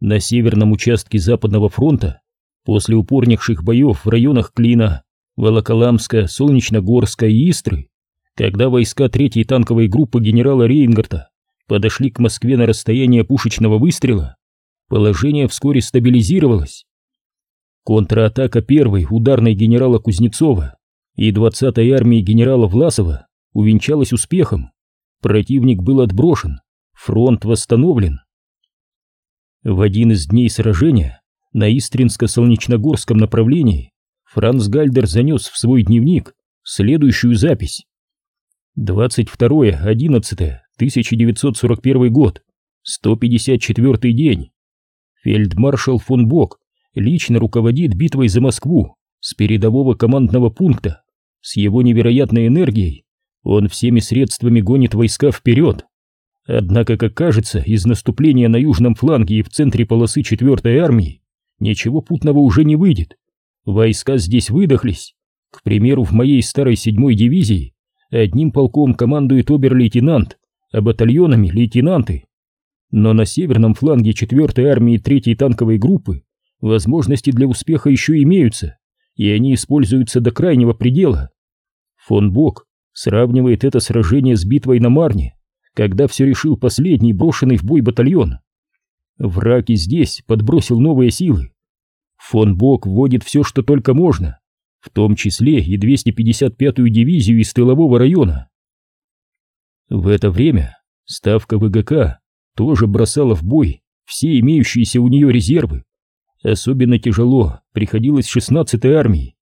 На северном участке Западного фронта после упорнейших боев в районах Клина, Волоколамска, Солнечногорска и Истры, когда войска 3-й танковой группы генерала Рейнгарта подошли к Москве на расстояние пушечного выстрела, положение вскоре стабилизировалось. Контратака первой ударной генерала Кузнецова и 20-й армии генерала Власова увенчалась успехом. Противник был отброшен, фронт восстановлен. В один из дней сражения на Истринско-Солнечногорском направлении Франц Гальдер занес в свой дневник следующую запись. 22.11.1941 год, 154 день. Фельдмаршал фон Бок лично руководит битвой за Москву с передового командного пункта. С его невероятной энергией он всеми средствами гонит войска вперед. Однако, как кажется, из наступления на южном фланге и в центре полосы 4-й армии ничего путного уже не выйдет. Войска здесь выдохлись. К примеру, в моей старой 7-й дивизии одним полком командует обер-лейтенант, а батальонами лейтенанты. Но на северном фланге 4-й армии 3-й танковой группы возможности для успеха еще имеются, и они используются до крайнего предела. Фон Бок сравнивает это сражение с битвой на Марне, когда все решил последний брошенный в бой батальон. Враг и здесь подбросил новые силы. Фон Бок вводит все, что только можно, в том числе и 255-ю дивизию из тылового района. В это время ставка ВГК тоже бросала в бой все имеющиеся у нее резервы. Особенно тяжело приходилось 16-й армии.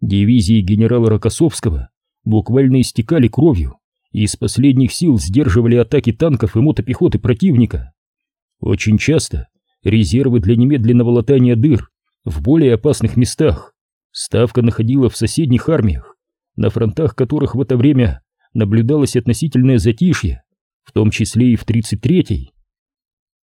Дивизии генерала Рокоссовского буквально истекали кровью и из последних сил сдерживали атаки танков и мотопехоты противника. Очень часто резервы для немедленного латания дыр в более опасных местах ставка находила в соседних армиях, на фронтах которых в это время наблюдалось относительное затишье, в том числе и в 33-й.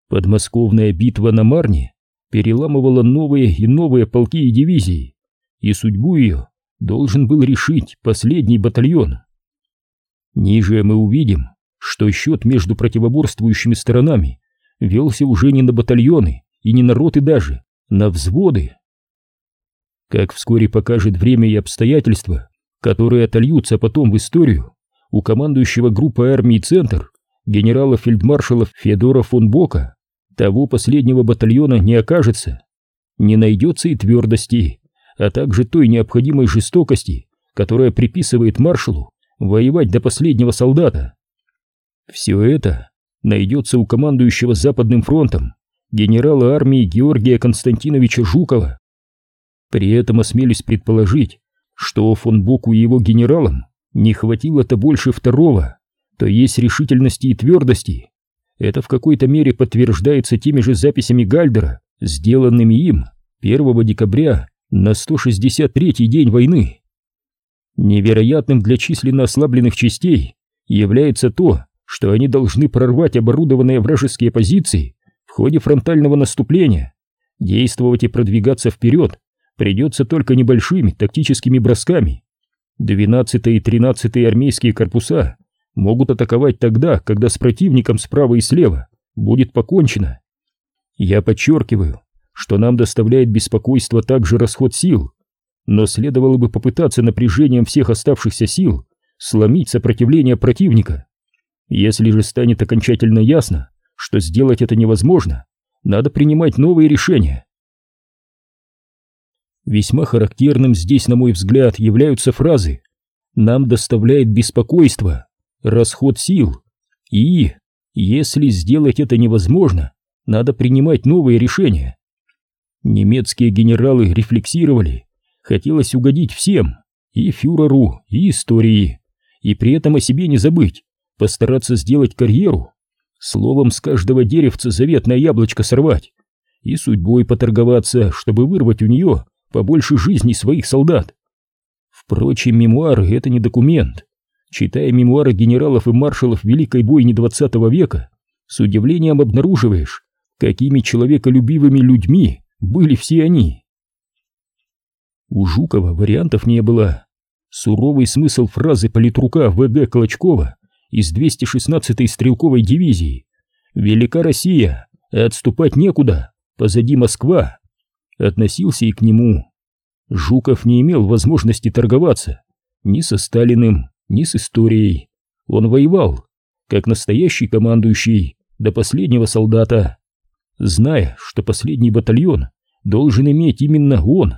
Подмосковная битва на Марне переламывала новые и новые полки и дивизии, и судьбу ее должен был решить последний батальон. Ниже мы увидим, что счет между противоборствующими сторонами велся уже не на батальоны и не на роты даже, на взводы. Как вскоре покажет время и обстоятельства, которые отольются потом в историю, у командующего группы армий «Центр» генерала-фельдмаршала Федора фон Бока того последнего батальона не окажется. Не найдется и твердости, а также той необходимой жестокости, которая приписывает маршалу воевать до последнего солдата. Все это найдется у командующего Западным фронтом генерала армии Георгия Константиновича Жукова. При этом осмелюсь предположить, что фон Боку и его генералам не хватило-то больше второго, то есть решительности и твердости. Это в какой-то мере подтверждается теми же записями Гальдера, сделанными им 1 декабря на 163-й день войны. Невероятным для численно ослабленных частей является то, что они должны прорвать оборудованные вражеские позиции в ходе фронтального наступления. Действовать и продвигаться вперед придется только небольшими тактическими бросками. 12 и 13 армейские корпуса могут атаковать тогда, когда с противником справа и слева будет покончено. Я подчеркиваю, что нам доставляет беспокойство также расход сил, но следовало бы попытаться напряжением всех оставшихся сил сломить сопротивление противника. Если же станет окончательно ясно, что сделать это невозможно, надо принимать новые решения. Весьма характерным здесь, на мой взгляд, являются фразы «нам доставляет беспокойство», «расход сил» и «если сделать это невозможно, надо принимать новые решения». Немецкие генералы рефлексировали, хотелось угодить всем, и фюреру, и истории, и при этом о себе не забыть, постараться сделать карьеру, словом с каждого деревца заветное яблочко сорвать и судьбой поторговаться, чтобы вырвать у нее побольше жизни своих солдат. Впрочем, мемуары — это не документ. Читая мемуары генералов и маршалов Великой бойни XX века, с удивлением обнаруживаешь, какими человеколюбивыми людьми были все они. У Жукова вариантов не было. Суровый смысл фразы политрука В.Г. Клочкова из 216-й стрелковой дивизии «Велика Россия, а отступать некуда, позади Москва, относился и к нему. Жуков не имел возможности торговаться ни со Сталиным, ни с историей. Он воевал, как настоящий командующий, до последнего солдата, зная, что последний батальон должен иметь именно он.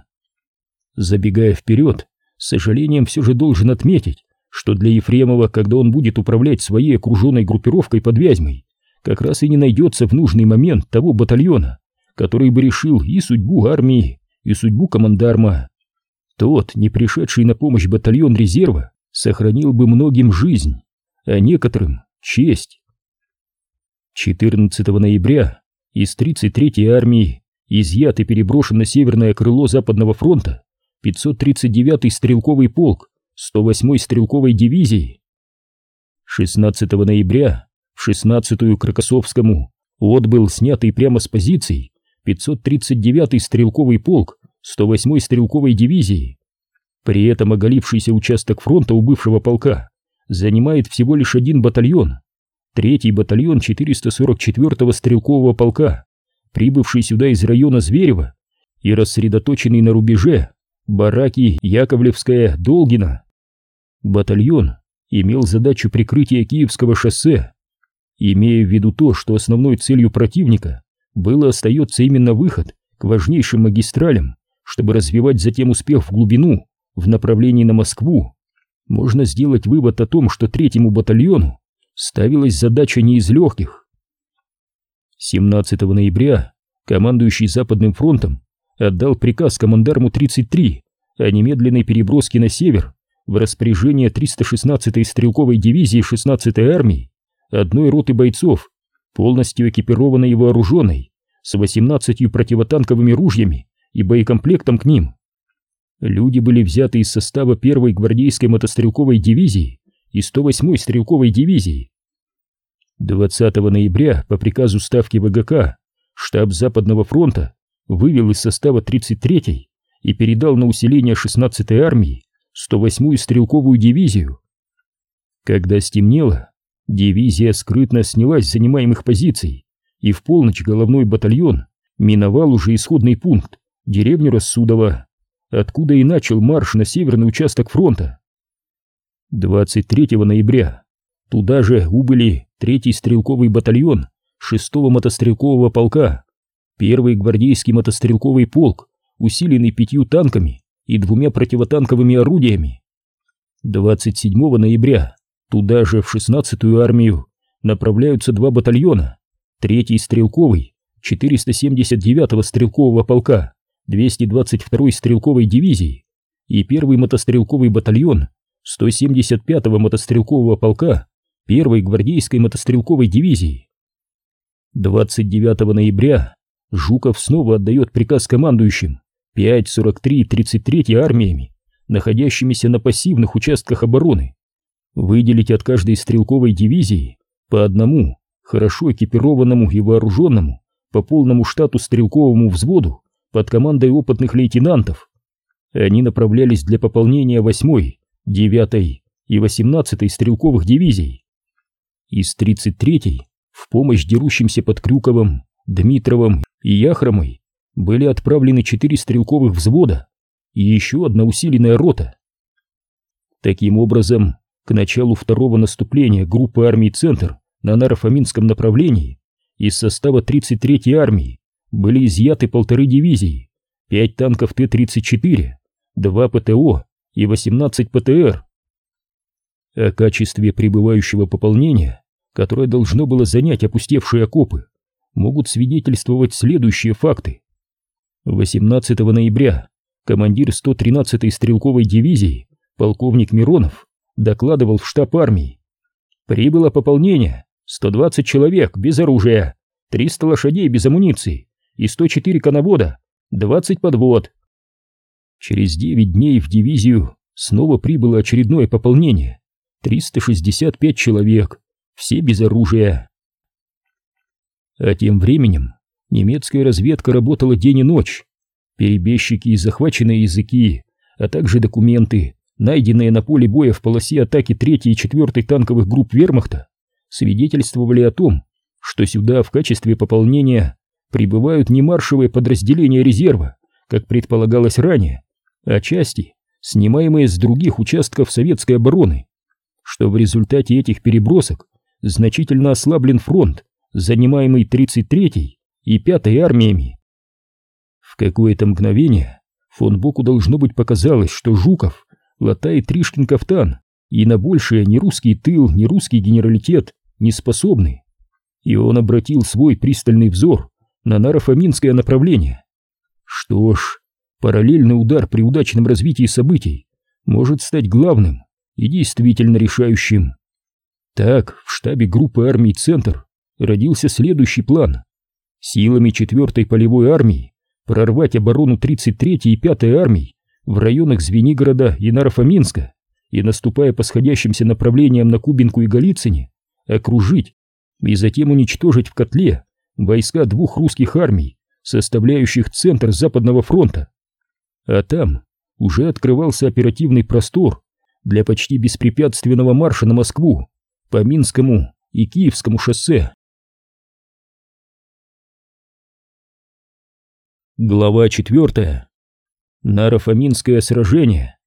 Забегая вперед, с сожалением все же должен отметить, что для Ефремова, когда он будет управлять своей окруженной группировкой под Вязьмой, как раз и не найдется в нужный момент того батальона, который бы решил и судьбу армии, и судьбу командарма. Тот, не пришедший на помощь батальон резерва, сохранил бы многим жизнь, а некоторым — честь. 14 ноября из 33-й армии изъят и переброшен на северное крыло Западного фронта 539-й стрелковый полк 108-й стрелковой дивизии. 16 ноября в 16-ю Кракосовскому отбыл снятый прямо с позиций 539-й стрелковый полк 108-й стрелковой дивизии. При этом оголившийся участок фронта у бывшего полка занимает всего лишь один батальон, третий батальон 444-го стрелкового полка, прибывший сюда из района Зверева и рассредоточенный на рубеже бараки Яковлевская, Долгина. Батальон имел задачу прикрытия Киевского шоссе, имея в виду то, что основной целью противника было остается именно выход к важнейшим магистралям, чтобы развивать затем успех в глубину в направлении на Москву, можно сделать вывод о том, что третьему батальону ставилась задача не из легких. 17 ноября командующий Западным фронтом отдал приказ командарму 33 о немедленной переброске на север в распоряжение 316-й стрелковой дивизии 16-й армии одной роты бойцов, полностью экипированной и вооруженной, с 18 противотанковыми ружьями и боекомплектом к ним. Люди были взяты из состава 1-й гвардейской мотострелковой дивизии и 108-й стрелковой дивизии. 20 ноября по приказу Ставки ВГК штаб Западного фронта вывел из состава 33-й и передал на усиление 16-й армии 108-ю стрелковую дивизию. Когда стемнело, дивизия скрытно снялась с занимаемых позиций, и в полночь головной батальон миновал уже исходный пункт, деревню Рассудово, откуда и начал марш на северный участок фронта. 23 ноября туда же убыли 3-й стрелковый батальон 6-го мотострелкового полка, 1-й гвардейский мотострелковый полк, усиленный пятью танками и двумя противотанковыми орудиями. 27 ноября туда же в 16-ю армию направляются два батальона, 3-й стрелковый 479-го стрелкового полка 222-й стрелковой дивизии и 1-й мотострелковый батальон 175-го мотострелкового полка 1-й гвардейской мотострелковой дивизии. 29 ноября Жуков снова отдает приказ командующим 5, 43 и 33 армиями, находящимися на пассивных участках обороны, выделить от каждой стрелковой дивизии по одному хорошо экипированному и вооруженному по полному штату стрелковому взводу под командой опытных лейтенантов. Они направлялись для пополнения 8-й, 9-й и 18-й стрелковых дивизий. Из 33-й в помощь дерущимся под Крюковым, Дмитровым и Яхромой были отправлены четыре стрелковых взвода и еще одна усиленная рота. Таким образом, к началу второго наступления группы армий «Центр» на Нарофаминском направлении из состава 33-й армии были изъяты полторы дивизии, пять танков Т-34, два ПТО и 18 ПТР. О качестве прибывающего пополнения, которое должно было занять опустевшие окопы, могут свидетельствовать следующие факты. 18 ноября командир 113-й стрелковой дивизии полковник Миронов докладывал в штаб армии. Прибыло пополнение 120 человек без оружия, 300 лошадей без амуниции и 104 коновода, 20 подвод. Через 9 дней в дивизию снова прибыло очередное пополнение 365 человек, все без оружия. А тем временем Немецкая разведка работала день и ночь. Перебежчики и захваченные языки, а также документы, найденные на поле боя в полосе атаки 3 и 4 танковых групп вермахта, свидетельствовали о том, что сюда в качестве пополнения прибывают не маршевые подразделения резерва, как предполагалось ранее, а части, снимаемые с других участков советской обороны, что в результате этих перебросок значительно ослаблен фронт, занимаемый 33-й и 5-й армиями. В какое-то мгновение фон Боку должно быть показалось, что Жуков латает Тришкин кафтан, и на большее ни русский тыл, ни русский генералитет не способны. И он обратил свой пристальный взор на Нарофоминское направление. Что ж, параллельный удар при удачном развитии событий может стать главным и действительно решающим. Так, в штабе группы армий «Центр» родился следующий план. Силами 4-й полевой армии прорвать оборону 33-й и 5-й армий в районах Звенигорода и Нарофоминска и, наступая по сходящимся направлениям на Кубинку и Голицыне, окружить и затем уничтожить в котле войска двух русских армий, составляющих центр Западного фронта. А там уже открывался оперативный простор для почти беспрепятственного марша на Москву по Минскому и Киевскому шоссе. Глава четвертая. Нарофоминское сражение.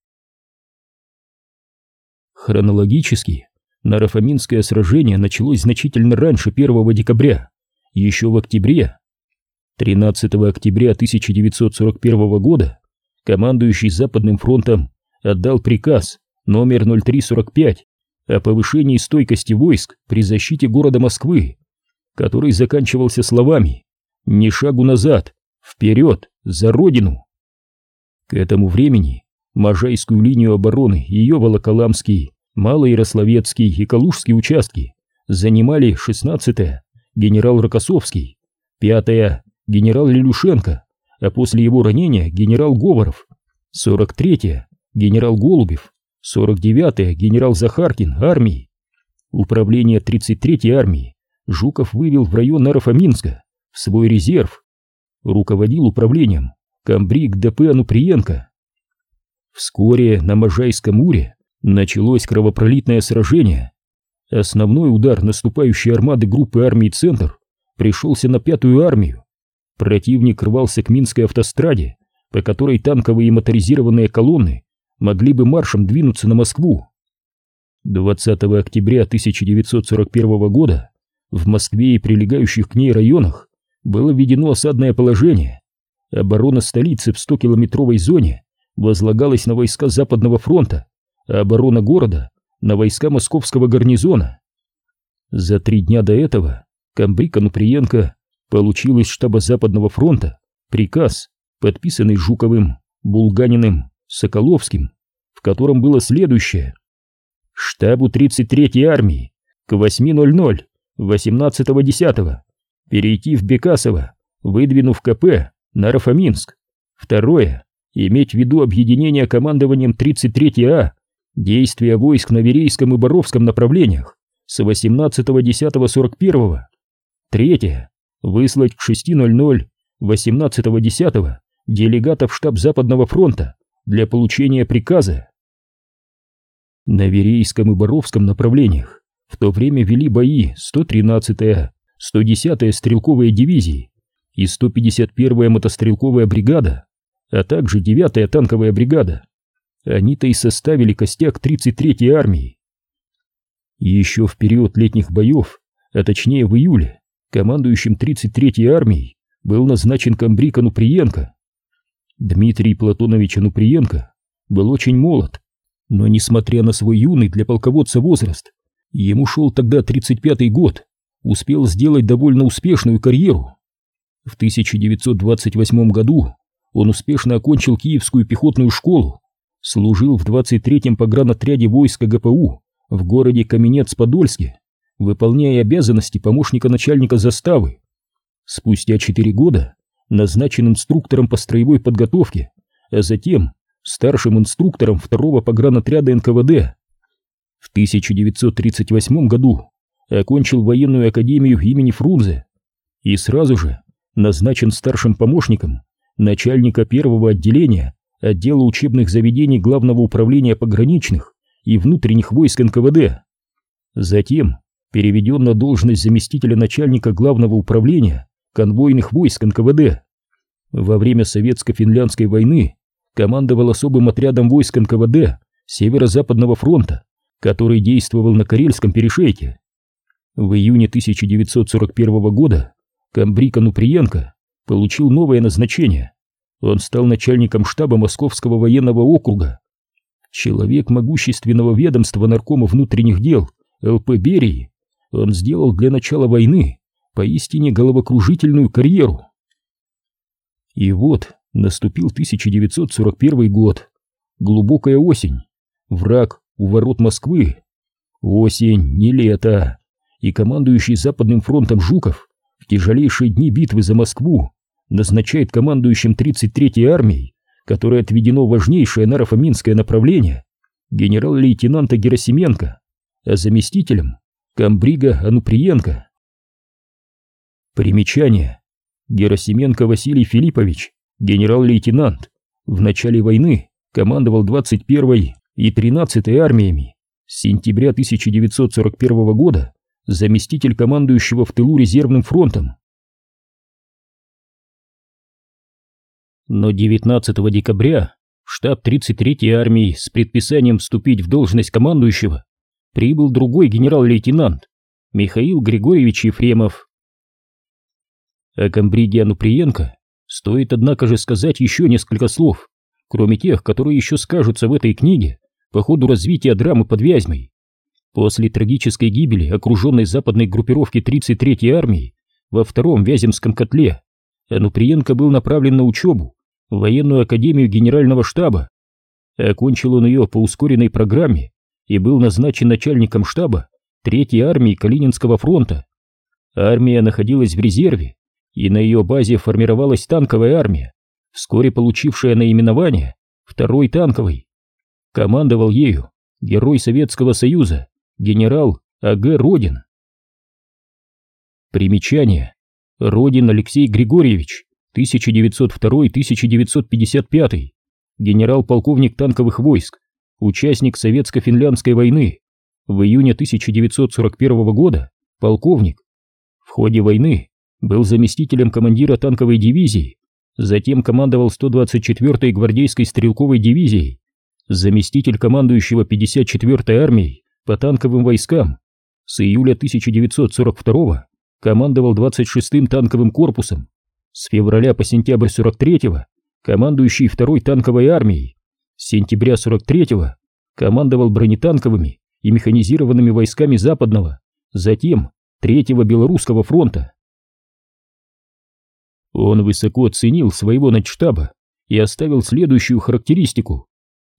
Хронологически Нарофоминское сражение началось значительно раньше 1 декабря, еще в октябре. 13 октября 1941 года командующий Западным фронтом отдал приказ номер 0345 о повышении стойкости войск при защите города Москвы, который заканчивался словами «Ни шагу назад, вперед, за Родину!». К этому времени Можайскую линию обороны и ее Волоколамский, Малоярославецкий и Калужский участки занимали 16-я генерал Рокоссовский, 5-я генерал Лилюшенко, а после его ранения генерал Говоров, 43-я генерал Голубев, 49-я генерал Захаркин армии. Управление 33-й армии Жуков вывел в район Нарофоминска в свой резерв. Руководил управлением комбриг ДП Ануприенко. Вскоре на Можайском Уре началось кровопролитное сражение. Основной удар наступающей армады группы армий «Центр» пришелся на пятую армию. Противник рвался к Минской автостраде, по которой танковые и моторизированные колонны могли бы маршем двинуться на Москву. 20 октября 1941 года в Москве и прилегающих к ней районах было введено осадное положение. Оборона столицы в 100-километровой зоне возлагалась на войска Западного фронта, а оборона города на войска московского гарнизона. За три дня до этого комбриг Ануприенко получил из штаба Западного фронта приказ, подписанный Жуковым, Булганиным, Соколовским, в котором было следующее. Штабу 33-й армии к 8.00 18.10 перейти в Бекасово, выдвинув КП на Рафаминск. Второе. Иметь в виду объединение командованием 33-А действия войск на Верейском и Боровском направлениях с 18.10.41. Третье. Выслать к 6.00 18.10 делегатов штаб Западного фронта для получения приказа. На Верейском и Боровском направлениях в то время вели бои 113-я, 110-я стрелковые дивизии и 151-я мотострелковая бригада, а также 9-я танковая бригада. Они-то и составили костяк 33-й армии. Еще в период летних боев, а точнее в июле, командующим 33-й армией был назначен комбриг Ануприенко. Дмитрий Платонович Ануприенко был очень молод, но несмотря на свой юный для полководца возраст, ему шел тогда 35-й год, успел сделать довольно успешную карьеру. В 1928 году он успешно окончил Киевскую пехотную школу, служил в 23-м погранотряде войска ГПУ в городе Каменец-Подольске, выполняя обязанности помощника начальника заставы. Спустя 4 года назначен инструктором по строевой подготовке, а затем старшим инструктором второго погранотряда НКВД. В 1938 году окончил военную академию имени Фрунзе и сразу же назначен старшим помощником начальника первого отделения отдела учебных заведений Главного управления пограничных и внутренних войск НКВД. Затем переведен на должность заместителя начальника главного управления конвойных войск НКВД. Во время Советско-финляндской войны командовал особым отрядом войск НКВД Северо-Западного фронта, который действовал на Карельском перешейке. В июне 1941 года Камбрика Нуприенко получил новое назначение. Он стал начальником штаба Московского военного округа. Человек могущественного ведомства наркома внутренних дел ЛП Берии, он сделал для начала войны поистине головокружительную карьеру. И вот наступил 1941 год, глубокая осень, враг у ворот Москвы. Осень, не лето, и командующий Западным фронтом Жуков в тяжелейшие дни битвы за Москву назначает командующим 33-й армией, которой отведено важнейшее нарафаминское направление, генерал-лейтенанта Герасименко, а заместителем Камбрига Ануприенко. Примечание. Герасименко Василий Филиппович, генерал-лейтенант, в начале войны командовал 21-й и 13-й армиями. С сентября 1941 года заместитель командующего в тылу резервным фронтом. Но 19 декабря штаб 33-й армии с предписанием вступить в должность командующего прибыл другой генерал-лейтенант Михаил Григорьевич Ефремов. О комбриге Ануприенко стоит, однако же, сказать еще несколько слов, кроме тех, которые еще скажутся в этой книге по ходу развития драмы под Вязьмой. После трагической гибели окруженной западной группировки 33-й армии во втором Вяземском котле Ануприенко был направлен на учебу в военную академию генерального штаба. Окончил он ее по ускоренной программе и был назначен начальником штаба 3-й армии Калининского фронта. Армия находилась в резерве, и на ее базе формировалась танковая армия, вскоре получившая наименование второй танковой. Командовал ею герой Советского Союза генерал А.Г. Родин. Примечание. Родин Алексей Григорьевич, 1902-1955, генерал-полковник танковых войск, участник Советско-финляндской войны, в июне 1941 года полковник. В ходе войны был заместителем командира танковой дивизии, затем командовал 124-й гвардейской стрелковой дивизией, заместитель командующего 54-й армией по танковым войскам. С июля 1942 командовал 26-м танковым корпусом. С февраля по сентябрь 43-го командующий 2-й танковой армией. С сентября 43-го командовал бронетанковыми и механизированными войсками Западного, затем Третьего Белорусского фронта. Он высоко оценил своего начштаба и оставил следующую характеристику.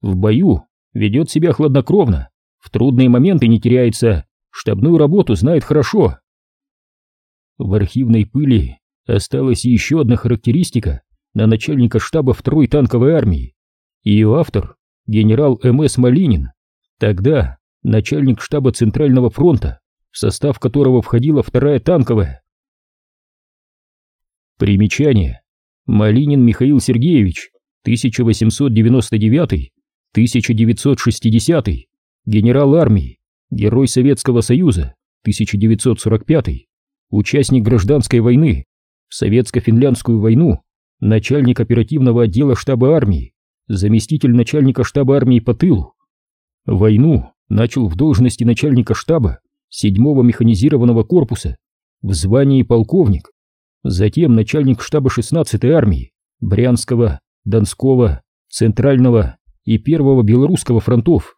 В бою ведет себя хладнокровно, в трудные моменты не теряется, штабную работу знает хорошо. В архивной пыли осталась еще одна характеристика на начальника штаба второй танковой армии. Ее автор — генерал М.С. Малинин, тогда начальник штаба Центрального фронта, в состав которого входила вторая танковая. Примечание. Малинин Михаил Сергеевич, 1899-1960 генерал армии, герой Советского Союза, 1945, участник гражданской войны, в Советско-финляндскую войну, начальник оперативного отдела штаба армии, заместитель начальника штаба армии по тылу. Войну начал в должности начальника штаба 7-го механизированного корпуса в звании полковник, затем начальник штаба 16-й армии, Брянского, Донского, Центрального и Первого Белорусского фронтов.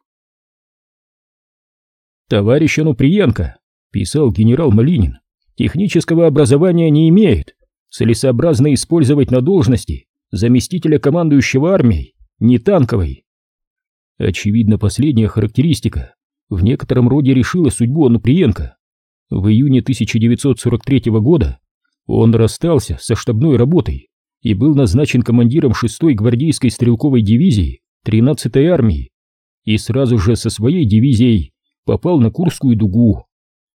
Товарищ Ануприенко, писал генерал Малинин, технического образования не имеет, целесообразно использовать на должности заместителя командующего армией, не танковой. Очевидно, последняя характеристика в некотором роде решила судьбу Ануприенко. В июне 1943 года он расстался со штабной работой и был назначен командиром 6-й гвардейской стрелковой дивизии 13-й армии и сразу же со своей дивизией попал на Курскую дугу.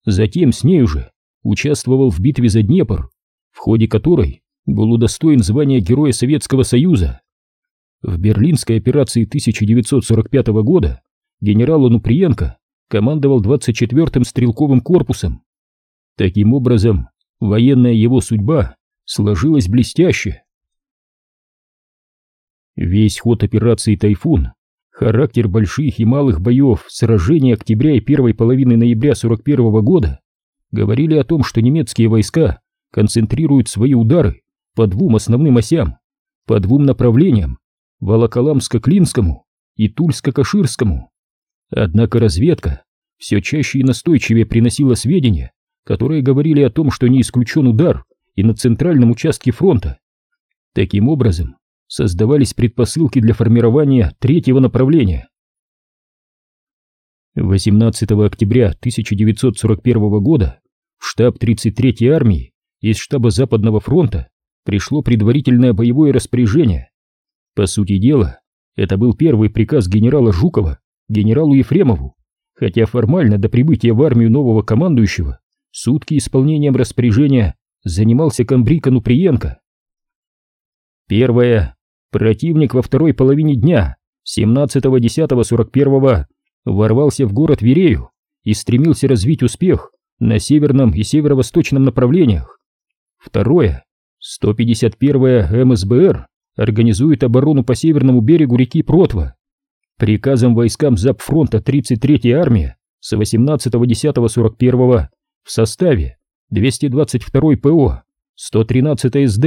Затем с ней уже участвовал в битве за Днепр, в ходе которой был удостоен звания Героя Советского Союза. В Берлинской операции 1945 года генерал Онуприенко командовал 24-м стрелковым корпусом. Таким образом, военная его судьба сложилась блестяще. Весь ход операции «Тайфун», характер больших и малых боев, сражений октября и первой половины ноября 41 -го года говорили о том, что немецкие войска концентрируют свои удары по двум основным осям, по двум направлениям, Волоколамско-Клинскому и Тульско-Каширскому. Однако разведка все чаще и настойчивее приносила сведения, которые говорили о том, что не исключен удар и на центральном участке фронта. Таким образом, создавались предпосылки для формирования третьего направления. 18 октября 1941 года в штаб 33-й армии из штаба Западного фронта пришло предварительное боевое распоряжение. По сути дела, это был первый приказ генерала Жукова генералу Ефремову, хотя формально до прибытия в армию нового командующего сутки исполнением распоряжения занимался комбриг Ануприенко. Первое. Противник во второй половине дня 17.10.41 ворвался в город Верею и стремился развить успех на северном и северо-восточном направлениях. Второе. 151-я МСБР организует оборону по северному берегу реки Протва. Приказом войскам Запфронта 33-я армия с 18.10.41 в составе 222-й ПО, 113-й СД,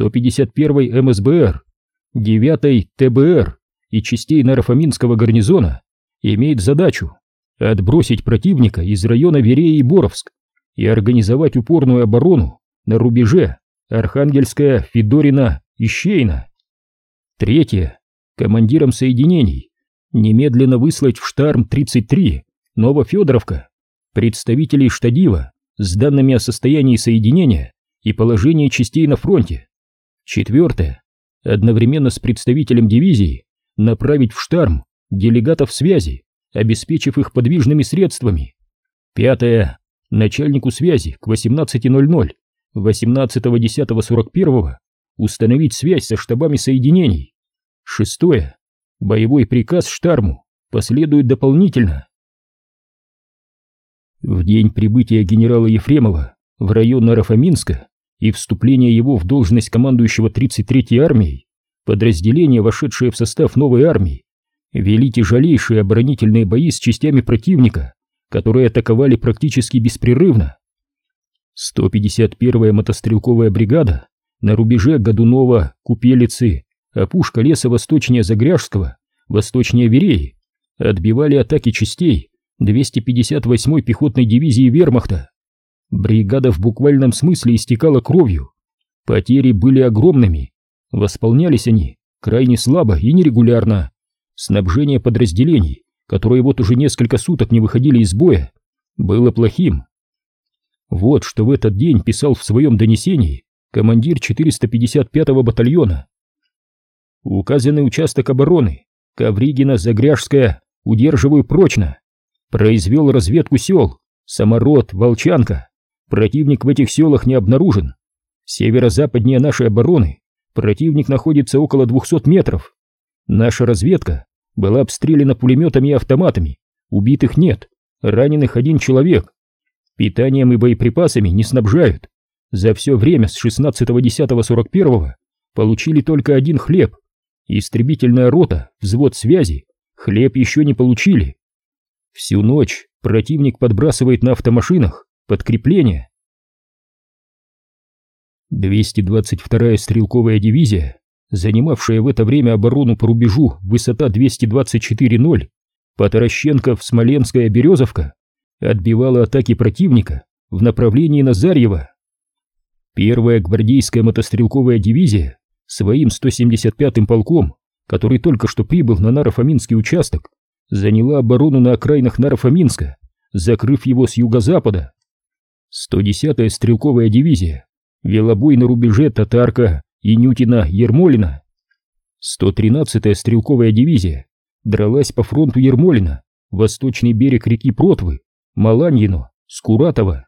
151-й МСБР, 9-й ТБР и частей Нарафаминского гарнизона имеет задачу отбросить противника из района Верея и Боровск и организовать упорную оборону на рубеже Архангельская, Федорина, Ищейна. Третье. Командирам соединений немедленно выслать в Штарм-33 Новофедоровка представителей штадива с данными о состоянии соединения и положении частей на фронте. Четвертое. Одновременно с представителем дивизии направить в Штарм делегатов связи, обеспечив их подвижными средствами. Пятое. Начальнику связи к 18.00 18.10.41 установить связь со штабами соединений. Шестое. Боевой приказ Штарму последует дополнительно. В день прибытия генерала Ефремова в район Нарафаминска и вступления его в должность командующего 33-й армией, подразделения, вошедшие в состав новой армии, вели тяжелейшие оборонительные бои с частями противника, которые атаковали практически беспрерывно. 151-я мотострелковая бригада на рубеже Годунова, Купелицы, опушка леса восточнее Загряжского, восточнее Вереи, отбивали атаки частей 258-й пехотной дивизии вермахта. Бригада в буквальном смысле истекала кровью. Потери были огромными. Восполнялись они крайне слабо и нерегулярно. Снабжение подразделений, которые вот уже несколько суток не выходили из боя, было плохим. Вот что в этот день писал в своем донесении командир 455-го батальона. Указанный участок обороны Ковригина-Загряжская удерживаю прочно. Произвел разведку сел, Самород, Волчанка. Противник в этих селах не обнаружен. Северо-западнее нашей обороны противник находится около 200 метров. Наша разведка была обстреляна пулеметами и автоматами. Убитых нет, раненых один человек. Питанием и боеприпасами не снабжают. За все время с 16.10.41 получили только один хлеб. Истребительная рота, взвод связи, хлеб еще не получили. Всю ночь противник подбрасывает на автомашинах подкрепление. 222-я стрелковая дивизия, занимавшая в это время оборону по рубежу высота 224-0, Потарощенков, Смоленская, Березовка, отбивала атаки противника в направлении Назарьева. Первая гвардейская мотострелковая дивизия своим 175-м полком, который только что прибыл на Нарофаминский участок, заняла оборону на окраинах Нарофаминска, закрыв его с юго-запада. 110-я стрелковая дивизия вела бой на рубеже Татарка, Инютина, Ермолина. 113-я стрелковая дивизия дралась по фронту Ермолина, восточный берег реки Протвы, Маланьино, Скуратова.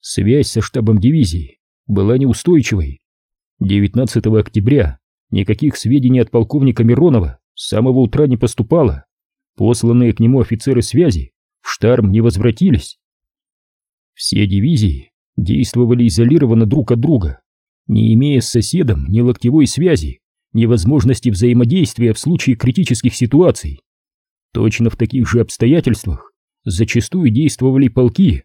Связь со штабом дивизии была неустойчивой. 19 октября никаких сведений от полковника Миронова с самого утра не поступало. Посланные к нему офицеры связи в Штарм не возвратились. Все дивизии действовали изолированно друг от друга, не имея с соседом ни локтевой связи, ни возможности взаимодействия в случае критических ситуаций. Точно в таких же обстоятельствах зачастую действовали полки,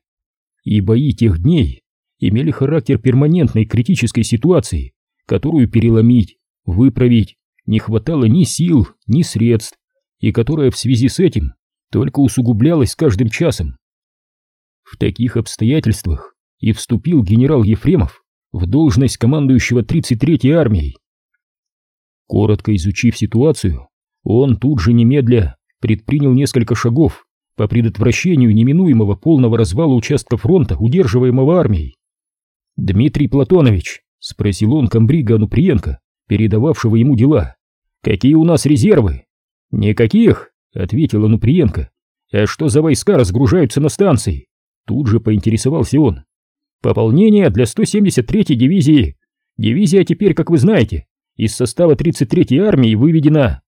и бои тех дней имели характер перманентной критической ситуации, которую переломить, выправить не хватало ни сил, ни средств, и которая в связи с этим только усугублялась с каждым часом. В таких обстоятельствах и вступил генерал Ефремов в должность командующего 33-й армией. Коротко изучив ситуацию, он тут же немедля предпринял несколько шагов по предотвращению неминуемого полного развала участка фронта, удерживаемого армией. «Дмитрий Платонович», — спросил он комбрига Ануприенко, передававшего ему дела, — «какие у нас резервы?» «Никаких», — ответил Ануприенко. «А что за войска разгружаются на станции?» Тут же поинтересовался он. «Пополнение для 173-й дивизии. Дивизия теперь, как вы знаете, из состава 33-й армии выведена».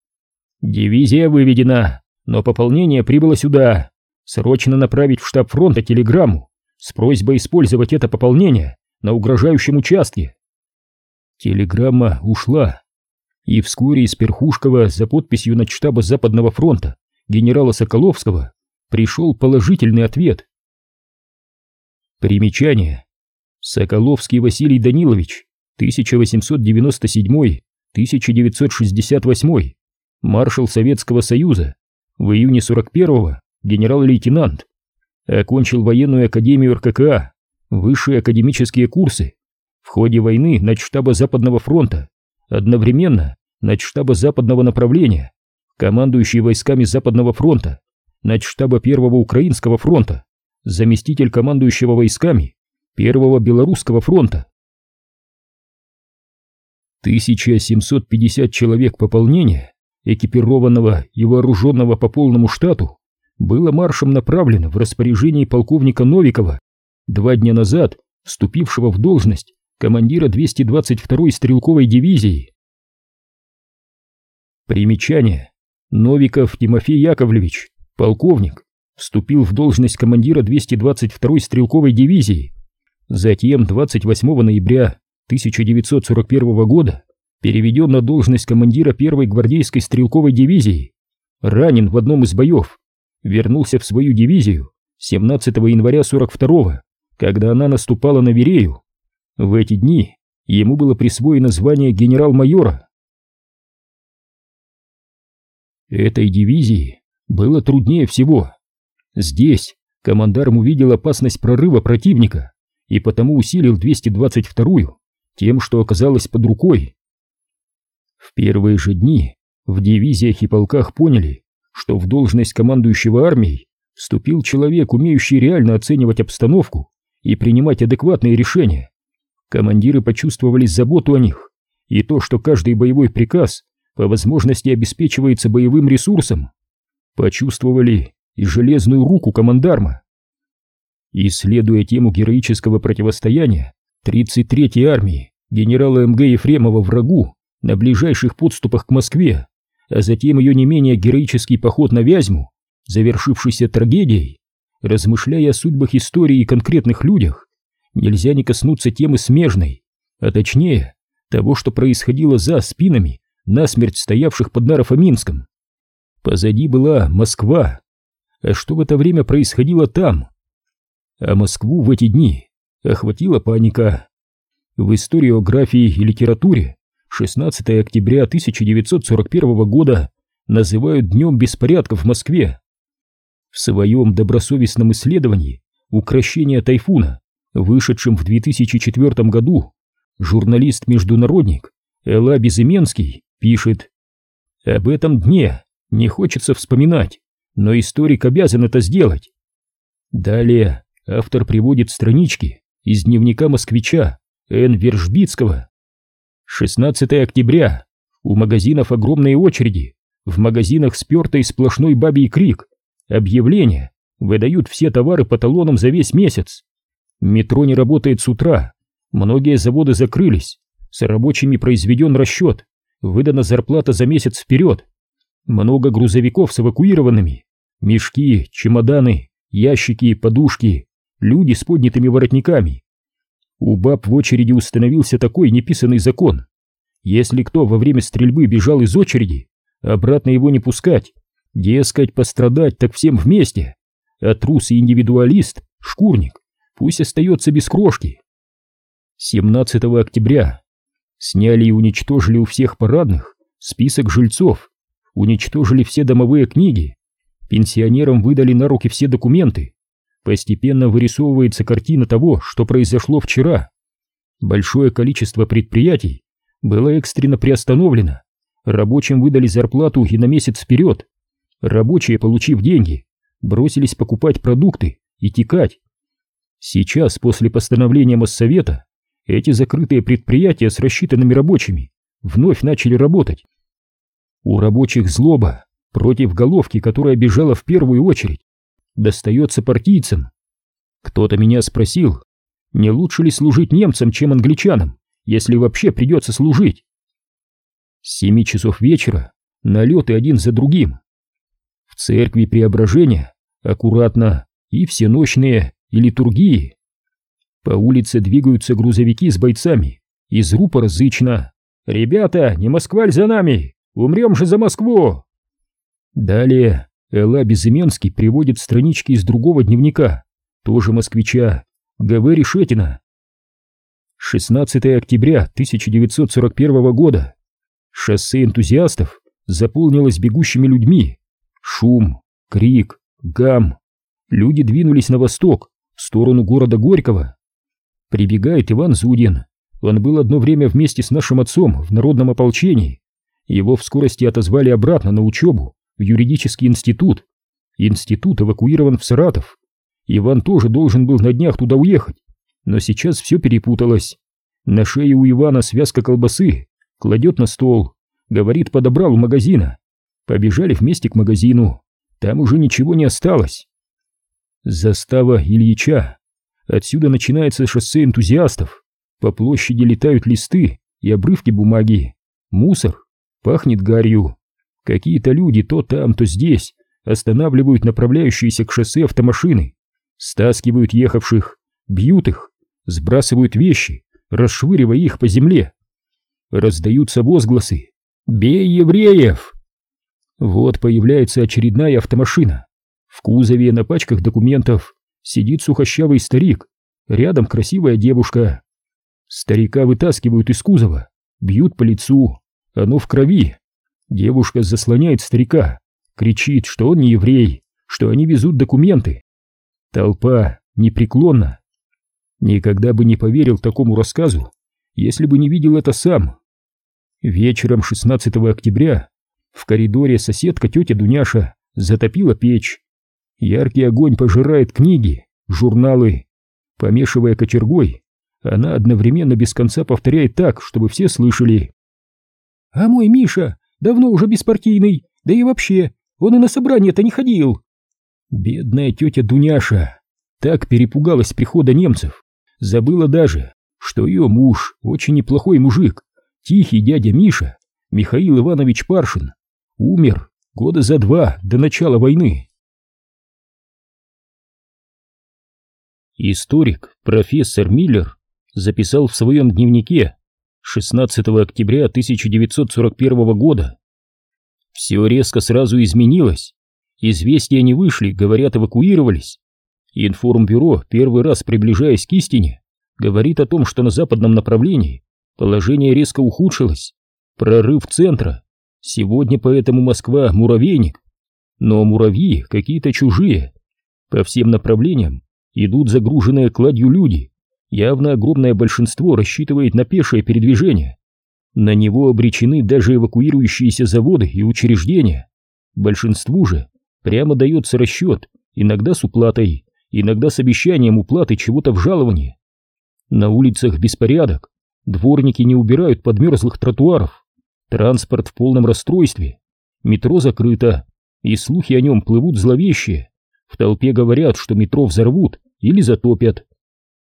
«Дивизия выведена, но пополнение прибыло сюда. Срочно направить в штаб фронта телеграмму с просьбой использовать это пополнение на угрожающем участке». Телеграмма ушла, и вскоре из Перхушкова за подписью на штаба Западного фронта генерала Соколовского пришел положительный ответ. Примечание. Соколовский Василий Данилович, 1897-1968, маршал Советского Союза, в июне 41-го генерал-лейтенант, окончил военную академию РККА, высшие академические курсы, в ходе войны штаба Западного фронта, одновременно штаба Западного направления, командующий войсками Западного фронта, штаба Первого Украинского фронта, заместитель командующего войсками Первого Белорусского фронта. 1750 человек пополнения, экипированного и вооруженного по полному штату, было маршем направлено в распоряжение полковника Новикова, два дня назад вступившего в должность командира 222-й стрелковой дивизии. Примечание. Новиков Тимофей Яковлевич, полковник, вступил в должность командира 222-й стрелковой дивизии. Затем 28 ноября 1941 года переведен на должность командира 1-й гвардейской стрелковой дивизии. Ранен в одном из боев. Вернулся в свою дивизию 17 января 42 когда она наступала на Верею. В эти дни ему было присвоено звание генерал-майора. Этой дивизии было труднее всего. Здесь командарм увидел опасность прорыва противника и потому усилил 222-ю тем, что оказалось под рукой. В первые же дни в дивизиях и полках поняли, что в должность командующего армией вступил человек, умеющий реально оценивать обстановку и принимать адекватные решения. Командиры почувствовали заботу о них и то, что каждый боевой приказ по возможности обеспечивается боевым ресурсом. Почувствовали и железную руку командарма. Исследуя тему героического противостояния 33-й армии генерала МГ Ефремова врагу на ближайших подступах к Москве, а затем ее не менее героический поход на Вязьму, завершившийся трагедией, размышляя о судьбах истории и конкретных людях, нельзя не коснуться темы смежной, а точнее того, что происходило за спинами насмерть стоявших под Нарофоминском. Позади была Москва. Что в это время происходило там? А Москву в эти дни охватила паника. В историографии и литературе 16 октября 1941 года называют Днем беспорядков в Москве. В своем добросовестном исследовании «Укращение тайфуна» вышедшем в 2004 году, журналист-международник Элла Безыменский пишет «Об этом дне не хочется вспоминать, но историк обязан это сделать». Далее автор приводит странички из дневника москвича Н. Вержбицкого. 16 октября. У магазинов огромные очереди. В магазинах спертый сплошной бабий крик. Объявления. Выдают все товары по талонам за весь месяц. Метро не работает с утра. Многие заводы закрылись. С рабочими произведен расчет. Выдана зарплата за месяц вперед. Много грузовиков с эвакуированными. Мешки, чемоданы, ящики, подушки, люди с поднятыми воротниками. У баб в очереди установился такой неписанный закон. Если кто во время стрельбы бежал из очереди, обратно его не пускать, дескать, пострадать так всем вместе, а трус и индивидуалист, шкурник, пусть остается без крошки. 17 октября сняли и уничтожили у всех парадных список жильцов, уничтожили все домовые книги, пенсионерам выдали на руки все документы, Постепенно вырисовывается картина того, что произошло вчера. Большое количество предприятий было экстренно приостановлено. Рабочим выдали зарплату и на месяц вперед. Рабочие, получив деньги, бросились покупать продукты и текать. Сейчас, после постановления Моссовета, эти закрытые предприятия с рассчитанными рабочими вновь начали работать. У рабочих злоба против головки, которая бежала в первую очередь достается партийцам. Кто-то меня спросил, не лучше ли служить немцам, чем англичанам, если вообще придется служить. С семи часов вечера налеты один за другим. В церкви Преображения аккуратно и всеночные, и литургии. По улице двигаются грузовики с бойцами, из рупора зычно. «Ребята, не Москваль за нами! Умрем же за Москву!» Далее Элла Безыменский приводит странички из другого дневника, тоже москвича, Г.В. Решетина. 16 октября 1941 года. Шоссе энтузиастов заполнилось бегущими людьми. Шум, крик, гам. Люди двинулись на восток, в сторону города Горького. Прибегает Иван Зудин. Он был одно время вместе с нашим отцом в народном ополчении. Его в скорости отозвали обратно на учебу в юридический институт. Институт эвакуирован в Саратов. Иван тоже должен был на днях туда уехать, но сейчас все перепуталось. На шее у Ивана связка колбасы, кладет на стол, говорит, подобрал у магазина. Побежали вместе к магазину, там уже ничего не осталось. Застава Ильича. Отсюда начинается шоссе энтузиастов. По площади летают листы и обрывки бумаги. Мусор. Пахнет гарью. Какие-то люди то там, то здесь останавливают направляющиеся к шоссе автомашины, стаскивают ехавших, бьют их, сбрасывают вещи, расшвыривая их по земле. Раздаются возгласы «Бей евреев!». Вот появляется очередная автомашина. В кузове на пачках документов сидит сухощавый старик, рядом красивая девушка. Старика вытаскивают из кузова, бьют по лицу, оно в крови. Девушка заслоняет старика, кричит, что он не еврей, что они везут документы. Толпа непреклонна. Никогда бы не поверил такому рассказу, если бы не видел это сам. Вечером 16 октября в коридоре соседка тетя Дуняша затопила печь. Яркий огонь пожирает книги, журналы. Помешивая кочергой, она одновременно без конца повторяет так, чтобы все слышали. «А мой Миша давно уже беспартийный, да и вообще, он и на собрание-то не ходил. Бедная тетя Дуняша так перепугалась прихода немцев, забыла даже, что ее муж очень неплохой мужик, тихий дядя Миша, Михаил Иванович Паршин, умер года за два до начала войны. Историк профессор Миллер записал в своем дневнике 16 октября 1941 года. Все резко сразу изменилось. Известия не вышли, говорят, эвакуировались. Информбюро, первый раз приближаясь к истине, говорит о том, что на западном направлении положение резко ухудшилось. Прорыв центра. Сегодня поэтому Москва — муравейник. Но муравьи какие-то чужие. По всем направлениям идут загруженные кладью люди. Явно огромное большинство рассчитывает на пешее передвижение. На него обречены даже эвакуирующиеся заводы и учреждения. Большинству же прямо дается расчет, иногда с уплатой, иногда с обещанием уплаты чего-то в жаловании. На улицах беспорядок, дворники не убирают подмерзлых тротуаров, транспорт в полном расстройстве, метро закрыто, и слухи о нем плывут зловещие. В толпе говорят, что метро взорвут или затопят.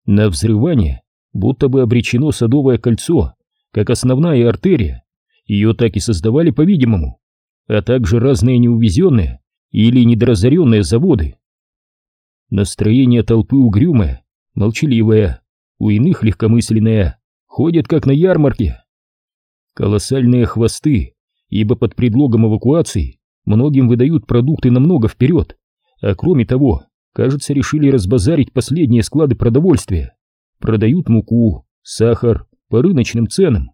На взрывание будто бы обречено Садовое кольцо, как основная артерия. Ее так и создавали, по-видимому, а также разные неувезенные или недоразоренные заводы. Настроение толпы угрюмое, молчаливое, у иных легкомысленное, ходят как на ярмарке. Колоссальные хвосты, ибо под предлогом эвакуации многим выдают продукты намного вперед, а кроме того, кажется, решили разбазарить последние склады продовольствия. Продают муку, сахар по рыночным ценам,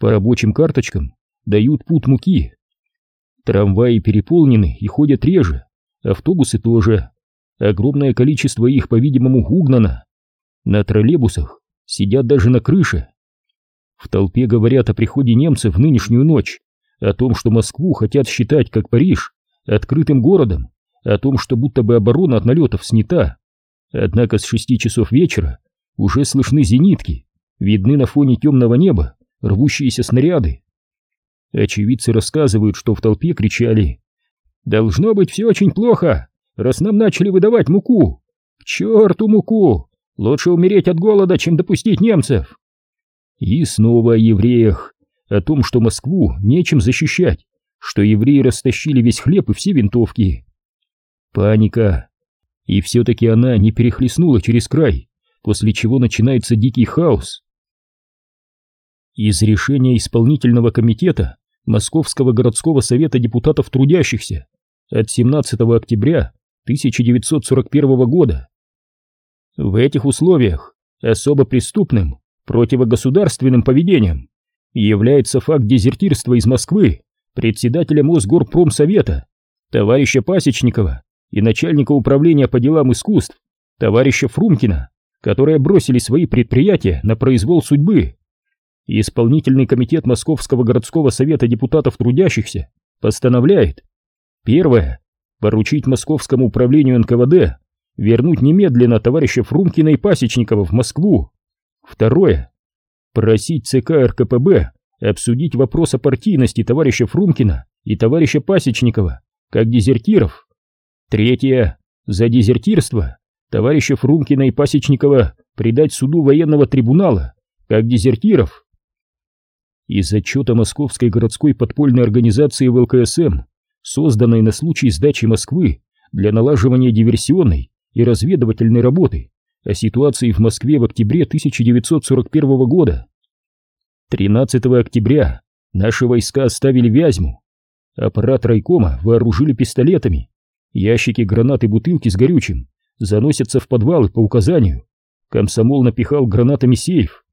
по рабочим карточкам дают пут муки. Трамваи переполнены и ходят реже, автобусы тоже. Огромное количество их, по-видимому, угнано. На троллейбусах сидят даже на крыше. В толпе говорят о приходе немцев в нынешнюю ночь, о том, что Москву хотят считать, как Париж, открытым городом, о том, что будто бы оборона от налетов снята. Однако с шести часов вечера уже слышны зенитки, видны на фоне темного неба рвущиеся снаряды. Очевидцы рассказывают, что в толпе кричали «Должно быть все очень плохо, раз нам начали выдавать муку! К черту муку! Лучше умереть от голода, чем допустить немцев!» И снова о евреях, о том, что Москву нечем защищать, что евреи растащили весь хлеб и все винтовки. Паника. И все-таки она не перехлестнула через край, после чего начинается дикий хаос. Из решения исполнительного комитета Московского городского совета депутатов трудящихся от 17 октября 1941 года. В этих условиях особо преступным противогосударственным поведением является факт дезертирства из Москвы председателя Мосгорпромсовета, товарища Пасечникова и начальника управления по делам искусств, товарища Фрумкина, которые бросили свои предприятия на произвол судьбы. Исполнительный комитет Московского городского совета депутатов трудящихся постановляет Первое. Поручить Московскому управлению НКВД вернуть немедленно товарища Фрумкина и Пасечникова в Москву. Второе. Просить ЦК РКПБ обсудить вопрос о партийности товарища Фрумкина и товарища Пасечникова как дезертиров. Третье. За дезертирство товарища Фрумкина и Пасечникова предать суду военного трибунала как дезертиров. Из отчета Московской городской подпольной организации ВЛКСМ, созданной на случай сдачи Москвы для налаживания диверсионной и разведывательной работы о ситуации в Москве в октябре 1941 года. 13 октября наши войска оставили Вязьму. Аппарат райкома вооружили пистолетами. Ящики гранат и бутылки с горючим заносятся в подвалы по указанию. Комсомол напихал гранатами сейф.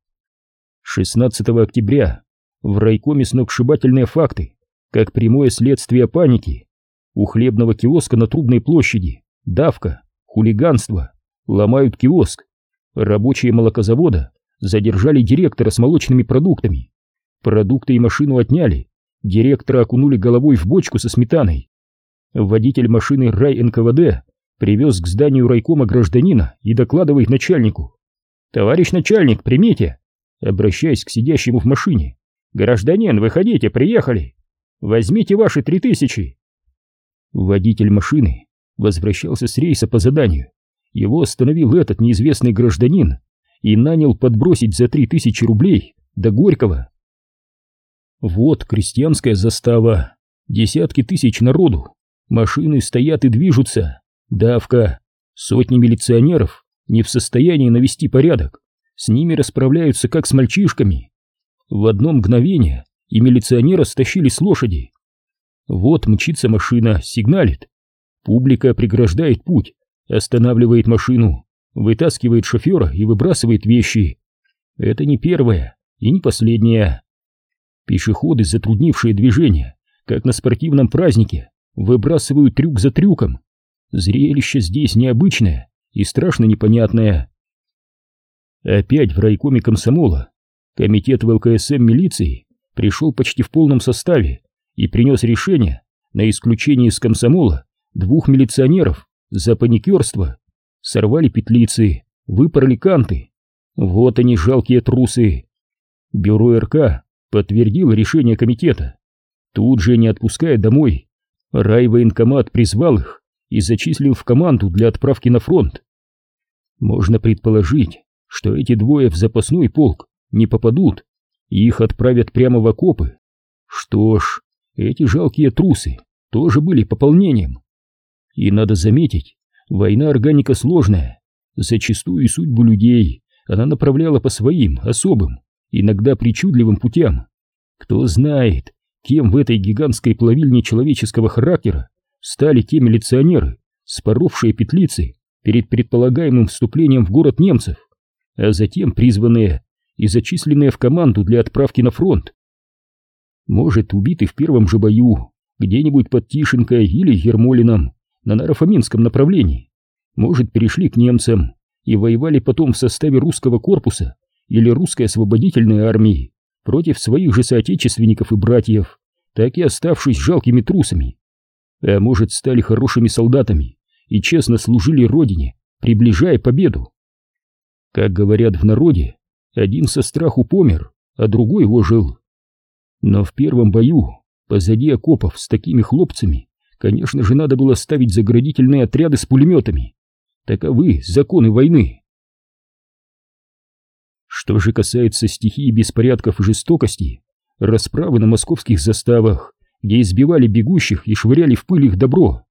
16 октября в райкоме сногсшибательные факты, как прямое следствие паники. У хлебного киоска на Трубной площади давка, хулиганство, ломают киоск. Рабочие молокозавода задержали директора с молочными продуктами. Продукты и машину отняли. Директора окунули головой в бочку со сметаной. Водитель машины рай НКВД привез к зданию райкома гражданина и докладывает начальнику. «Товарищ начальник, примите!» Обращаясь к сидящему в машине. «Гражданин, выходите, приехали! Возьмите ваши три тысячи!» Водитель машины возвращался с рейса по заданию. Его остановил этот неизвестный гражданин и нанял подбросить за три тысячи рублей до Горького. Вот крестьянская застава, десятки тысяч народу, машины стоят и движутся, давка, сотни милиционеров не в состоянии навести порядок, с ними расправляются как с мальчишками. В одно мгновение и милиционера стащили с лошади. Вот мчится машина, сигналит. Публика преграждает путь, останавливает машину, вытаскивает шофера и выбрасывает вещи. Это не первое и не последнее. Пешеходы, затруднившие движение, как на спортивном празднике, выбрасывают трюк за трюком. Зрелище здесь необычное и страшно непонятное. Опять в райкоме комсомола комитет ВЛКСМ милиции пришел почти в полном составе и принес решение на исключение из комсомола двух милиционеров за паникерство сорвали петлицы, выпороли канты. Вот они, жалкие трусы. Бюро РК подтвердило решение комитета. Тут же, не отпуская домой, райвоенкомат призвал их и зачислил в команду для отправки на фронт. Можно предположить, что эти двое в запасной полк не попадут, и их отправят прямо в окопы. Что ж, эти жалкие трусы тоже были пополнением. И надо заметить, Война органика сложная, зачастую судьбу людей она направляла по своим, особым, иногда причудливым путям. Кто знает, кем в этой гигантской плавильне человеческого характера стали те милиционеры, споровшие петлицы перед предполагаемым вступлением в город немцев, а затем призванные и зачисленные в команду для отправки на фронт. Может, убиты в первом же бою, где-нибудь под Тишинкой или Ермолином на Нарафаминском направлении. Может, перешли к немцам и воевали потом в составе русского корпуса или русской освободительной армии против своих же соотечественников и братьев, так и оставшись жалкими трусами. А может, стали хорошими солдатами и честно служили родине, приближая победу. Как говорят в народе, один со страху помер, а другой ожил. Но в первом бою, позади окопов с такими хлопцами, конечно же, надо было ставить заградительные отряды с пулеметами. Таковы законы войны. Что же касается стихии беспорядков и жестокости, расправы на московских заставах, где избивали бегущих и швыряли в пыль их добро.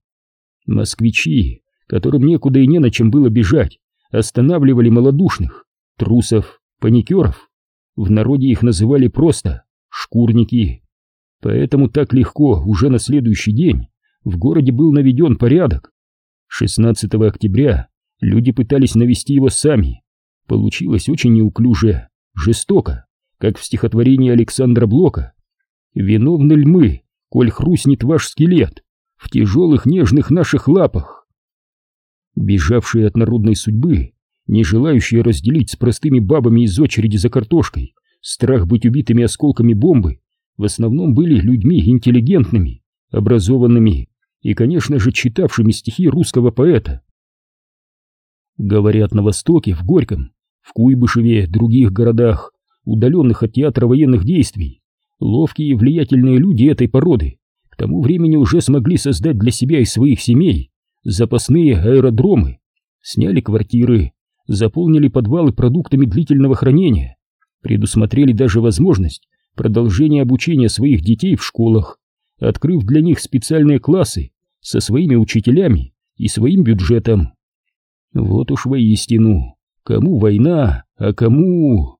Москвичи, которым некуда и не на чем было бежать, останавливали малодушных, трусов, паникеров. В народе их называли просто шкурники. Поэтому так легко уже на следующий день в городе был наведен порядок. 16 октября люди пытались навести его сами. Получилось очень неуклюже, жестоко, как в стихотворении Александра Блока. «Виновны ль мы, коль хрустнет ваш скелет в тяжелых нежных наших лапах?» Бежавшие от народной судьбы, не желающие разделить с простыми бабами из очереди за картошкой, страх быть убитыми осколками бомбы, в основном были людьми интеллигентными, образованными и, конечно же, читавшими стихи русского поэта. Говорят, на Востоке, в Горьком, в Куйбышеве, других городах, удаленных от театра военных действий, ловкие и влиятельные люди этой породы. К тому времени уже смогли создать для себя и своих семей запасные аэродромы, сняли квартиры, заполнили подвалы продуктами длительного хранения, предусмотрели даже возможность продолжения обучения своих детей в школах, открыв для них специальные классы со своими учителями и своим бюджетом. Вот уж воистину, кому война, а кому...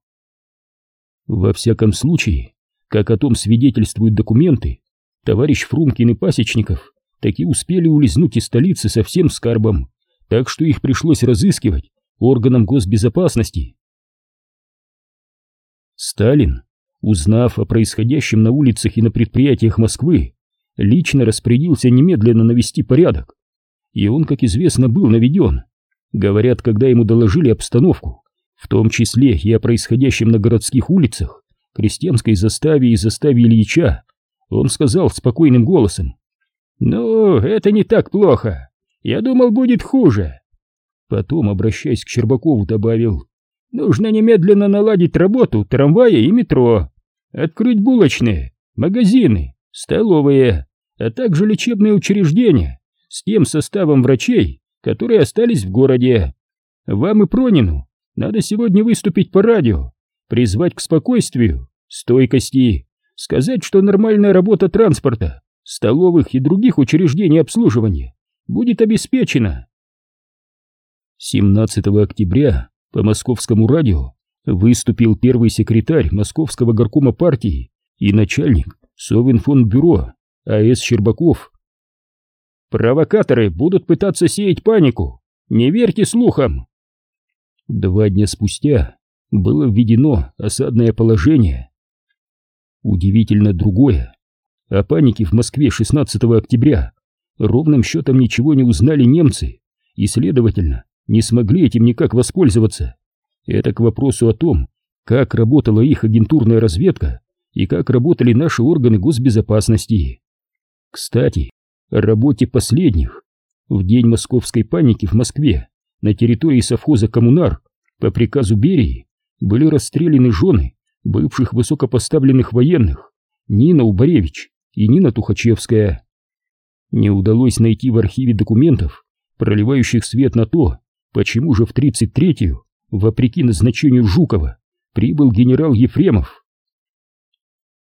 Во всяком случае, как о том свидетельствуют документы, товарищ Фрумкин и Пасечников таки успели улизнуть из столицы со всем скарбом, так что их пришлось разыскивать органам госбезопасности. Сталин, узнав о происходящем на улицах и на предприятиях Москвы, лично распорядился немедленно навести порядок. И он, как известно, был наведен. Говорят, когда ему доложили обстановку, в том числе и о происходящем на городских улицах, крестьянской заставе и заставе Ильича, он сказал спокойным голосом, «Ну, это не так плохо. Я думал, будет хуже. Потом, обращаясь к Щербакову, добавил, «Нужно немедленно наладить работу трамвая и метро, открыть булочные, магазины, столовые, а также лечебные учреждения с тем составом врачей, которые остались в городе. Вам и Пронину надо сегодня выступить по радио, призвать к спокойствию, стойкости, сказать, что нормальная работа транспорта, столовых и других учреждений обслуживания будет обеспечена. 17 октября по московскому радио выступил первый секретарь Московского горкома партии и начальник Совинформбюро А.С. Щербаков. «Провокаторы будут пытаться сеять панику. Не верьте слухам!» Два дня спустя было введено осадное положение. Удивительно другое. О панике в Москве 16 октября ровным счетом ничего не узнали немцы, и, следовательно, не смогли этим никак воспользоваться. Это к вопросу о том, как работала их агентурная разведка и как работали наши органы госбезопасности. Кстати, работе последних. В день московской паники в Москве на территории совхоза «Коммунар» по приказу Берии были расстреляны жены бывших высокопоставленных военных Нина Убаревич и Нина Тухачевская. Не удалось найти в архиве документов, проливающих свет на то, Почему же в 33-ю, вопреки назначению Жукова, прибыл генерал Ефремов?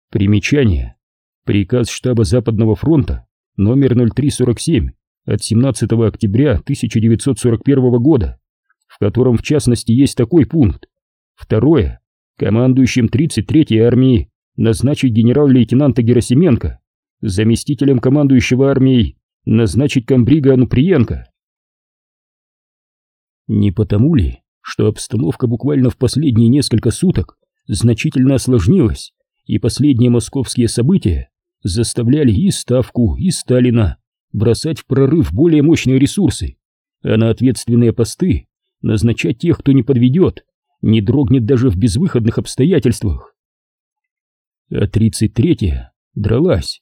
Примечание. Приказ штаба Западного фронта номер 0347 от 17 октября 1941 года, в котором в частности есть такой пункт. Второе. Командующим 33-й армией назначить генерал-лейтенанта Герасименко, заместителем командующего армией назначить комбрига Ануприенко. Не потому ли, что обстановка буквально в последние несколько суток значительно осложнилась, и последние московские события заставляли и Ставку, и Сталина бросать в прорыв более мощные ресурсы, а на ответственные посты назначать тех, кто не подведет, не дрогнет даже в безвыходных обстоятельствах. А 33-я дралась.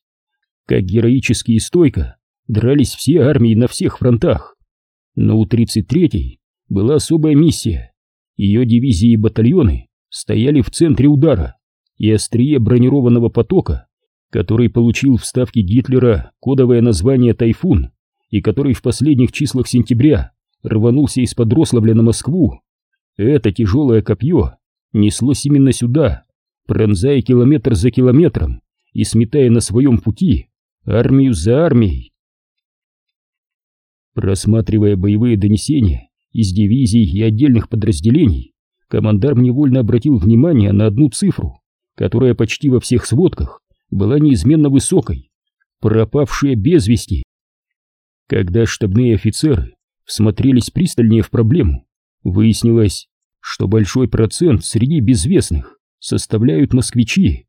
Как героически и стойко дрались все армии на всех фронтах. Но у 33-й была особая миссия. Ее дивизии и батальоны стояли в центре удара и острие бронированного потока, который получил в ставке Гитлера кодовое название «Тайфун» и который в последних числах сентября рванулся из-под Рославля на Москву. Это тяжелое копье неслось именно сюда, пронзая километр за километром и сметая на своем пути армию за армией. Просматривая боевые донесения из дивизий и отдельных подразделений, командарм невольно обратил внимание на одну цифру, которая почти во всех сводках была неизменно высокой — пропавшие без вести. Когда штабные офицеры всмотрелись пристальнее в проблему, выяснилось, что большой процент среди безвестных составляют москвичи.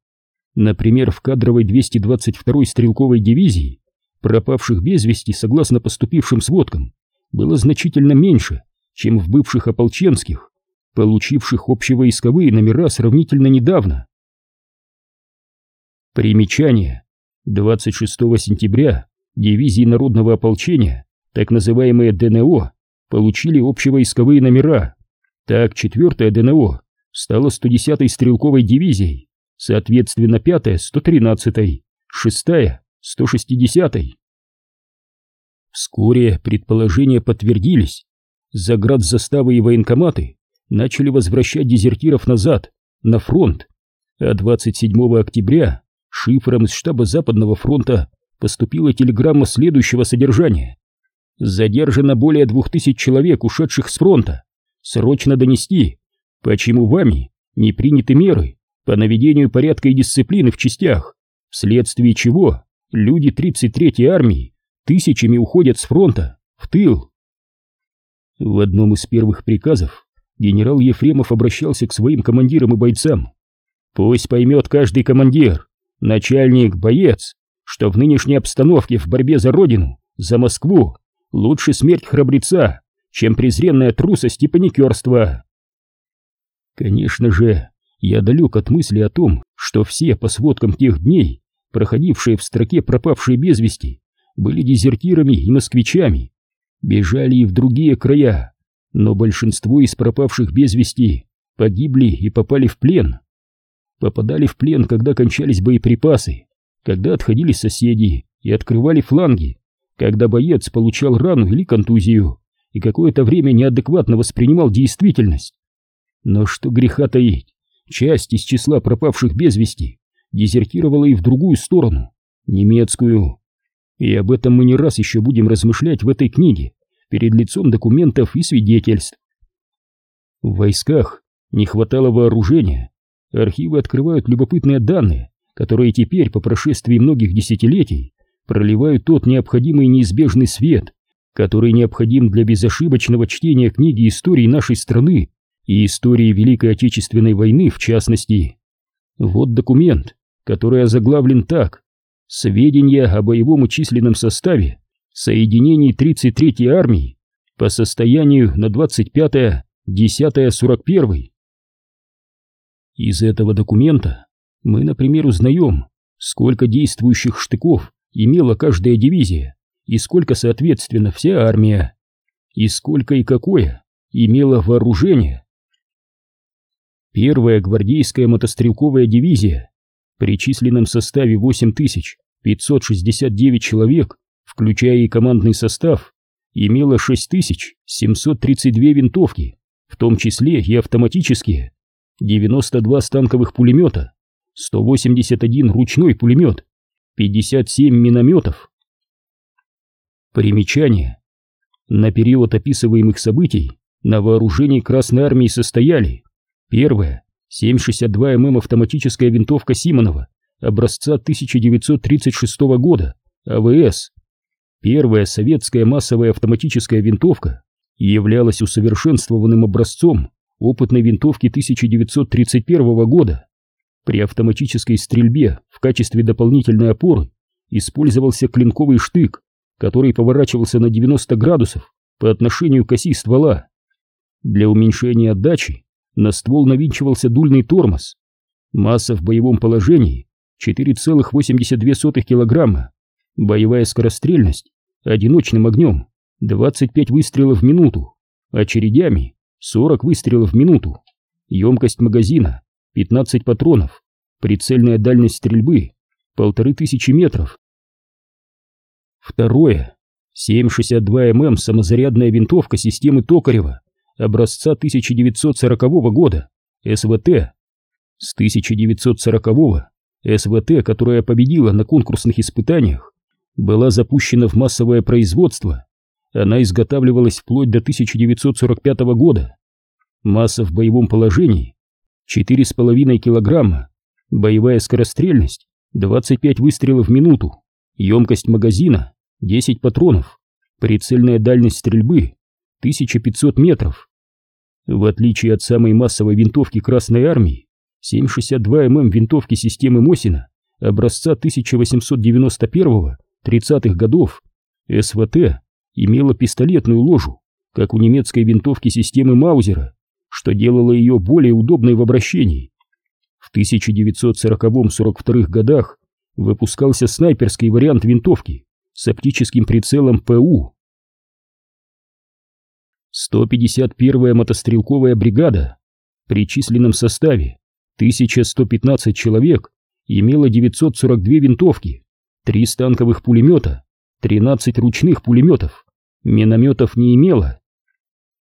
Например, в кадровой 222-й стрелковой дивизии пропавших без вести, согласно поступившим сводкам, было значительно меньше, чем в бывших ополченских, получивших общевойсковые номера сравнительно недавно. Примечание. 26 сентября дивизии народного ополчения, так называемые ДНО, получили общевойсковые номера. Так, 4 ДНО стала 110-й стрелковой дивизией, соответственно, 5-я 113-й, 6-я 160-й. Вскоре предположения подтвердились. Заградзаставы и военкоматы начали возвращать дезертиров назад, на фронт, а 27 октября шифром из штаба Западного фронта поступила телеграмма следующего содержания. Задержано более двух тысяч человек, ушедших с фронта. Срочно донести, почему вами не приняты меры по наведению порядка и дисциплины в частях, вследствие чего люди 33-й армии тысячами уходят с фронта в тыл. В одном из первых приказов генерал Ефремов обращался к своим командирам и бойцам. Пусть поймет каждый командир, начальник, боец, что в нынешней обстановке в борьбе за родину, за Москву, лучше смерть храбреца, чем презренная трусость и паникерство. Конечно же, я далек от мысли о том, что все по сводкам тех дней, проходившие в строке пропавшие без вести, были дезертирами и москвичами, бежали и в другие края, но большинство из пропавших без вести погибли и попали в плен попадали в плен, когда кончались боеприпасы, когда отходили соседи и открывали фланги, когда боец получал рану или контузию и какое-то время неадекватно воспринимал действительность. Но что греха таить, часть из числа пропавших без вести дезертировала и в другую сторону, немецкую. И об этом мы не раз еще будем размышлять в этой книге, перед лицом документов и свидетельств. В войсках не хватало вооружения, архивы открывают любопытные данные, которые теперь, по прошествии многих десятилетий, проливают тот необходимый неизбежный свет, который необходим для безошибочного чтения книги истории нашей страны и истории Великой Отечественной войны в частности. Вот документ, который озаглавлен так «Сведения о боевом и численном составе соединений 33-й армии по состоянию на 25-10-41». Из этого документа мы, например, узнаем, сколько действующих штыков имела каждая дивизия и сколько, соответственно, вся армия, и сколько и какое имела вооружение. Первая гвардейская мотострелковая дивизия при численном составе 8569 человек, включая и командный состав, имела 6732 винтовки, в том числе и автоматические. 92 станковых пулемета, 181 ручной пулемет, 57 минометов. Примечание. На период описываемых событий на вооружении Красной Армии состояли первое 7,62 мм автоматическая винтовка Симонова образца 1936 года АВС. Первая советская массовая автоматическая винтовка являлась усовершенствованным образцом опытной винтовки 1931 года. При автоматической стрельбе в качестве дополнительной опоры использовался клинковый штык, который поворачивался на 90 градусов по отношению к оси ствола. Для уменьшения отдачи на ствол навинчивался дульный тормоз. Масса в боевом положении 4,82 килограмма. Боевая скорострельность одиночным огнем 25 выстрелов в минуту, очередями 40 выстрелов в минуту. Емкость магазина 15 патронов. Прицельная дальность стрельбы полторы тысячи метров. Второе. 7,62 мм самозарядная винтовка системы Токарева образца 1940 года, СВТ. С 1940 СВТ, которая победила на конкурсных испытаниях, была запущена в массовое производство. Она изготавливалась вплоть до 1945 года. Масса в боевом положении 4,5 килограмма, боевая скорострельность 25 выстрелов в минуту, емкость магазина 10 патронов, прицельная дальность стрельбы 1500 метров. В отличие от самой массовой винтовки Красной Армии, 7,62 мм винтовки системы Мосина образца 1891-30-х годов СВТ имела пистолетную ложу, как у немецкой винтовки системы Маузера, что делало ее более удобной в обращении. В 1940-42 годах выпускался снайперский вариант винтовки с оптическим прицелом ПУ 151-я мотострелковая бригада при численном составе 1115 человек имела 942 винтовки, 3 станковых пулемета, 13 ручных пулеметов, минометов не имела.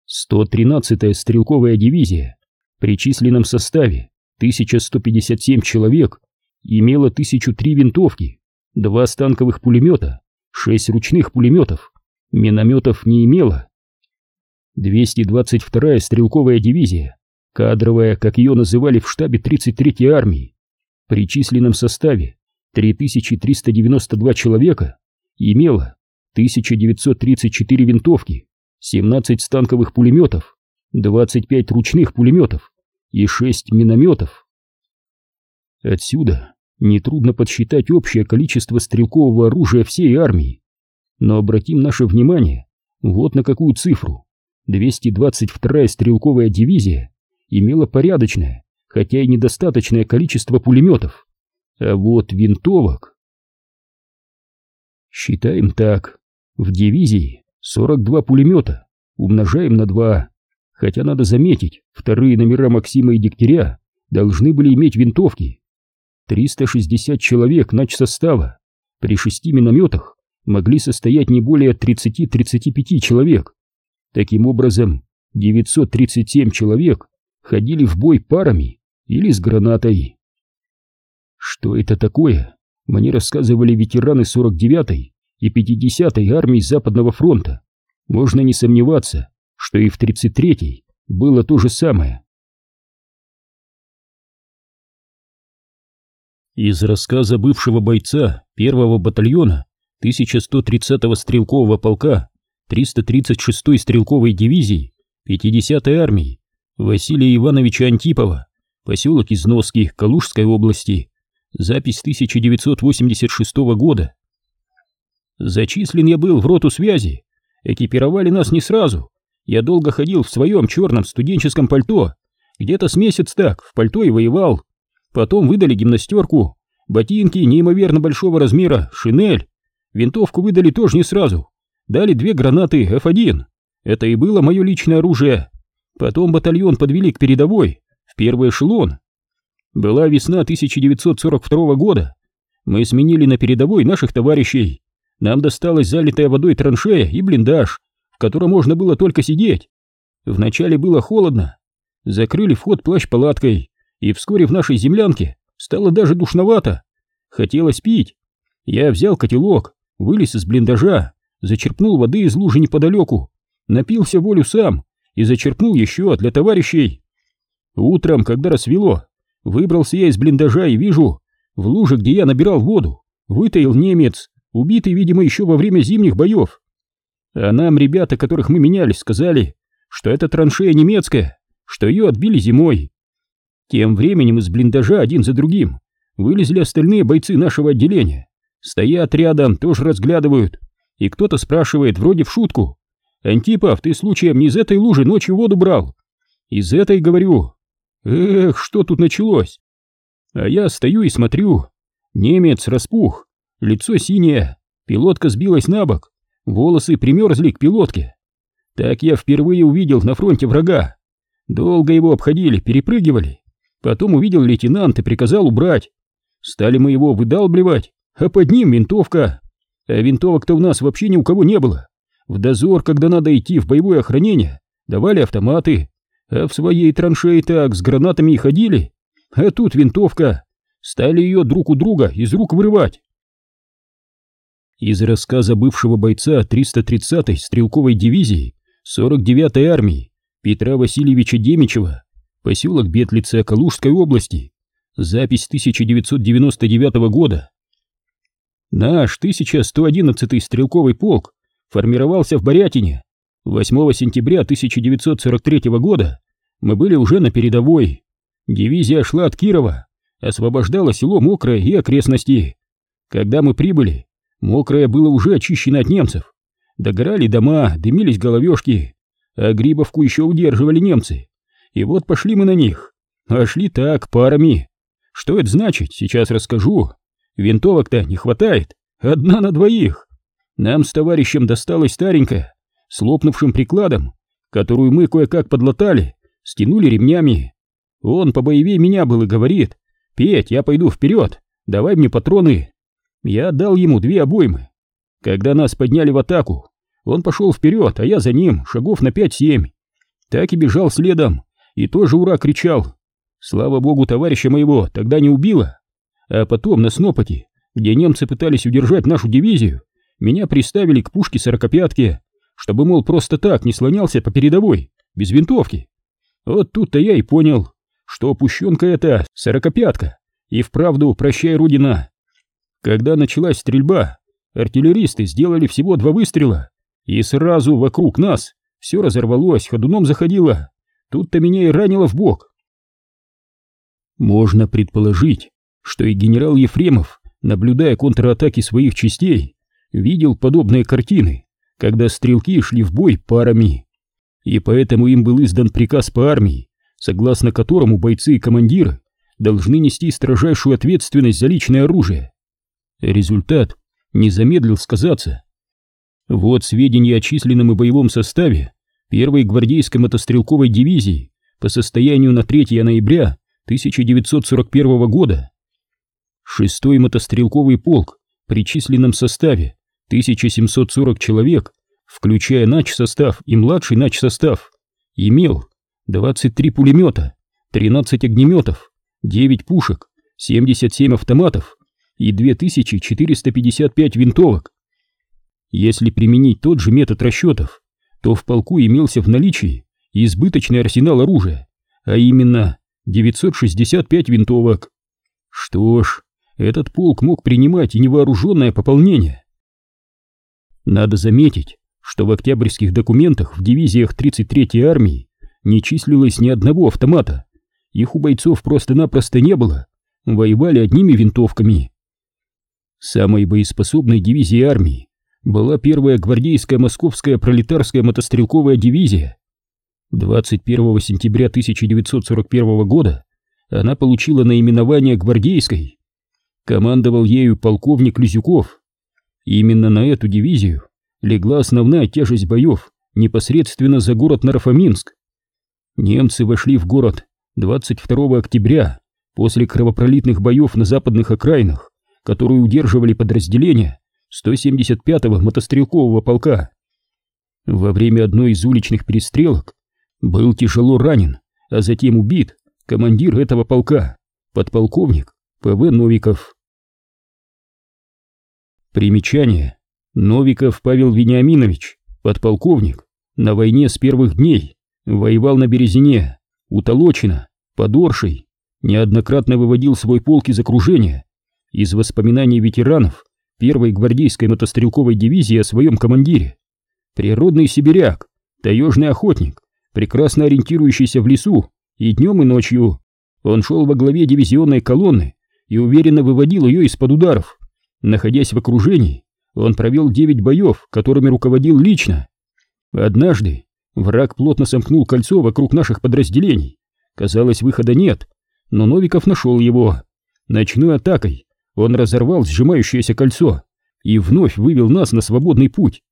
113-я стрелковая дивизия при численном составе 1157 человек имела 1003 винтовки, 2 станковых пулемета, 6 ручных пулеметов, минометов не имела. 222-я стрелковая дивизия, кадровая, как ее называли в штабе 33-й армии, при численном составе 3392 человека, имела 1934 винтовки, 17 станковых пулеметов, 25 ручных пулеметов и 6 минометов. Отсюда нетрудно подсчитать общее количество стрелкового оружия всей армии, но обратим наше внимание вот на какую цифру. 222-я стрелковая дивизия имела порядочное, хотя и недостаточное количество пулеметов. А вот винтовок... Считаем так. В дивизии 42 пулемета, умножаем на 2. Хотя надо заметить, вторые номера Максима и Дегтяря должны были иметь винтовки. 360 человек начсостава при шести минометах могли состоять не более 30-35 человек. Таким образом, 937 человек ходили в бой парами или с гранатой. Что это такое? Мне рассказывали ветераны 49-й и 50-й армии Западного фронта. Можно не сомневаться, что и в 33-й было то же самое. Из рассказа бывшего бойца первого батальона 1130-го стрелкового полка 336-й стрелковой дивизии 50-й армии Василия Ивановича Антипова, поселок Износки, Калужской области, запись 1986 года. Зачислен я был в роту связи, экипировали нас не сразу, я долго ходил в своем черном студенческом пальто, где-то с месяц так, в пальто и воевал. Потом выдали гимнастерку, ботинки неимоверно большого размера, шинель. Винтовку выдали тоже не сразу, дали две гранаты F1. Это и было мое личное оружие. Потом батальон подвели к передовой, в первый эшелон. Была весна 1942 года. Мы сменили на передовой наших товарищей. Нам досталась залитая водой траншея и блиндаж, в котором можно было только сидеть. Вначале было холодно. Закрыли вход плащ-палаткой, и вскоре в нашей землянке стало даже душновато. Хотелось пить. Я взял котелок, вылез из блиндажа, зачерпнул воды из лужи неподалеку, напился волю сам и зачерпнул еще для товарищей. Утром, когда рассвело, выбрался я из блиндажа и вижу, в луже, где я набирал воду, вытаил немец, убитый, видимо, еще во время зимних боев. А нам ребята, которых мы менялись, сказали, что это траншея немецкая, что ее отбили зимой. Тем временем из блиндажа один за другим вылезли остальные бойцы нашего отделения. Стоят рядом, тоже разглядывают. И кто-то спрашивает, вроде в шутку. «Антипов, ты случаем не из этой лужи ночью воду брал?» «Из этой, говорю». «Эх, что тут началось?» А я стою и смотрю. Немец распух, лицо синее, пилотка сбилась на бок, волосы примерзли к пилотке. Так я впервые увидел на фронте врага. Долго его обходили, перепрыгивали. Потом увидел лейтенант и приказал убрать. Стали мы его выдалбливать, а под ним винтовка. А винтовок-то у нас вообще ни у кого не было. В дозор, когда надо идти в боевое охранение, давали автоматы. А в своей траншеи так с гранатами и ходили. А тут винтовка. Стали ее друг у друга из рук вырывать. Из рассказа бывшего бойца 330-й стрелковой дивизии 49-й армии Петра Васильевича Демичева, поселок Бетлица Калужской области, Запись 1999 года. Наш 1111-й стрелковый полк формировался в Борятине. 8 сентября 1943 года мы были уже на передовой. Дивизия шла от Кирова, освобождала село Мокрое и окрестности. Когда мы прибыли, Мокрое было уже очищено от немцев. Догорали дома, дымились головешки, а Грибовку еще удерживали немцы. И вот пошли мы на них, а шли так, парами. Что это значит, сейчас расскажу. Винтовок-то не хватает, одна на двоих. Нам с товарищем досталась старенькая, с лопнувшим прикладом, которую мы кое-как подлатали, стянули ремнями. Он побоевее меня был и говорит, «Петь, я пойду вперед, давай мне патроны». Я дал ему две обоймы. Когда нас подняли в атаку, он пошел вперед, а я за ним, шагов на пять-семь. Так и бежал следом, и тоже ура кричал. Слава богу, товарища моего тогда не убило. А потом на Снопоте, где немцы пытались удержать нашу дивизию, меня приставили к пушке сорокопятки, чтобы, мол, просто так не слонялся по передовой, без винтовки. Вот тут-то я и понял, что пущенка это сорокопятка, и вправду прощай, Рудина. Когда началась стрельба, артиллеристы сделали всего два выстрела, и сразу вокруг нас все разорвалось, ходуном заходило. Тут-то меня и ранило в бок. Можно предположить, что и генерал Ефремов, наблюдая контратаки своих частей, видел подобные картины, когда стрелки шли в бой парами. И поэтому им был издан приказ по армии, согласно которому бойцы и командиры должны нести строжайшую ответственность за личное оружие. Результат не замедлил сказаться. Вот сведения о численном и боевом составе первой гвардейской мотострелковой дивизии по состоянию на 3 ноября 1941 года. Шестой мотострелковый полк при численном составе 1740 человек, включая нач-состав и младший нач-состав, имел 23 пулемета, 13 огнеметов, 9 пушек, 77 автоматов и 2455 винтовок. Если применить тот же метод расчетов, то в полку имелся в наличии избыточный арсенал оружия, а именно 965 винтовок. Что ж, этот полк мог принимать и невооруженное пополнение. Надо заметить, что в октябрьских документах в дивизиях 33-й армии не числилось ни одного автомата. Их у бойцов просто-напросто не было, воевали одними винтовками. Самой боеспособной дивизией армии была первая гвардейская московская пролетарская мотострелковая дивизия, 21 сентября 1941 года она получила наименование гвардейской. Командовал ею полковник Лизюков. Именно на эту дивизию легла основная тяжесть боев непосредственно за город Нарафаминск. Немцы вошли в город 22 октября после кровопролитных боев на западных окраинах, которые удерживали подразделения 175-го мотострелкового полка. Во время одной из уличных перестрелок был тяжело ранен, а затем убит командир этого полка, подполковник П.В. Новиков. Примечание. Новиков Павел Вениаминович, подполковник, на войне с первых дней, воевал на Березине, у Толочина, под Оршей, неоднократно выводил свой полк из окружения. Из воспоминаний ветеранов первой гвардейской мотострелковой дивизии о своем командире. Природный сибиряк, таежный охотник, прекрасно ориентирующийся в лесу и днем, и ночью. Он шел во главе дивизионной колонны и уверенно выводил ее из-под ударов. Находясь в окружении, он провел девять боев, которыми руководил лично. Однажды враг плотно сомкнул кольцо вокруг наших подразделений. Казалось, выхода нет, но Новиков нашел его. Ночной атакой он разорвал сжимающееся кольцо и вновь вывел нас на свободный путь.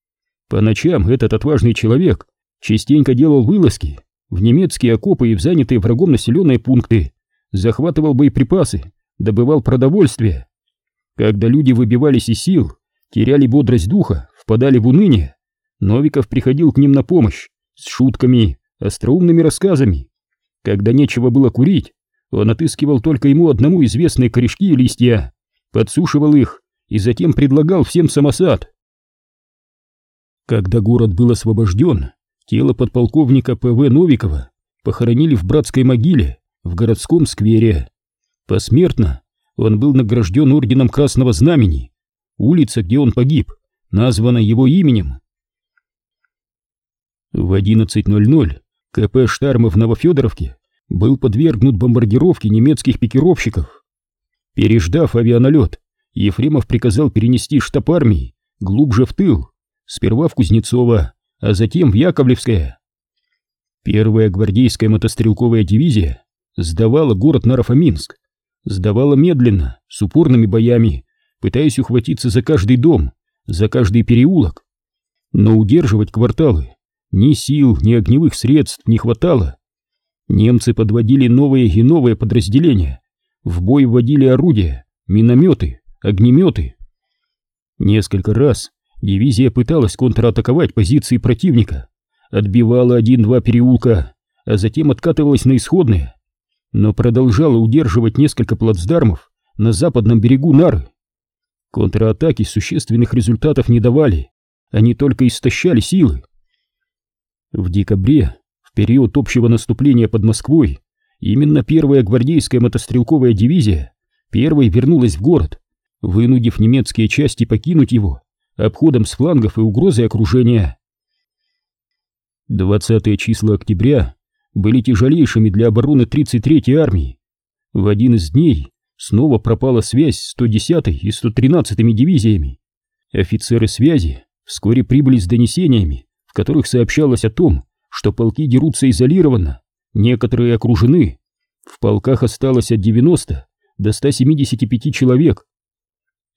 По ночам этот отважный человек частенько делал вылазки в немецкие окопы и в занятые врагом населенные пункты, захватывал боеприпасы, добывал продовольствие. Когда люди выбивались из сил, теряли бодрость духа, впадали в уныние, Новиков приходил к ним на помощь с шутками, остроумными рассказами. Когда нечего было курить, он отыскивал только ему одному известные корешки и листья, подсушивал их и затем предлагал всем самосад. Когда город был освобожден, тело подполковника П.В. Новикова похоронили в братской могиле в городском сквере. Посмертно он был награжден орденом Красного Знамени. Улица, где он погиб, названа его именем. В 11.00 КП Штармов в Новофедоровке был подвергнут бомбардировке немецких пикировщиков. Переждав авианалет, Ефремов приказал перенести штаб армии глубже в тыл, сперва в Кузнецово, а затем в Яковлевское. Первая гвардейская мотострелковая дивизия сдавала город Нарафаминск, сдавала медленно, с упорными боями, пытаясь ухватиться за каждый дом, за каждый переулок. Но удерживать кварталы ни сил, ни огневых средств не хватало. Немцы подводили новые и новые подразделения, в бой вводили орудия, минометы, огнеметы. Несколько раз дивизия пыталась контратаковать позиции противника, отбивала один-два переулка, а затем откатывалась на исходные, но продолжала удерживать несколько плацдармов на западном берегу Нары. Контратаки существенных результатов не давали, они только истощали силы. В декабре в период общего наступления под Москвой именно первая гвардейская мотострелковая дивизия первой вернулась в город, вынудив немецкие части покинуть его обходом с флангов и угрозой окружения. 20 числа октября были тяжелейшими для обороны 33-й армии. В один из дней снова пропала связь с 110-й и 113-ми дивизиями. Офицеры связи вскоре прибыли с донесениями, в которых сообщалось о том, что полки дерутся изолированно, некоторые окружены. В полках осталось от 90 до 175 человек.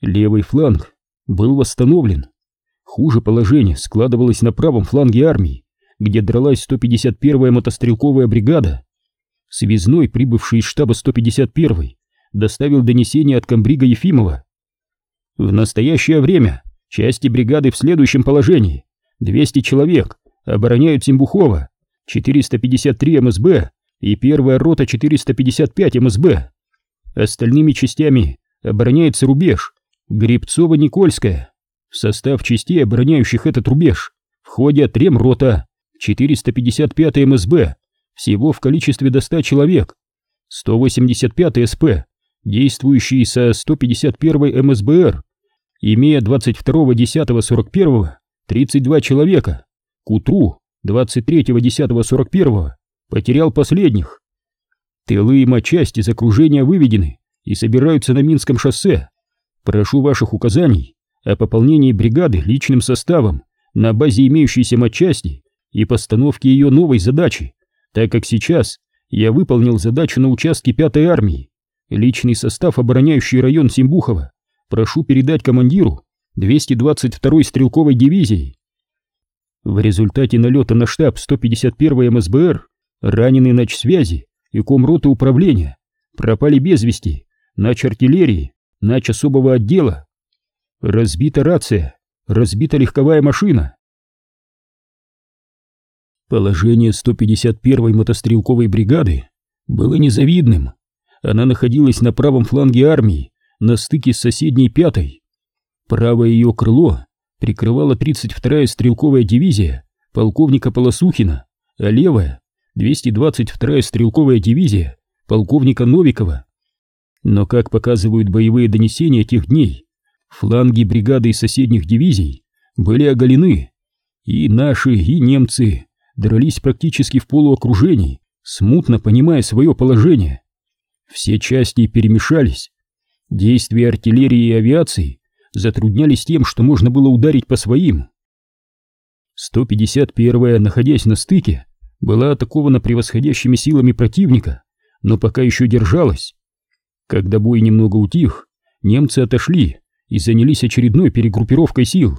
Левый фланг был восстановлен. Хуже положение складывалось на правом фланге армии, где дралась 151-я мотострелковая бригада. Связной, прибывший из штаба 151-й, доставил донесение от комбрига Ефимова. В настоящее время части бригады в следующем положении. 200 человек обороняют Симбухова, 453 МСБ и первая рота 455 МСБ. Остальными частями обороняется рубеж Грибцово-Никольская. В состав частей, обороняющих этот рубеж, входят ремрота, 455 МСБ, всего в количестве до 100 человек, 185 СП, действующие со 151 МСБР, имея 22.10.41 32 человека. К утру 23.10.41 потерял последних. Тылы и матчасть из окружения выведены и собираются на Минском шоссе. Прошу ваших указаний о пополнении бригады личным составом на базе имеющейся матчасти и постановке ее новой задачи, так как сейчас я выполнил задачу на участке 5-й армии. Личный состав, обороняющий район Симбухова, прошу передать командиру 222-й стрелковой дивизии. В результате налета на штаб 151-й МСБР раненый нач связи и комроты управления пропали без вести, нач артиллерии, нач особого отдела. Разбита рация, разбита легковая машина. Положение 151-й мотострелковой бригады было незавидным. Она находилась на правом фланге армии, на стыке с соседней пятой. Правое ее крыло прикрывала 32-я стрелковая дивизия полковника Полосухина, а левая — 222-я стрелковая дивизия полковника Новикова. Но, как показывают боевые донесения тех дней, фланги бригады и соседних дивизий были оголены, и наши, и немцы дрались практически в полуокружении, смутно понимая свое положение. Все части перемешались. Действия артиллерии и авиации затруднялись тем, что можно было ударить по своим. 151-я, находясь на стыке, была атакована превосходящими силами противника, но пока еще держалась. Когда бой немного утих, немцы отошли и занялись очередной перегруппировкой сил.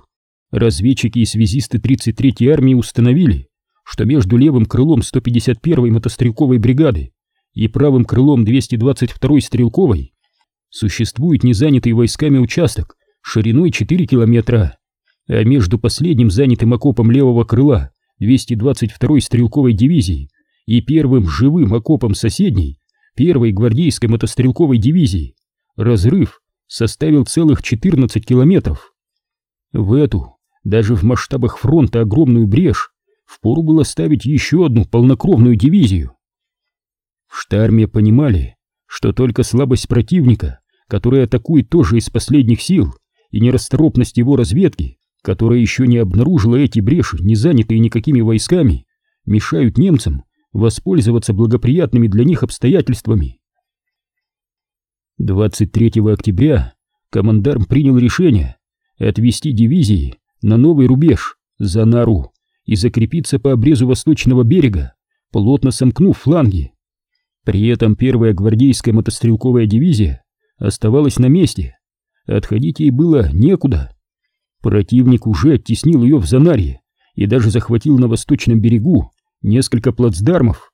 Разведчики и связисты 33-й армии установили, что между левым крылом 151-й мотострелковой бригады и правым крылом 222-й стрелковой существует незанятый войсками участок шириной 4 километра, а между последним занятым окопом левого крыла 222-й стрелковой дивизии и первым живым окопом соседней, первой гвардейской мотострелковой дивизии, разрыв составил целых 14 километров. В эту, даже в масштабах фронта огромную брешь, впору было ставить еще одну полнокровную дивизию. В штарме понимали, что только слабость противника, который атакует тоже из последних сил, и нерасторопность его разведки, которая еще не обнаружила эти бреши, не занятые никакими войсками, мешают немцам воспользоваться благоприятными для них обстоятельствами. 23 октября командарм принял решение отвести дивизии на новый рубеж, за Нару, и закрепиться по обрезу восточного берега, плотно сомкнув фланги. При этом первая гвардейская мотострелковая дивизия оставалась на месте, отходить ей было некуда. Противник уже оттеснил ее в Занарье и даже захватил на восточном берегу несколько плацдармов.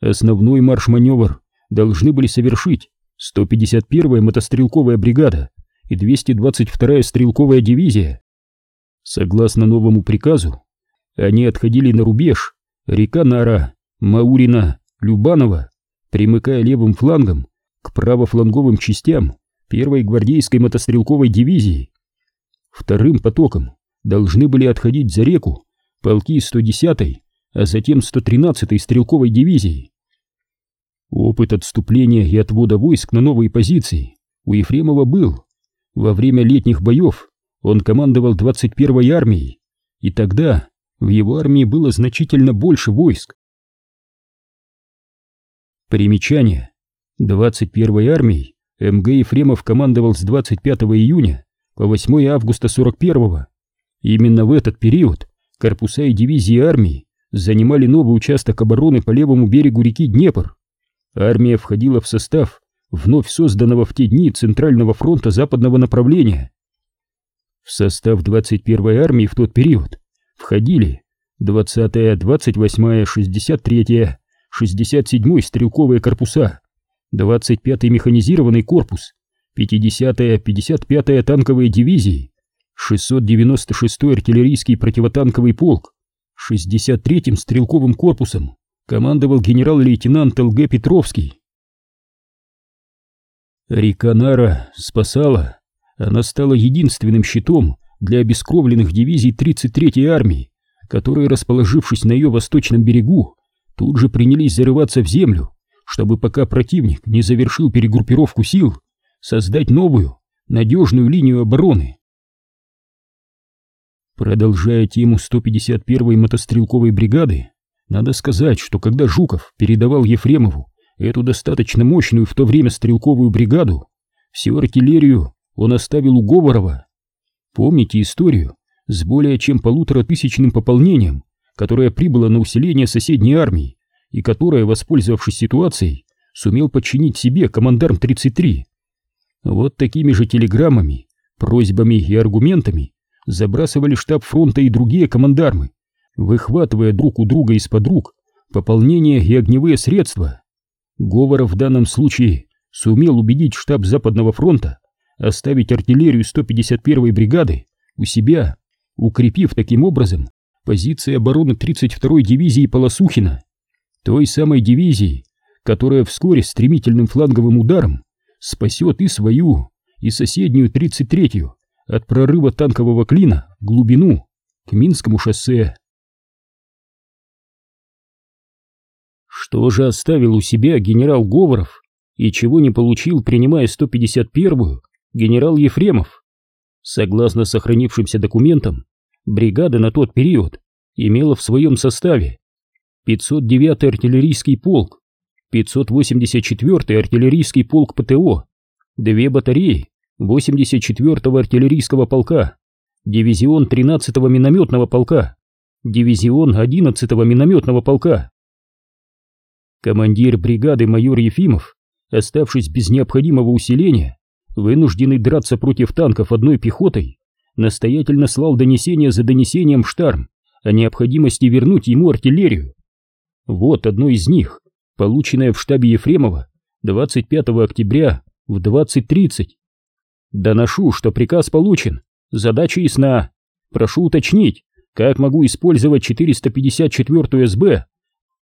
Основной марш-маневр должны были совершить 151-я мотострелковая бригада и 222-я стрелковая дивизия. Согласно новому приказу, они отходили на рубеж река Нара, Маурина, Любанова, примыкая левым флангом к правофланговым частям первой гвардейской мотострелковой дивизии. Вторым потоком должны были отходить за реку полки 110-й, а затем 113-й стрелковой дивизии. Опыт отступления и отвода войск на новые позиции у Ефремова был. Во время летних боев он командовал 21-й армией, и тогда в его армии было значительно больше войск. Примечание. 21-й армией МГ Ефремов командовал с 25 июня по 8 августа 41-го. Именно в этот период корпуса и дивизии армии занимали новый участок обороны по левому берегу реки Днепр. Армия входила в состав вновь созданного в те дни Центрального фронта западного направления. В состав 21-й армии в тот период входили 20-я, 28-я, 63-я, 67-й стрелковые корпуса, 25-й механизированный корпус, 50-я, 55-я танковые дивизии, 696-й артиллерийский противотанковый полк, 63-м стрелковым корпусом командовал генерал-лейтенант ЛГ Петровский. Река Нара спасала, она стала единственным щитом для обескровленных дивизий 33-й армии, которые, расположившись на ее восточном берегу, тут же принялись зарываться в землю, чтобы пока противник не завершил перегруппировку сил, создать новую, надежную линию обороны. Продолжая тему 151-й мотострелковой бригады, надо сказать, что когда Жуков передавал Ефремову эту достаточно мощную в то время стрелковую бригаду, всю артиллерию он оставил у Говорова. Помните историю с более чем полутора тысячным пополнением, которое прибыло на усиление соседней армии и которое, воспользовавшись ситуацией, сумел подчинить себе командарм 33. Вот такими же телеграммами, просьбами и аргументами забрасывали штаб фронта и другие командармы, выхватывая друг у друга из-под рук пополнение и огневые средства. Говоров в данном случае сумел убедить штаб Западного фронта оставить артиллерию 151-й бригады у себя, укрепив таким образом позиции обороны 32-й дивизии Полосухина той самой дивизии, которая вскоре стремительным фланговым ударом спасет и свою, и соседнюю 33-ю, от прорыва танкового клина в глубину, к Минскому шоссе. Что же оставил у себя генерал Говоров и чего не получил, принимая 151-ю, генерал Ефремов? Согласно сохранившимся документам, бригада на тот период имела в своем составе 509-й артиллерийский полк, 584-й артиллерийский полк ПТО, две батареи 84-го артиллерийского полка, дивизион 13-го минометного полка, дивизион 11-го минометного полка. Командир бригады майор Ефимов, оставшись без необходимого усиления, вынужденный драться против танков одной пехотой, настоятельно слал донесение за донесением в штарм о необходимости вернуть ему артиллерию. Вот одно из них, полученное в штабе Ефремова 25 октября в 20.30. Доношу, что приказ получен, задача ясна. Прошу уточнить, как могу использовать 454-ю СБ,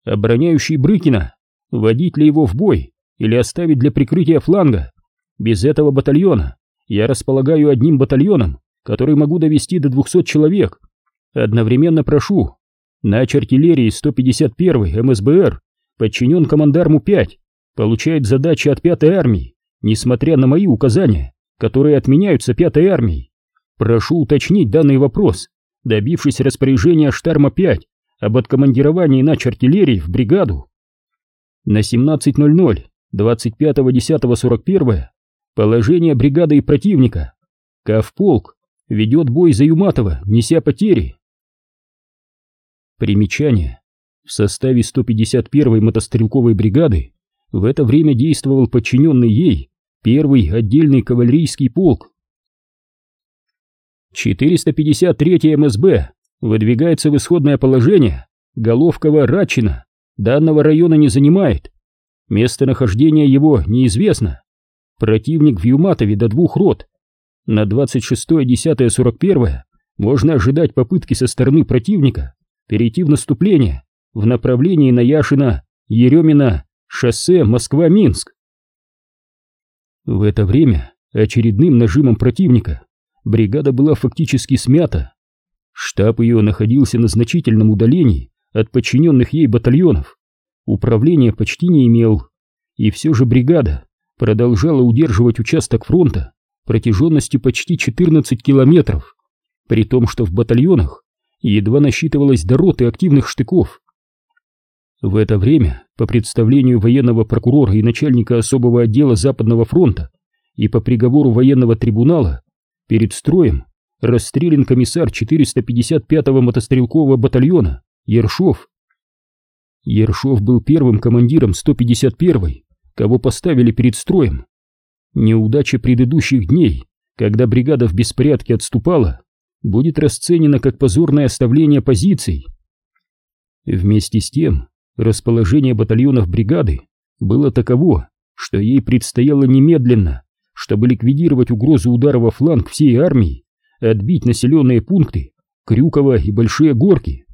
обороняющий Брыкина, водить ли его в бой или оставить для прикрытия фланга. Без этого батальона я располагаю одним батальоном, который могу довести до 200 человек. Одновременно прошу, нач артиллерии 151 МСБР подчинен командарму 5, получает задачи от 5-й армии, несмотря на мои указания, которые отменяются 5-й армией. Прошу уточнить данный вопрос, добившись распоряжения Штарма 5 об откомандировании нач артиллерии в бригаду. На 17.00 25.10.41 положение бригады и противника. Кавполк ведет бой за Юматова, неся потери. Примечание. В составе 151-й мотострелковой бригады в это время действовал подчиненный ей первый отдельный кавалерийский полк. 453 МСБ выдвигается в исходное положение Головкова-Рачина, данного района не занимает. Местонахождение его неизвестно. Противник в Юматове до двух рот. На 26.10.41 можно ожидать попытки со стороны противника перейти в наступление в направлении Наяшина, Еремина, шоссе Москва-Минск. В это время очередным нажимом противника бригада была фактически смята. Штаб ее находился на значительном удалении от подчиненных ей батальонов. Управления почти не имел. И все же бригада продолжала удерживать участок фронта протяженностью почти 14 километров, при том, что в батальонах едва насчитывалось до роты активных штыков. В это время, по представлению военного прокурора и начальника особого отдела Западного фронта и по приговору военного трибунала, перед строем расстрелян комиссар 455-го мотострелкового батальона Ершов. Ершов был первым командиром 151-й, кого поставили перед строем. Неудача предыдущих дней, когда бригада в беспорядке отступала, будет расценена как позорное оставление позиций. Вместе с тем, Расположение батальонов бригады было таково, что ей предстояло немедленно, чтобы ликвидировать угрозу удара во фланг всей армии, отбить населенные пункты Крюково и Большие Горки.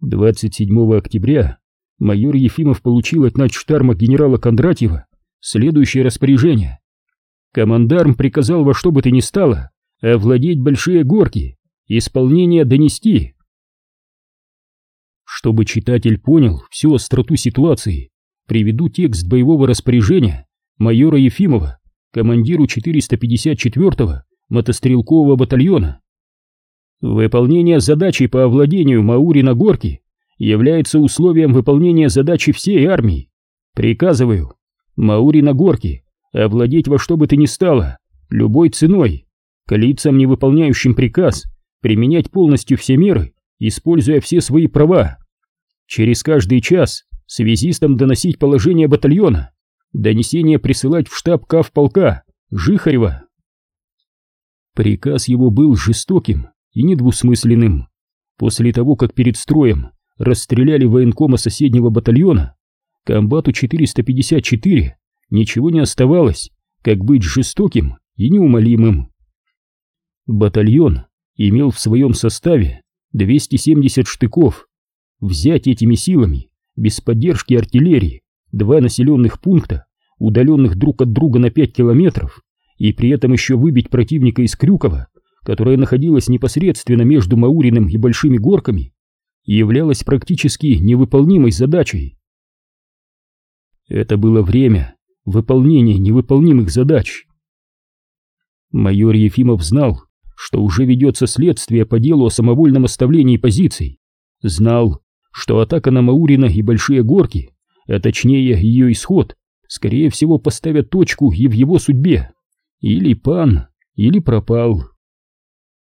27 октября майор Ефимов получил от начштарма генерала Кондратьева следующее распоряжение. Командарм приказал во что бы то ни стало овладеть Большие Горки, исполнение донести. Чтобы читатель понял всю остроту ситуации, приведу текст боевого распоряжения майора Ефимова, командиру 454-го мотострелкового батальона. Выполнение задачи по овладению Маури на горке является условием выполнения задачи всей армии. Приказываю Маури на горке овладеть во что бы то ни стало, любой ценой, к лицам, не выполняющим приказ, применять полностью все меры, используя все свои права. Через каждый час связистам доносить положение батальона, донесение присылать в штаб КАВ полка Жихарева. Приказ его был жестоким и недвусмысленным. После того, как перед строем расстреляли военкома соседнего батальона, комбату 454 ничего не оставалось, как быть жестоким и неумолимым. Батальон имел в своем составе 270 штыков, Взять этими силами, без поддержки артиллерии, два населенных пункта, удаленных друг от друга на 5 километров, и при этом еще выбить противника из Крюкова которая находилась непосредственно между Мауриным и Большими горками, являлась практически невыполнимой задачей. Это было время выполнения невыполнимых задач. Майор Ефимов знал, что уже ведется следствие по делу о самовольном оставлении позиций, знал, что атака на Маурина и Большие горки, а точнее ее исход, скорее всего поставят точку и в его судьбе. Или пан, или пропал.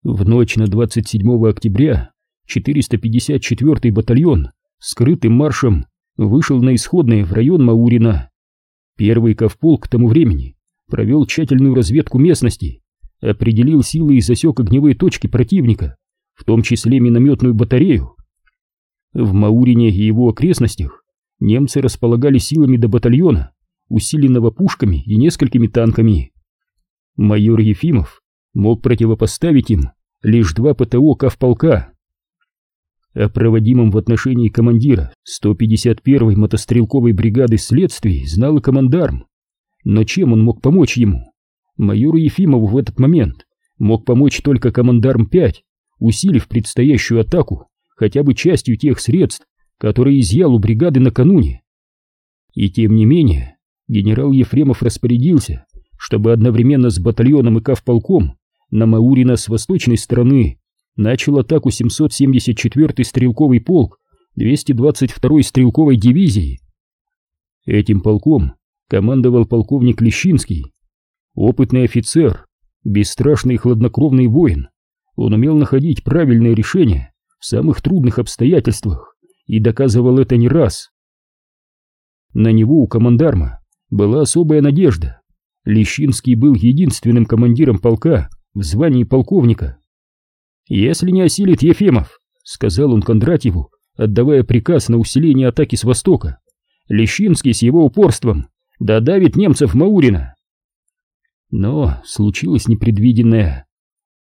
В ночь на 27 октября 454-й батальон скрытым маршем вышел на исходное в район Маурина. Первый ковполк к тому времени провел тщательную разведку местности, определил силы и засек огневые точки противника, в том числе минометную батарею. В Маурине и его окрестностях немцы располагали силами до батальона, усиленного пушками и несколькими танками. Майор Ефимов мог противопоставить им лишь два ПТО Кавполка. О проводимом в отношении командира 151-й мотострелковой бригады следствий знал и командарм. Но чем он мог помочь ему? Майору Ефимову в этот момент мог помочь только командарм 5, усилив предстоящую атаку хотя бы частью тех средств, которые изъял у бригады накануне. И тем не менее, генерал Ефремов распорядился, чтобы одновременно с батальоном и кавполком на Маурина с восточной стороны начал атаку 774-й стрелковый полк 222-й стрелковой дивизии. Этим полком командовал полковник Лещинский, опытный офицер, бесстрашный и хладнокровный воин. Он умел находить правильные решения в самых трудных обстоятельствах и доказывал это не раз. На него у командарма была особая надежда. Лещинский был единственным командиром полка в звании полковника. «Если не осилит Ефимов», — сказал он Кондратьеву, отдавая приказ на усиление атаки с востока, Лещинский с его упорством додавит немцев Маурина. Но случилось непредвиденное.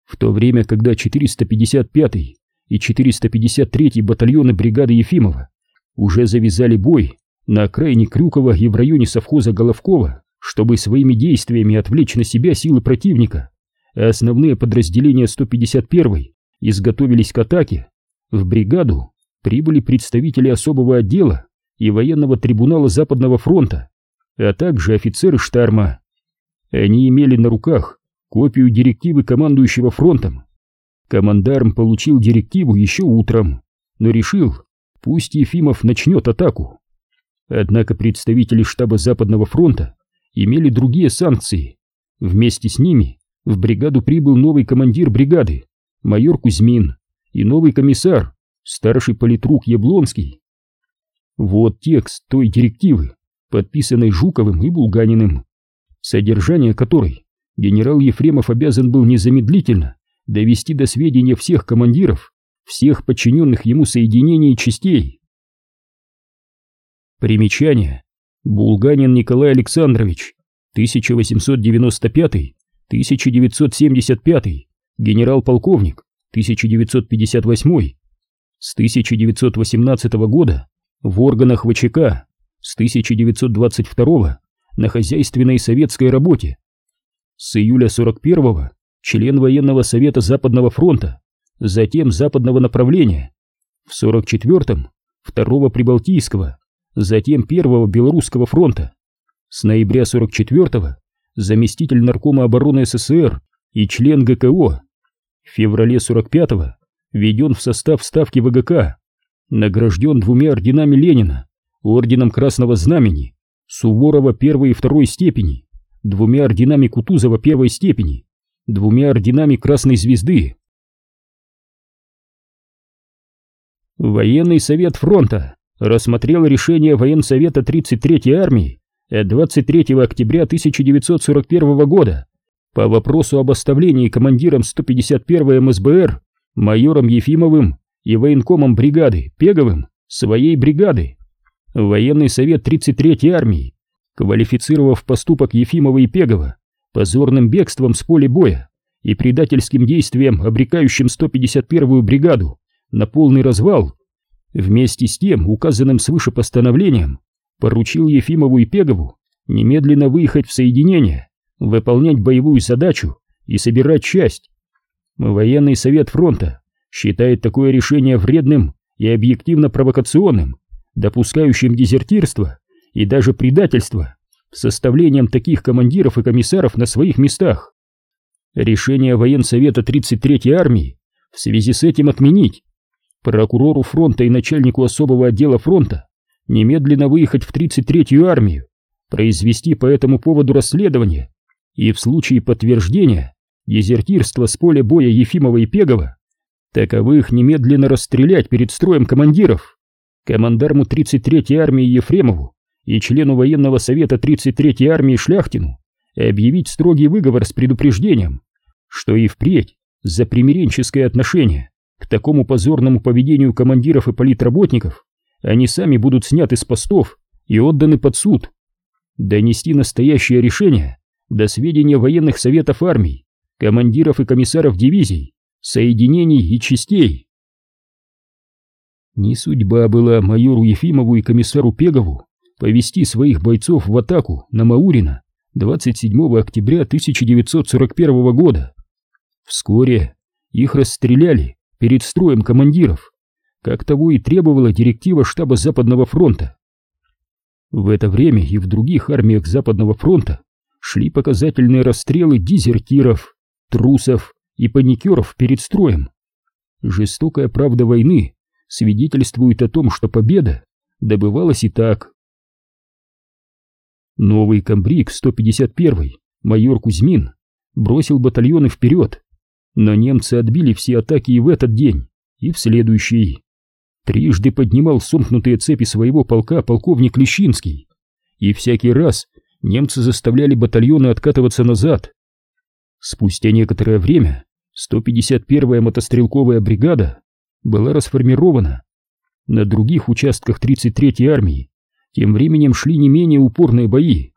В то время, когда 455-й и 453-й батальоны бригады Ефимова уже завязали бой на окраине Крюкова и в районе совхоза Головкова, чтобы своими действиями отвлечь на себя силы противника, а основные подразделения 151-й изготовились к атаке, в бригаду прибыли представители особого отдела и военного трибунала Западного фронта, а также офицеры штарма. Они имели на руках копию директивы командующего фронтом. Командарм получил директиву еще утром, но решил, пусть Ефимов начнет атаку. Однако представители штаба Западного фронта имели другие санкции. Вместе с ними в бригаду прибыл новый командир бригады, майор Кузьмин, и новый комиссар, старший политрук Яблонский. Вот текст той директивы, подписанной Жуковым и Булганиным, содержание которой генерал Ефремов обязан был незамедлительно довести до сведения всех командиров, всех подчиненных ему соединений и частей. Примечание. Булганин Николай Александрович, 1895-1975, генерал-полковник, 1958, с 1918 года в органах ВЧК, с 1922 на хозяйственной и советской работе, с июля 41 член военного совета Западного фронта, затем западного направления, в 44-м второго Прибалтийского, затем Первого Белорусского фронта. С ноября 44-го заместитель наркома обороны СССР и член ГКО. В феврале 45-го введен в состав Ставки ВГК, награжден двумя орденами Ленина, орденом Красного Знамени, Суворова первой и второй степени, двумя орденами Кутузова первой степени, двумя орденами Красной Звезды. Военный совет фронта рассмотрел решение военсовета 33-й армии от 23 октября 1941 года по вопросу об оставлении командиром 151 МСБР майором Ефимовым и военкомом бригады Пеговым своей бригады. Военный совет 33-й армии, квалифицировав поступок Ефимова и Пегова позорным бегством с поля боя и предательским действием, обрекающим 151-ю бригаду на полный развал, Вместе с тем, указанным свыше постановлением, поручил Ефимову и Пегову немедленно выехать в соединение, выполнять боевую задачу и собирать часть. Военный совет фронта считает такое решение вредным и объективно провокационным, допускающим дезертирство и даже предательство, составлением таких командиров и комиссаров на своих местах. Решение военсовета 33-й армии в связи с этим отменить. Прокурору фронта и начальнику особого отдела фронта немедленно выехать в 33-ю армию, произвести по этому поводу расследование и в случае подтверждения дезертирства с поля боя Ефимова и Пегова таковых немедленно расстрелять перед строем командиров. Командарму 33-й армии Ефремову и члену военного совета 33-й армии Шляхтину объявить строгий выговор с предупреждением, что и впредь за примиренческое отношение к такому позорному поведению командиров и политработников они сами будут сняты с постов и отданы под суд. Донести настоящее решение до сведения военных советов армий, командиров и комиссаров дивизий, соединений и частей. Не судьба была майору Ефимову и комиссару Пегову повести своих бойцов в атаку на Маурина 27 октября 1941 года. Вскоре их расстреляли перед строем командиров, как того и требовала директива штаба Западного фронта. В это время и в других армиях Западного фронта шли показательные расстрелы дезертиров, трусов и паникеров перед строем. Жестокая правда войны свидетельствует о том, что победа добывалась и так. Новый комбриг 151 майор Кузьмин бросил батальоны вперед, но немцы отбили все атаки и в этот день, и в следующий. Трижды поднимал сомкнутые цепи своего полка полковник Лещинский, и всякий раз немцы заставляли батальоны откатываться назад. Спустя некоторое время 151-я мотострелковая бригада была расформирована. На других участках 33-й армии тем временем шли не менее упорные бои.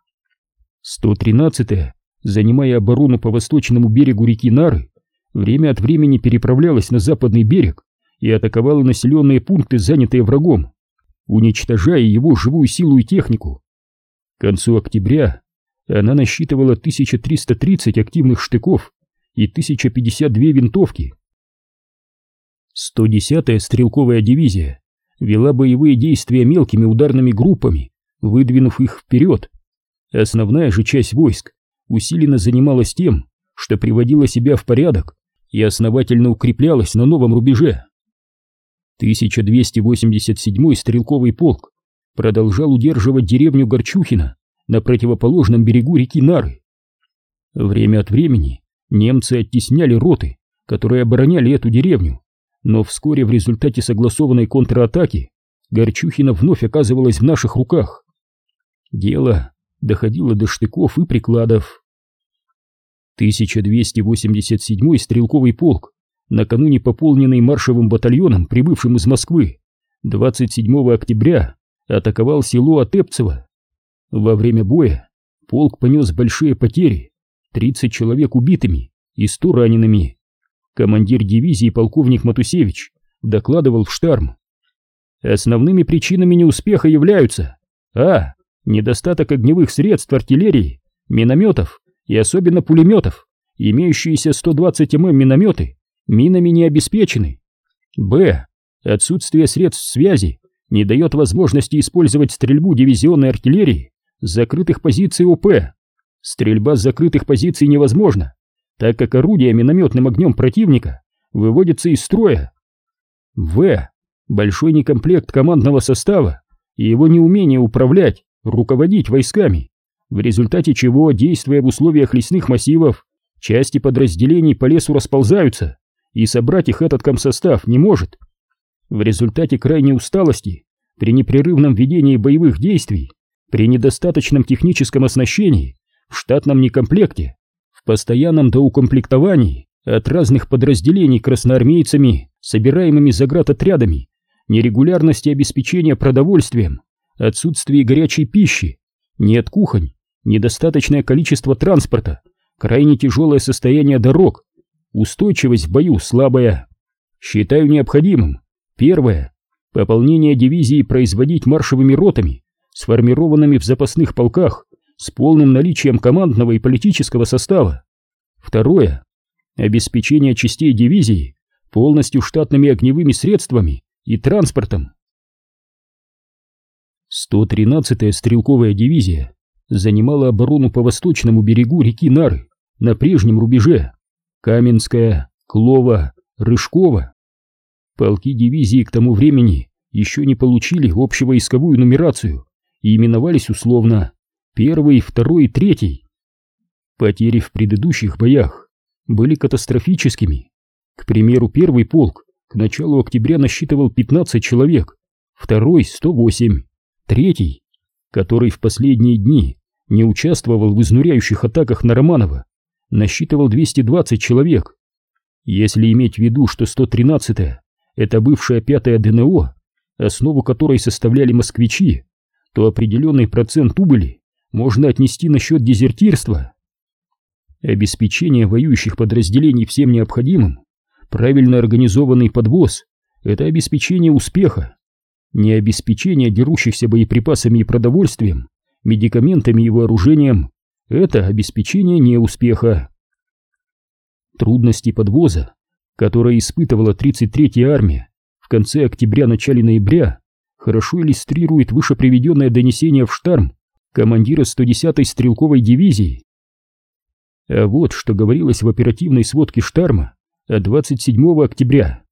113-я, занимая оборону по восточному берегу реки Нары, время от времени переправлялась на западный берег и атаковала населенные пункты, занятые врагом, уничтожая его живую силу и технику. К концу октября она насчитывала 1330 активных штыков и 1052 винтовки. 110-я стрелковая дивизия вела боевые действия мелкими ударными группами, выдвинув их вперед. Основная же часть войск усиленно занималась тем, что приводила себя в порядок и основательно укреплялась на новом рубеже. 1287-й стрелковый полк продолжал удерживать деревню Горчухина на противоположном берегу реки Нары. Время от времени немцы оттесняли роты, которые обороняли эту деревню, но вскоре в результате согласованной контратаки Горчухина вновь оказывалась в наших руках. Дело доходило до штыков и прикладов. 1287-й стрелковый полк, накануне пополненный маршевым батальоном, прибывшим из Москвы, 27 октября атаковал село Отепцево. Во время боя полк понес большие потери, 30 человек убитыми и 100 ранеными. Командир дивизии полковник Матусевич докладывал в штарм. Основными причинами неуспеха являются А. Недостаток огневых средств артиллерии, минометов и особенно пулеметов, имеющиеся 120 мм минометы, минами не обеспечены. Б. Отсутствие средств связи не дает возможности использовать стрельбу дивизионной артиллерии с закрытых позиций ОП. Стрельба с закрытых позиций невозможна, так как орудие минометным огнем противника выводится из строя. В. Большой некомплект командного состава и его неумение управлять, руководить войсками в результате чего, действуя в условиях лесных массивов, части подразделений по лесу расползаются, и собрать их этот комсостав не может. В результате крайней усталости, при непрерывном ведении боевых действий, при недостаточном техническом оснащении, в штатном некомплекте, постоянном доукомплектовании от разных подразделений красноармейцами, собираемыми заградотрядами, нерегулярности обеспечения продовольствием, отсутствии горячей пищи, нет кухонь, недостаточное количество транспорта, крайне тяжелое состояние дорог, устойчивость в бою слабая. Считаю необходимым, первое, пополнение дивизии производить маршевыми ротами, сформированными в запасных полках, с полным наличием командного и политического состава. Второе, обеспечение частей дивизии полностью штатными огневыми средствами и транспортом. 113-я стрелковая дивизия занимала оборону по восточному берегу реки Нары на прежнем рубеже Каменская, Клова, Рыжкова. Полки дивизии к тому времени еще не получили общевойсковую нумерацию и именовались условно первый, второй и третий. Потери в предыдущих боях были катастрофическими. К примеру, первый полк к началу октября насчитывал 15 человек, второй — 108, третий, который в последние дни не участвовал в изнуряющих атаках на Романова, насчитывал 220 человек. Если иметь в виду, что 113-я — это бывшая пятая ДНО, основу которой составляли москвичи, то определенный процент убыли можно отнести на счет дезертирства. Обеспечение воюющих подразделений всем необходимым, правильно организованный подвоз — это обеспечение успеха, не обеспечение дерущихся боеприпасами и продовольствием, медикаментами и вооружением — это обеспечение неуспеха. Трудности подвоза, которые испытывала 33-я армия в конце октября-начале ноября, хорошо иллюстрирует выше приведенное донесение в штарм командира 110-й стрелковой дивизии. А вот что говорилось в оперативной сводке штарма от 27 октября.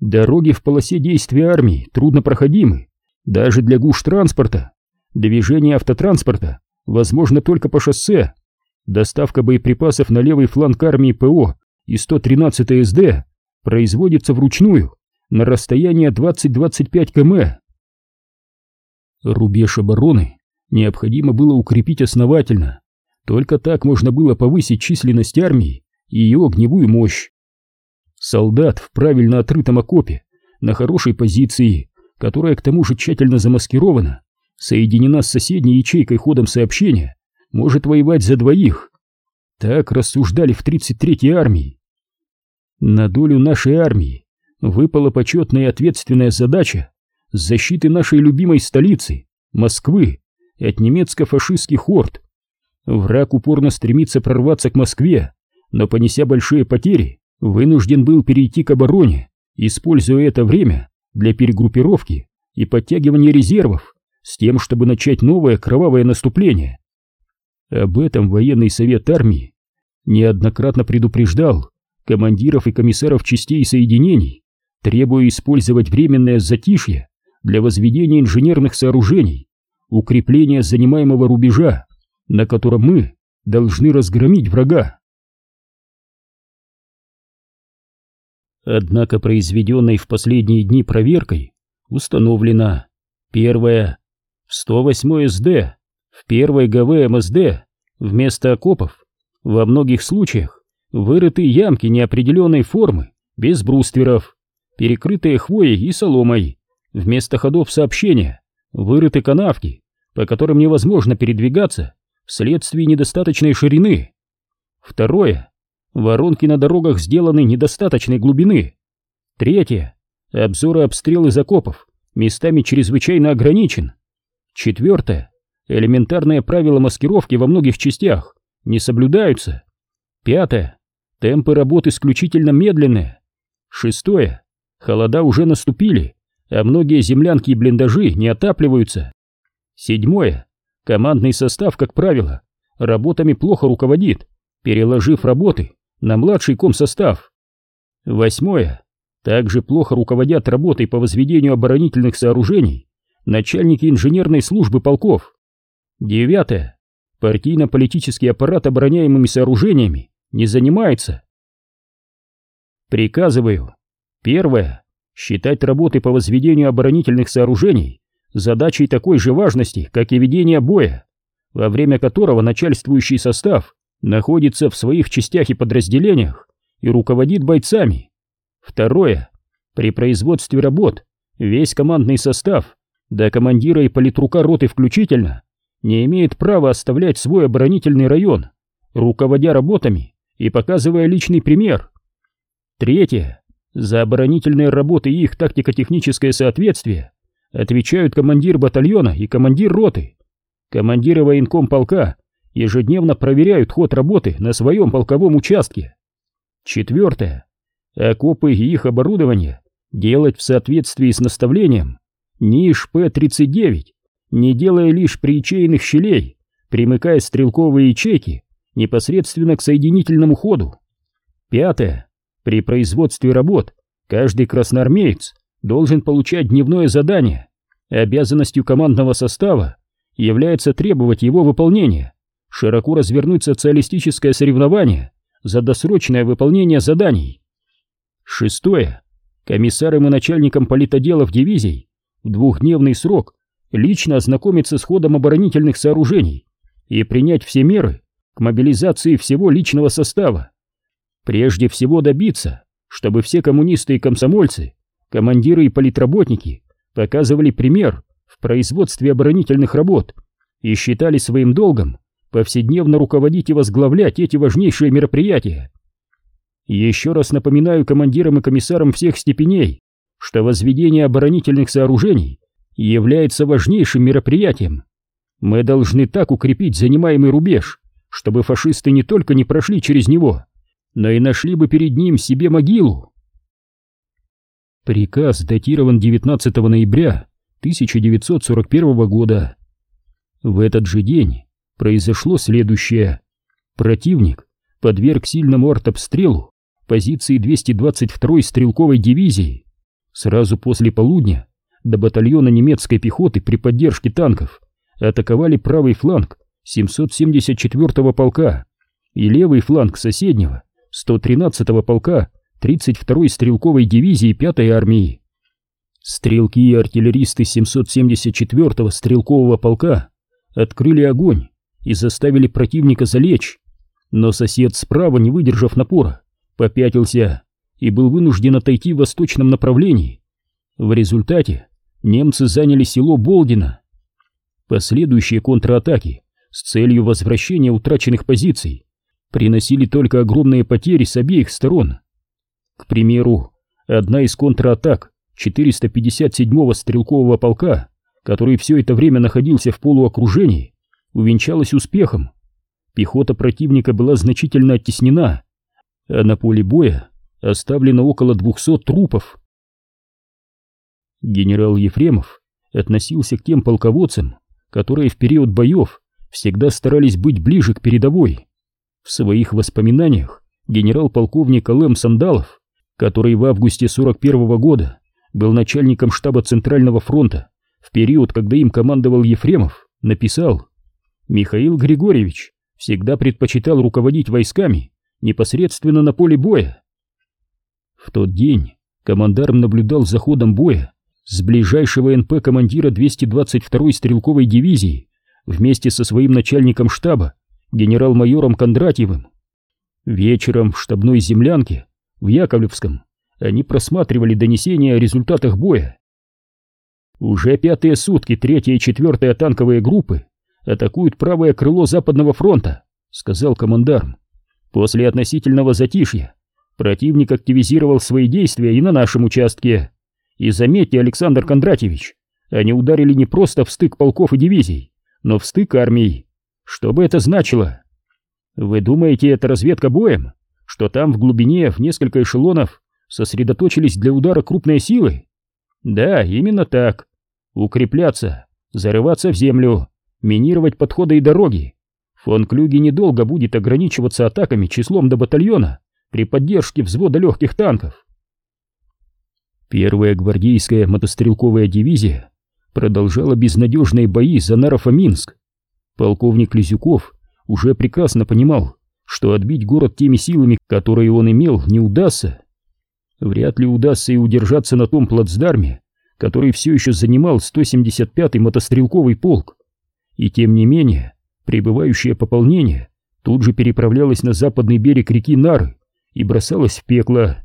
Дороги в полосе действия армии труднопроходимы, даже для гуш-транспорта. Движение автотранспорта возможно только по шоссе. Доставка боеприпасов на левый фланг армии ПО и 113 СД производится вручную на расстояние 20-25 км. Рубеж обороны необходимо было укрепить основательно. Только так можно было повысить численность армии и ее огневую мощь. Солдат в правильно отрытом окопе, на хорошей позиции, которая к тому же тщательно замаскирована, соединена с соседней ячейкой ходом сообщения, может воевать за двоих. Так рассуждали в 33-й армии. На долю нашей армии выпала почетная и ответственная задача защиты нашей любимой столицы, Москвы, от немецко-фашистских орд. Враг упорно стремится прорваться к Москве, но, понеся большие потери, вынужден был перейти к обороне, используя это время для перегруппировки и подтягивания резервов, с тем, чтобы начать новое кровавое наступление. Об этом военный совет армии неоднократно предупреждал командиров и комиссаров частей и соединений, требуя использовать временное затишье для возведения инженерных сооружений, укрепления занимаемого рубежа, на котором мы должны разгромить врага. Однако произведенной в последние дни проверкой установлено первое в 108 СД, в первой ГВ МСД вместо окопов во многих случаях вырыты ямки неопределенной формы без брустверов, перекрытые хвоей и соломой, вместо ходов сообщения вырыты канавки, по которым невозможно передвигаться вследствие недостаточной ширины. Второе. Воронки на дорогах сделаны недостаточной глубины. Третье. Обзор и обстрел из окопов местами чрезвычайно ограничен. Четвертое. Элементарные правила маскировки во многих частях не соблюдаются. Пятое. Темпы работ исключительно медленные. Шестое. Холода уже наступили, а многие землянки и блиндажи не отапливаются. Седьмое. Командный состав, как правило, работами плохо руководит, переложив работы на младший комсостав. Восьмое. Также плохо руководят работой по возведению оборонительных сооружений начальники инженерной службы полков. Девятое. Партийно-политический аппарат обороняемыми сооружениями не занимается. Приказываю. Первое. Считать работы по возведению оборонительных сооружений задачей такой же важности, как и ведение боя, во время которого начальствующий состав находится в своих частях и подразделениях и руководит бойцами. Второе. При производстве работ весь командный состав до командира и политрука роты включительно, не имеет права оставлять свой оборонительный район, руководя работами и показывая личный пример. Третье. За оборонительные работы и их тактико-техническое соответствие отвечают командир батальона и командир роты. Командиры военком полка ежедневно проверяют ход работы на своем полковом участке. Четвертое. Окопы и их оборудование делать в соответствии с наставлением НИШ П-39, не делая лишь приячейных щелей, примыкая стрелковые ячейки непосредственно к соединительному ходу. Пятое. При производстве работ каждый красноармеец должен получать дневное задание. Обязанностью командного состава является требовать его выполнения, широко развернуть социалистическое соревнование за досрочное выполнение заданий. Шестое. Комиссарам и начальникам политоделов дивизий в двухдневный срок лично ознакомиться с ходом оборонительных сооружений и принять все меры к мобилизации всего личного состава. Прежде всего добиться, чтобы все коммунисты и комсомольцы, командиры и политработники показывали пример в производстве оборонительных работ и считали своим долгом повседневно руководить и возглавлять эти важнейшие мероприятия. Еще раз напоминаю командирам и комиссарам всех степеней, что возведение оборонительных сооружений является важнейшим мероприятием. Мы должны так укрепить занимаемый рубеж, чтобы фашисты не только не прошли через него, но и нашли бы перед ним себе могилу. Приказ датирован 19 ноября 1941 года. В этот же день произошло следующее. Противник подверг сильному артобстрелу позиции 222-й стрелковой дивизии. Сразу после полудня до батальона немецкой пехоты при поддержке танков атаковали правый фланг 774-го полка и левый фланг соседнего 113-го полка 32-й стрелковой дивизии 5-й армии. Стрелки и артиллеристы 774-го стрелкового полка открыли огонь и заставили противника залечь, но сосед справа, не выдержав напора, попятился и был вынужден отойти в восточном направлении. В результате немцы заняли село Болдино. Последующие контратаки с целью возвращения утраченных позиций приносили только огромные потери с обеих сторон. К примеру, одна из контратак 457-го стрелкового полка, который все это время находился в полуокружении, увенчалась успехом. Пехота противника была значительно оттеснена, а на поле боя оставлено около двухсот трупов. Генерал Ефремов относился к тем полководцам, которые в период боев всегда старались быть ближе к передовой. В своих воспоминаниях генерал-полковник Алэм Сандалов, который в августе 41 -го года был начальником штаба Центрального фронта в период, когда им командовал Ефремов, написал «Михаил Григорьевич всегда предпочитал руководить войсками непосредственно на поле боя. В тот день командарм наблюдал за ходом боя с ближайшего НП командира 222-й стрелковой дивизии вместе со своим начальником штаба, генерал-майором Кондратьевым. Вечером в штабной землянке в Яковлевском они просматривали донесения о результатах боя. Уже пятые сутки третья и четвертая танковые группы атакуют правое крыло Западного фронта, сказал командарм. После относительного затишья противник активизировал свои действия и на нашем участке. И заметьте, Александр Кондратьевич, они ударили не просто в стык полков и дивизий, но в стык армий. Что бы это значило? Вы думаете, это разведка боем? Что там в глубине, в несколько эшелонов, сосредоточились для удара крупные силы? Да, именно так. Укрепляться, зарываться в землю, минировать подходы и дороги, Фон Клюги недолго будет ограничиваться атаками числом до батальона при поддержке взвода легких танков. Первая гвардейская мотострелковая дивизия продолжала безнадежные бои за Нарофа-Минск. Полковник Лизюков уже прекрасно понимал, что отбить город теми силами, которые он имел, не удастся. Вряд ли удастся и удержаться на том плацдарме, который все еще занимал 175-й мотострелковый полк. И тем не менее, Прибывающее пополнение тут же переправлялось на западный берег реки Нары и бросалось в пекло.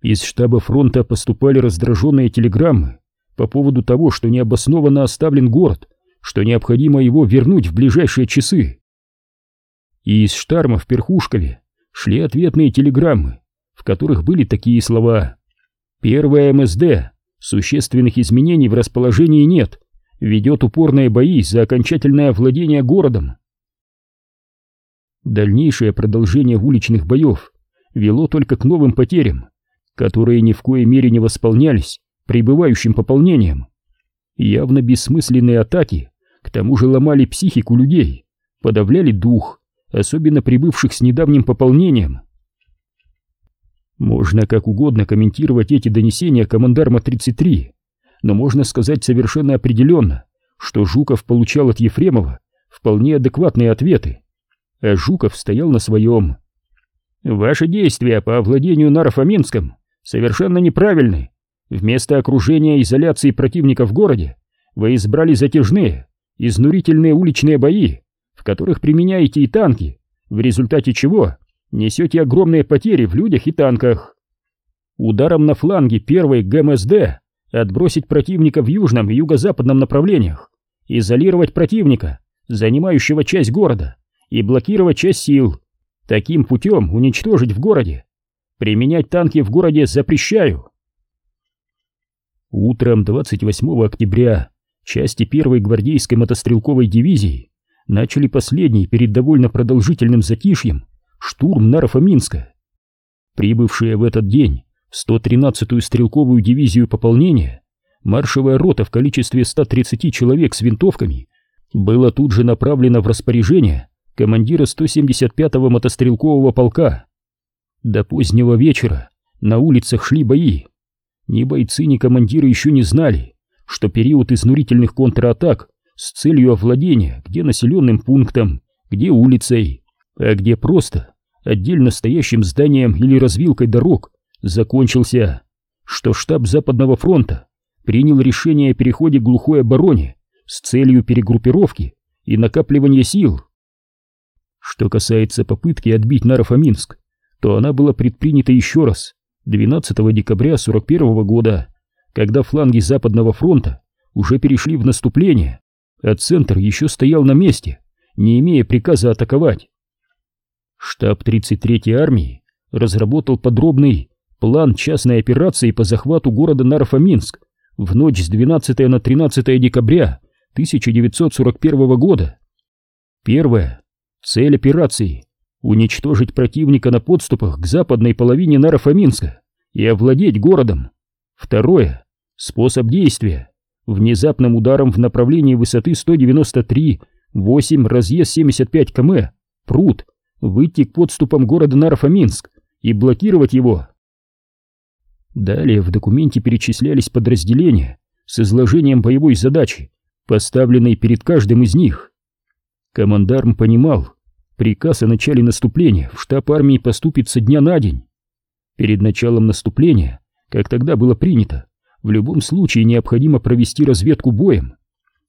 Из штаба фронта поступали раздраженные телеграммы по поводу того, что необоснованно оставлен город, что необходимо его вернуть в ближайшие часы. И из штарма в Перхушкове шли ответные телеграммы, в которых были такие слова «Первое МСД. Существенных изменений в расположении нет ведет упорные бои за окончательное владение городом. Дальнейшее продолжение уличных боев вело только к новым потерям, которые ни в коей мере не восполнялись прибывающим пополнением. Явно бессмысленные атаки к тому же ломали психику людей, подавляли дух, особенно прибывших с недавним пополнением. Можно как угодно комментировать эти донесения командарма 33, но можно сказать совершенно определенно, что Жуков получал от Ефремова вполне адекватные ответы, а Жуков стоял на своем. «Ваши действия по овладению Нарафаминском совершенно неправильны. Вместо окружения изоляции противника в городе вы избрали затяжные, изнурительные уличные бои, в которых применяете и танки, в результате чего несете огромные потери в людях и танках. Ударом на фланге первой ГМСД отбросить противника в южном и юго-западном направлениях, изолировать противника, занимающего часть города, и блокировать часть сил. Таким путем уничтожить в городе. Применять танки в городе запрещаю. Утром 28 октября части первой гвардейской мотострелковой дивизии начали последний перед довольно продолжительным затишьем штурм Нарафаминска. Прибывшая в этот день 113-ю стрелковую дивизию пополнения, маршевая рота в количестве 130 человек с винтовками, была тут же направлена в распоряжение командира 175-го мотострелкового полка. До позднего вечера на улицах шли бои. Ни бойцы, ни командиры еще не знали, что период изнурительных контратак с целью овладения где населенным пунктом, где улицей, а где просто отдельно стоящим зданием или развилкой дорог закончился, что штаб Западного фронта принял решение о переходе к глухой обороне с целью перегруппировки и накапливания сил. Что касается попытки отбить Нарафаминск, то она была предпринята еще раз 12 декабря 41 года, когда фланги Западного фронта уже перешли в наступление, а центр еще стоял на месте, не имея приказа атаковать. Штаб 33-й армии разработал подробный план частной операции по захвату города Нарафаминск в ночь с 12 на 13 декабря 1941 года. Первое. Цель операции – уничтожить противника на подступах к западной половине Нарафаминска и овладеть городом. Второе. Способ действия – внезапным ударом в направлении высоты 193, 8, разъезд 75 км, пруд, выйти к подступам города Нарафаминск и блокировать его. Далее в документе перечислялись подразделения с изложением боевой задачи, поставленной перед каждым из них. Командарм понимал, приказ о начале наступления в штаб армии поступит со дня на день. Перед началом наступления, как тогда было принято, в любом случае необходимо провести разведку боем.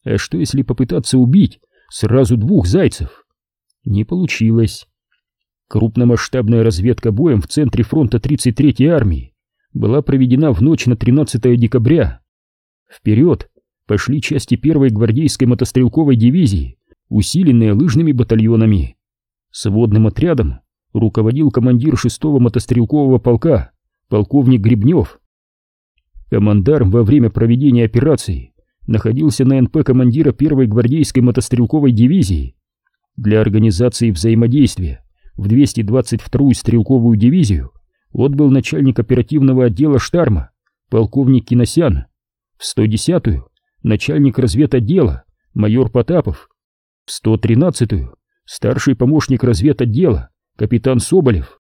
А что если попытаться убить сразу двух зайцев? Не получилось. Крупномасштабная разведка боем в центре фронта 33-й армии была проведена в ночь на 13 декабря. Вперед пошли части первой гвардейской мотострелковой дивизии, усиленные лыжными батальонами. Сводным отрядом руководил командир 6-го мотострелкового полка, полковник Гребнев. Командарм во время проведения операции находился на НП командира первой гвардейской мотострелковой дивизии. Для организации взаимодействия в 222-ю стрелковую дивизию отбыл начальник оперативного отдела Штарма, полковник Киносян, в 110-ю начальник разведотдела, майор Потапов, в 113-ю старший помощник разведотдела, капитан Соболев.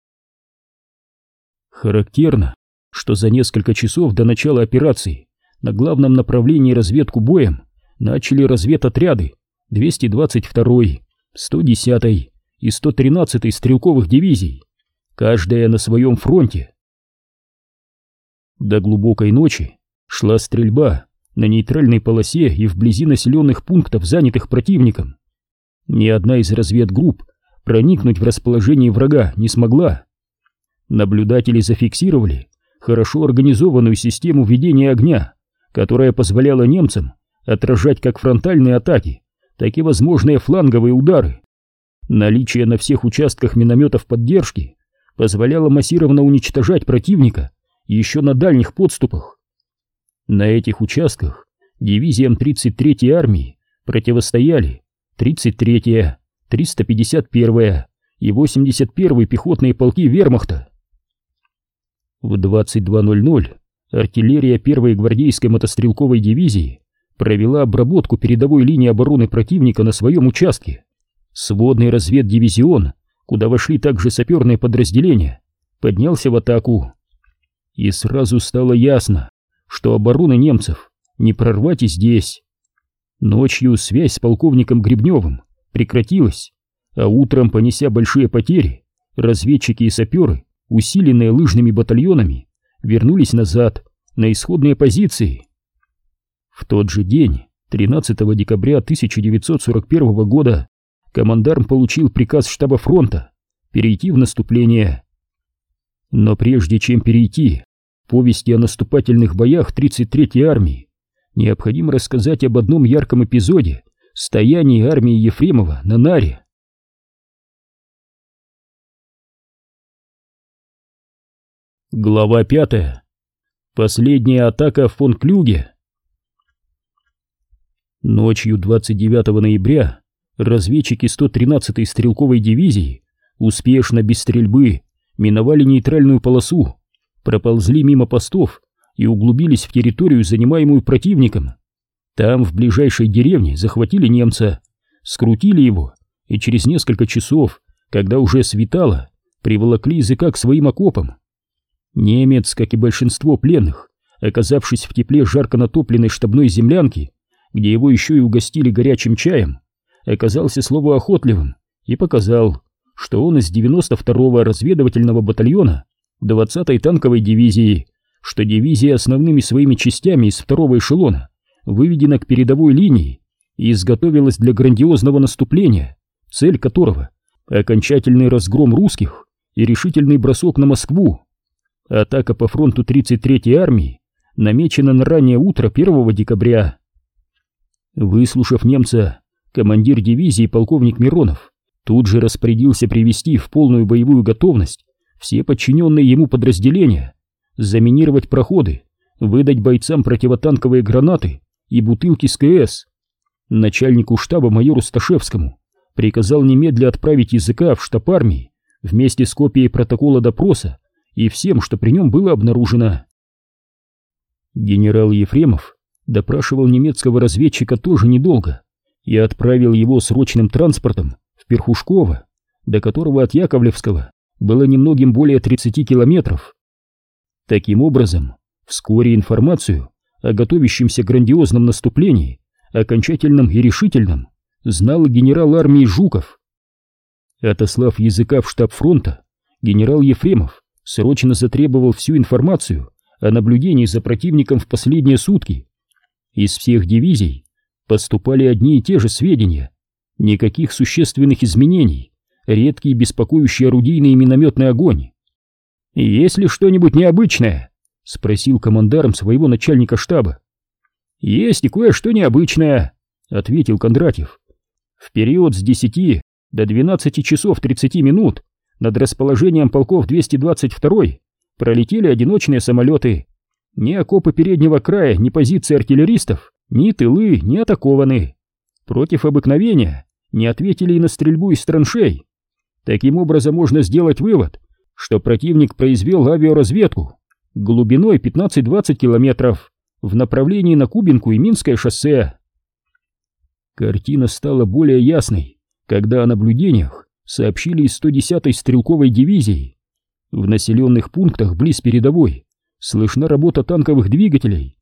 Характерно, что за несколько часов до начала операции на главном направлении разведку боем начали разведотряды 222-й, 110-й и 113-й стрелковых дивизий, каждая на своем фронте. До глубокой ночи шла стрельба на нейтральной полосе и вблизи населенных пунктов, занятых противником. Ни одна из разведгрупп проникнуть в расположение врага не смогла. Наблюдатели зафиксировали хорошо организованную систему ведения огня, которая позволяла немцам отражать как фронтальные атаки, так и возможные фланговые удары. Наличие на всех участках минометов поддержки позволяло массированно уничтожать противника еще на дальних подступах. На этих участках дивизиям 33-й армии противостояли 33-я, 351-я и 81-й пехотные полки вермахта. В 22.00 артиллерия первой гвардейской мотострелковой дивизии провела обработку передовой линии обороны противника на своем участке. Сводный разведдивизион, куда вошли также саперные подразделения, поднялся в атаку. И сразу стало ясно, что обороны немцев не прорвать и здесь. Ночью связь с полковником Гребневым прекратилась, а утром, понеся большие потери, разведчики и саперы, усиленные лыжными батальонами, вернулись назад, на исходные позиции. В тот же день, 13 декабря 1941 года, командарм получил приказ штаба фронта перейти в наступление. Но прежде чем перейти, повести о наступательных боях 33-й армии, необходимо рассказать об одном ярком эпизоде стоянии армии Ефремова на Наре. Глава пятая. Последняя атака в фон Клюге. Ночью 29 ноября разведчики 113-й стрелковой дивизии успешно без стрельбы миновали нейтральную полосу, проползли мимо постов и углубились в территорию, занимаемую противником. Там, в ближайшей деревне, захватили немца, скрутили его и через несколько часов, когда уже светало, приволокли языка к своим окопам. Немец, как и большинство пленных, оказавшись в тепле жарко натопленной штабной землянки, где его еще и угостили горячим чаем, оказался словоохотливым и показал, что он из 92-го разведывательного батальона 20-й танковой дивизии, что дивизия основными своими частями из второго эшелона выведена к передовой линии и изготовилась для грандиозного наступления, цель которого — окончательный разгром русских и решительный бросок на Москву. Атака по фронту 33-й армии намечена на раннее утро 1 декабря. Выслушав немца, командир дивизии полковник Миронов тут же распорядился привести в полную боевую готовность все подчиненные ему подразделения, заминировать проходы, выдать бойцам противотанковые гранаты и бутылки с КС. Начальнику штаба майору Сташевскому приказал немедля отправить языка в штаб армии вместе с копией протокола допроса и всем, что при нем было обнаружено. Генерал Ефремов допрашивал немецкого разведчика тоже недолго и отправил его срочным транспортом в Перхушково, до которого от Яковлевского было немногим более 30 километров. Таким образом, вскоре информацию о готовящемся грандиозном наступлении, окончательном и решительном, знал генерал армии Жуков. Отослав языка в штаб фронта, генерал Ефремов срочно затребовал всю информацию о наблюдении за противником в последние сутки. Из всех дивизий поступали одни и те же сведения, никаких существенных изменений, редкий беспокоящий орудийный и минометный огонь. «Есть ли что-нибудь необычное?» — спросил командарм своего начальника штаба. «Есть и кое-что необычное», — ответил Кондратьев. «В период с 10 до 12 часов 30 минут над расположением полков 222 пролетели одиночные самолеты. Ни окопы переднего края, ни позиции артиллеристов, ни тылы не атакованы. Против обыкновения не ответили и на стрельбу из траншей. Таким образом можно сделать вывод, что противник произвел авиаразведку глубиной 15-20 километров в направлении на Кубинку и Минское шоссе. Картина стала более ясной, когда о наблюдениях сообщили из 110-й стрелковой дивизии. В населенных пунктах близ передовой слышна работа танковых двигателей.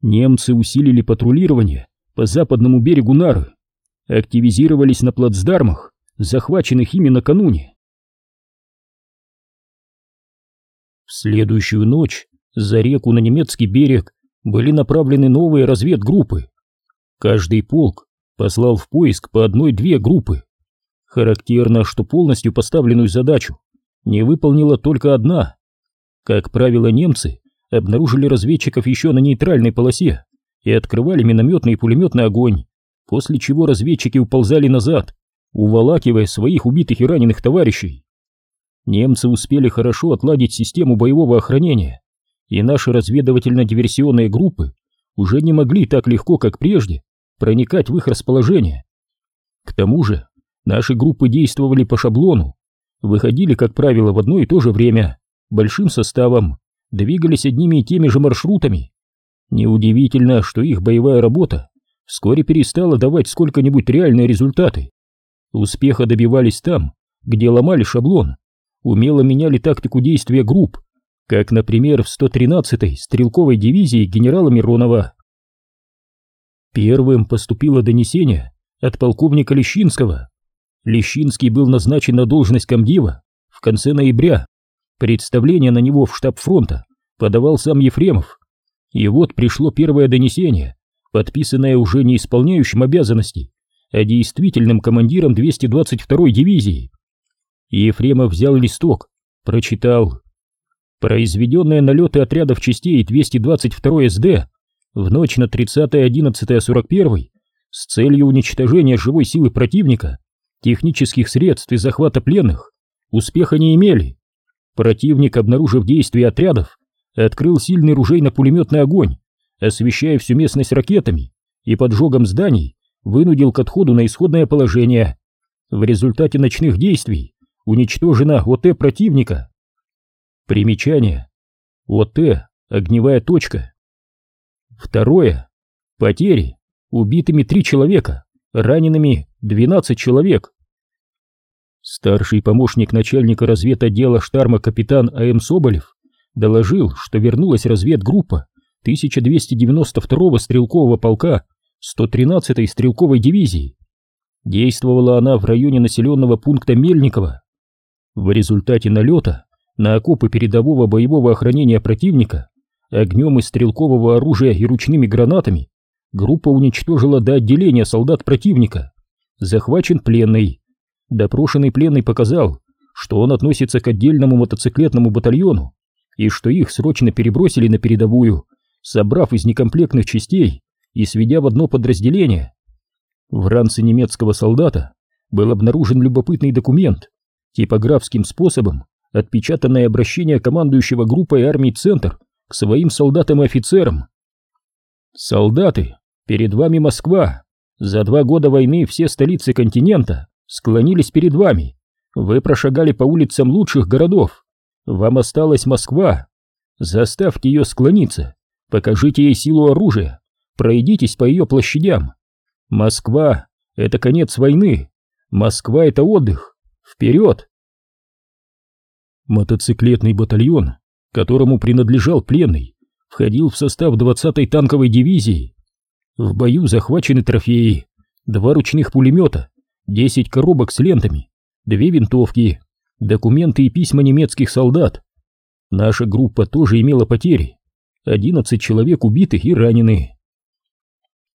Немцы усилили патрулирование по западному берегу Нары, активизировались на плацдармах, захваченных ими накануне. В следующую ночь за реку на немецкий берег были направлены новые разведгруппы. Каждый полк послал в поиск по одной-две группы. Характерно, что полностью поставленную задачу не выполнила только одна. Как правило, немцы обнаружили разведчиков еще на нейтральной полосе и открывали минометный и пулеметный огонь, после чего разведчики уползали назад, уволакивая своих убитых и раненых товарищей. Немцы успели хорошо отладить систему боевого охранения, и наши разведывательно-диверсионные группы уже не могли так легко, как прежде, проникать в их расположение. К тому же наши группы действовали по шаблону, выходили, как правило, в одно и то же время, большим составом, двигались одними и теми же маршрутами. Неудивительно, что их боевая работа вскоре перестала давать сколько-нибудь реальные результаты. Успеха добивались там, где ломали шаблон, умело меняли тактику действия групп, как, например, в 113-й стрелковой дивизии генерала Миронова. Первым поступило донесение от полковника Лещинского. Лещинский был назначен на должность комдива в конце ноября. Представление на него в штаб фронта подавал сам Ефремов. И вот пришло первое донесение, подписанное уже не исполняющим обязанностей, а действительным командиром 222-й дивизии. Ефремов взял листок, прочитал. Произведенные налеты отрядов частей 222 СД в ночь на 30-11-41 с целью уничтожения живой силы противника, технических средств и захвата пленных успеха не имели. Противник, обнаружив действия отрядов, открыл сильный ружейно-пулеметный огонь, освещая всю местность ракетами и поджогом зданий вынудил к отходу на исходное положение. В результате ночных действий уничтожена ОТ противника. Примечание. ОТ – огневая точка. Второе. Потери. Убитыми три человека, ранеными 12 человек. Старший помощник начальника разведотдела штарма капитан А.М. Соболев доложил, что вернулась разведгруппа 1292-го стрелкового полка 113-й стрелковой дивизии. Действовала она в районе населенного пункта Мельниково. В результате налета на окопы передового боевого охранения противника огнем из стрелкового оружия и ручными гранатами группа уничтожила до отделения солдат противника. Захвачен пленный. Допрошенный пленный показал, что он относится к отдельному мотоциклетному батальону и что их срочно перебросили на передовую, собрав из некомплектных частей и сведя в одно подразделение. В ранце немецкого солдата был обнаружен любопытный документ, типографским способом отпечатанное обращение командующего группой армий «Центр» к своим солдатам и офицерам. «Солдаты, перед вами Москва. За два года войны все столицы континента склонились перед вами. Вы прошагали по улицам лучших городов. Вам осталась Москва. Заставьте ее склониться, покажите ей силу оружия, пройдитесь по ее площадям. Москва — это конец войны. Москва — это отдых. Вперед! Мотоциклетный батальон, которому принадлежал пленный, входил в состав 20-й танковой дивизии. В бою захвачены трофеи, два ручных пулемета, 10 коробок с лентами, две винтовки, документы и письма немецких солдат. Наша группа тоже имела потери, 11 человек убиты и ранены.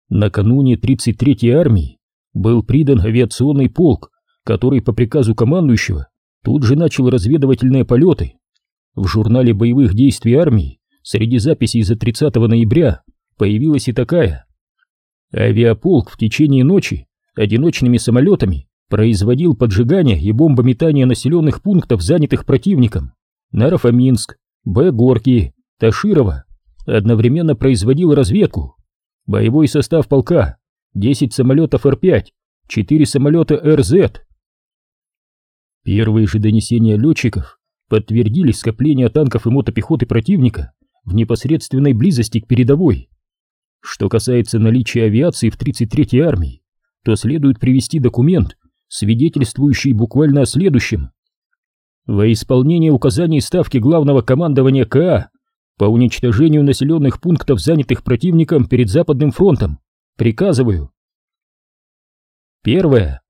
Накануне 33-й армии был придан авиационный полк, который по приказу командующего тут же начал разведывательные полеты. В журнале боевых действий армии среди записей за 30 ноября появилась и такая. Авиаполк в течение ночи одиночными самолетами производил поджигание и бомбометание населенных пунктов, занятых противником. Нарафаминск, Б. Таширова одновременно производил разведку. Боевой состав полка 10 самолетов Р-5, 4 самолета РЗ, Первые же донесения летчиков подтвердили скопление танков и мотопехоты противника в непосредственной близости к передовой. Что касается наличия авиации в 33-й армии, то следует привести документ, свидетельствующий буквально о следующем. Во исполнение указаний Ставки Главного командования КА по уничтожению населенных пунктов, занятых противником перед Западным фронтом, приказываю. Первое.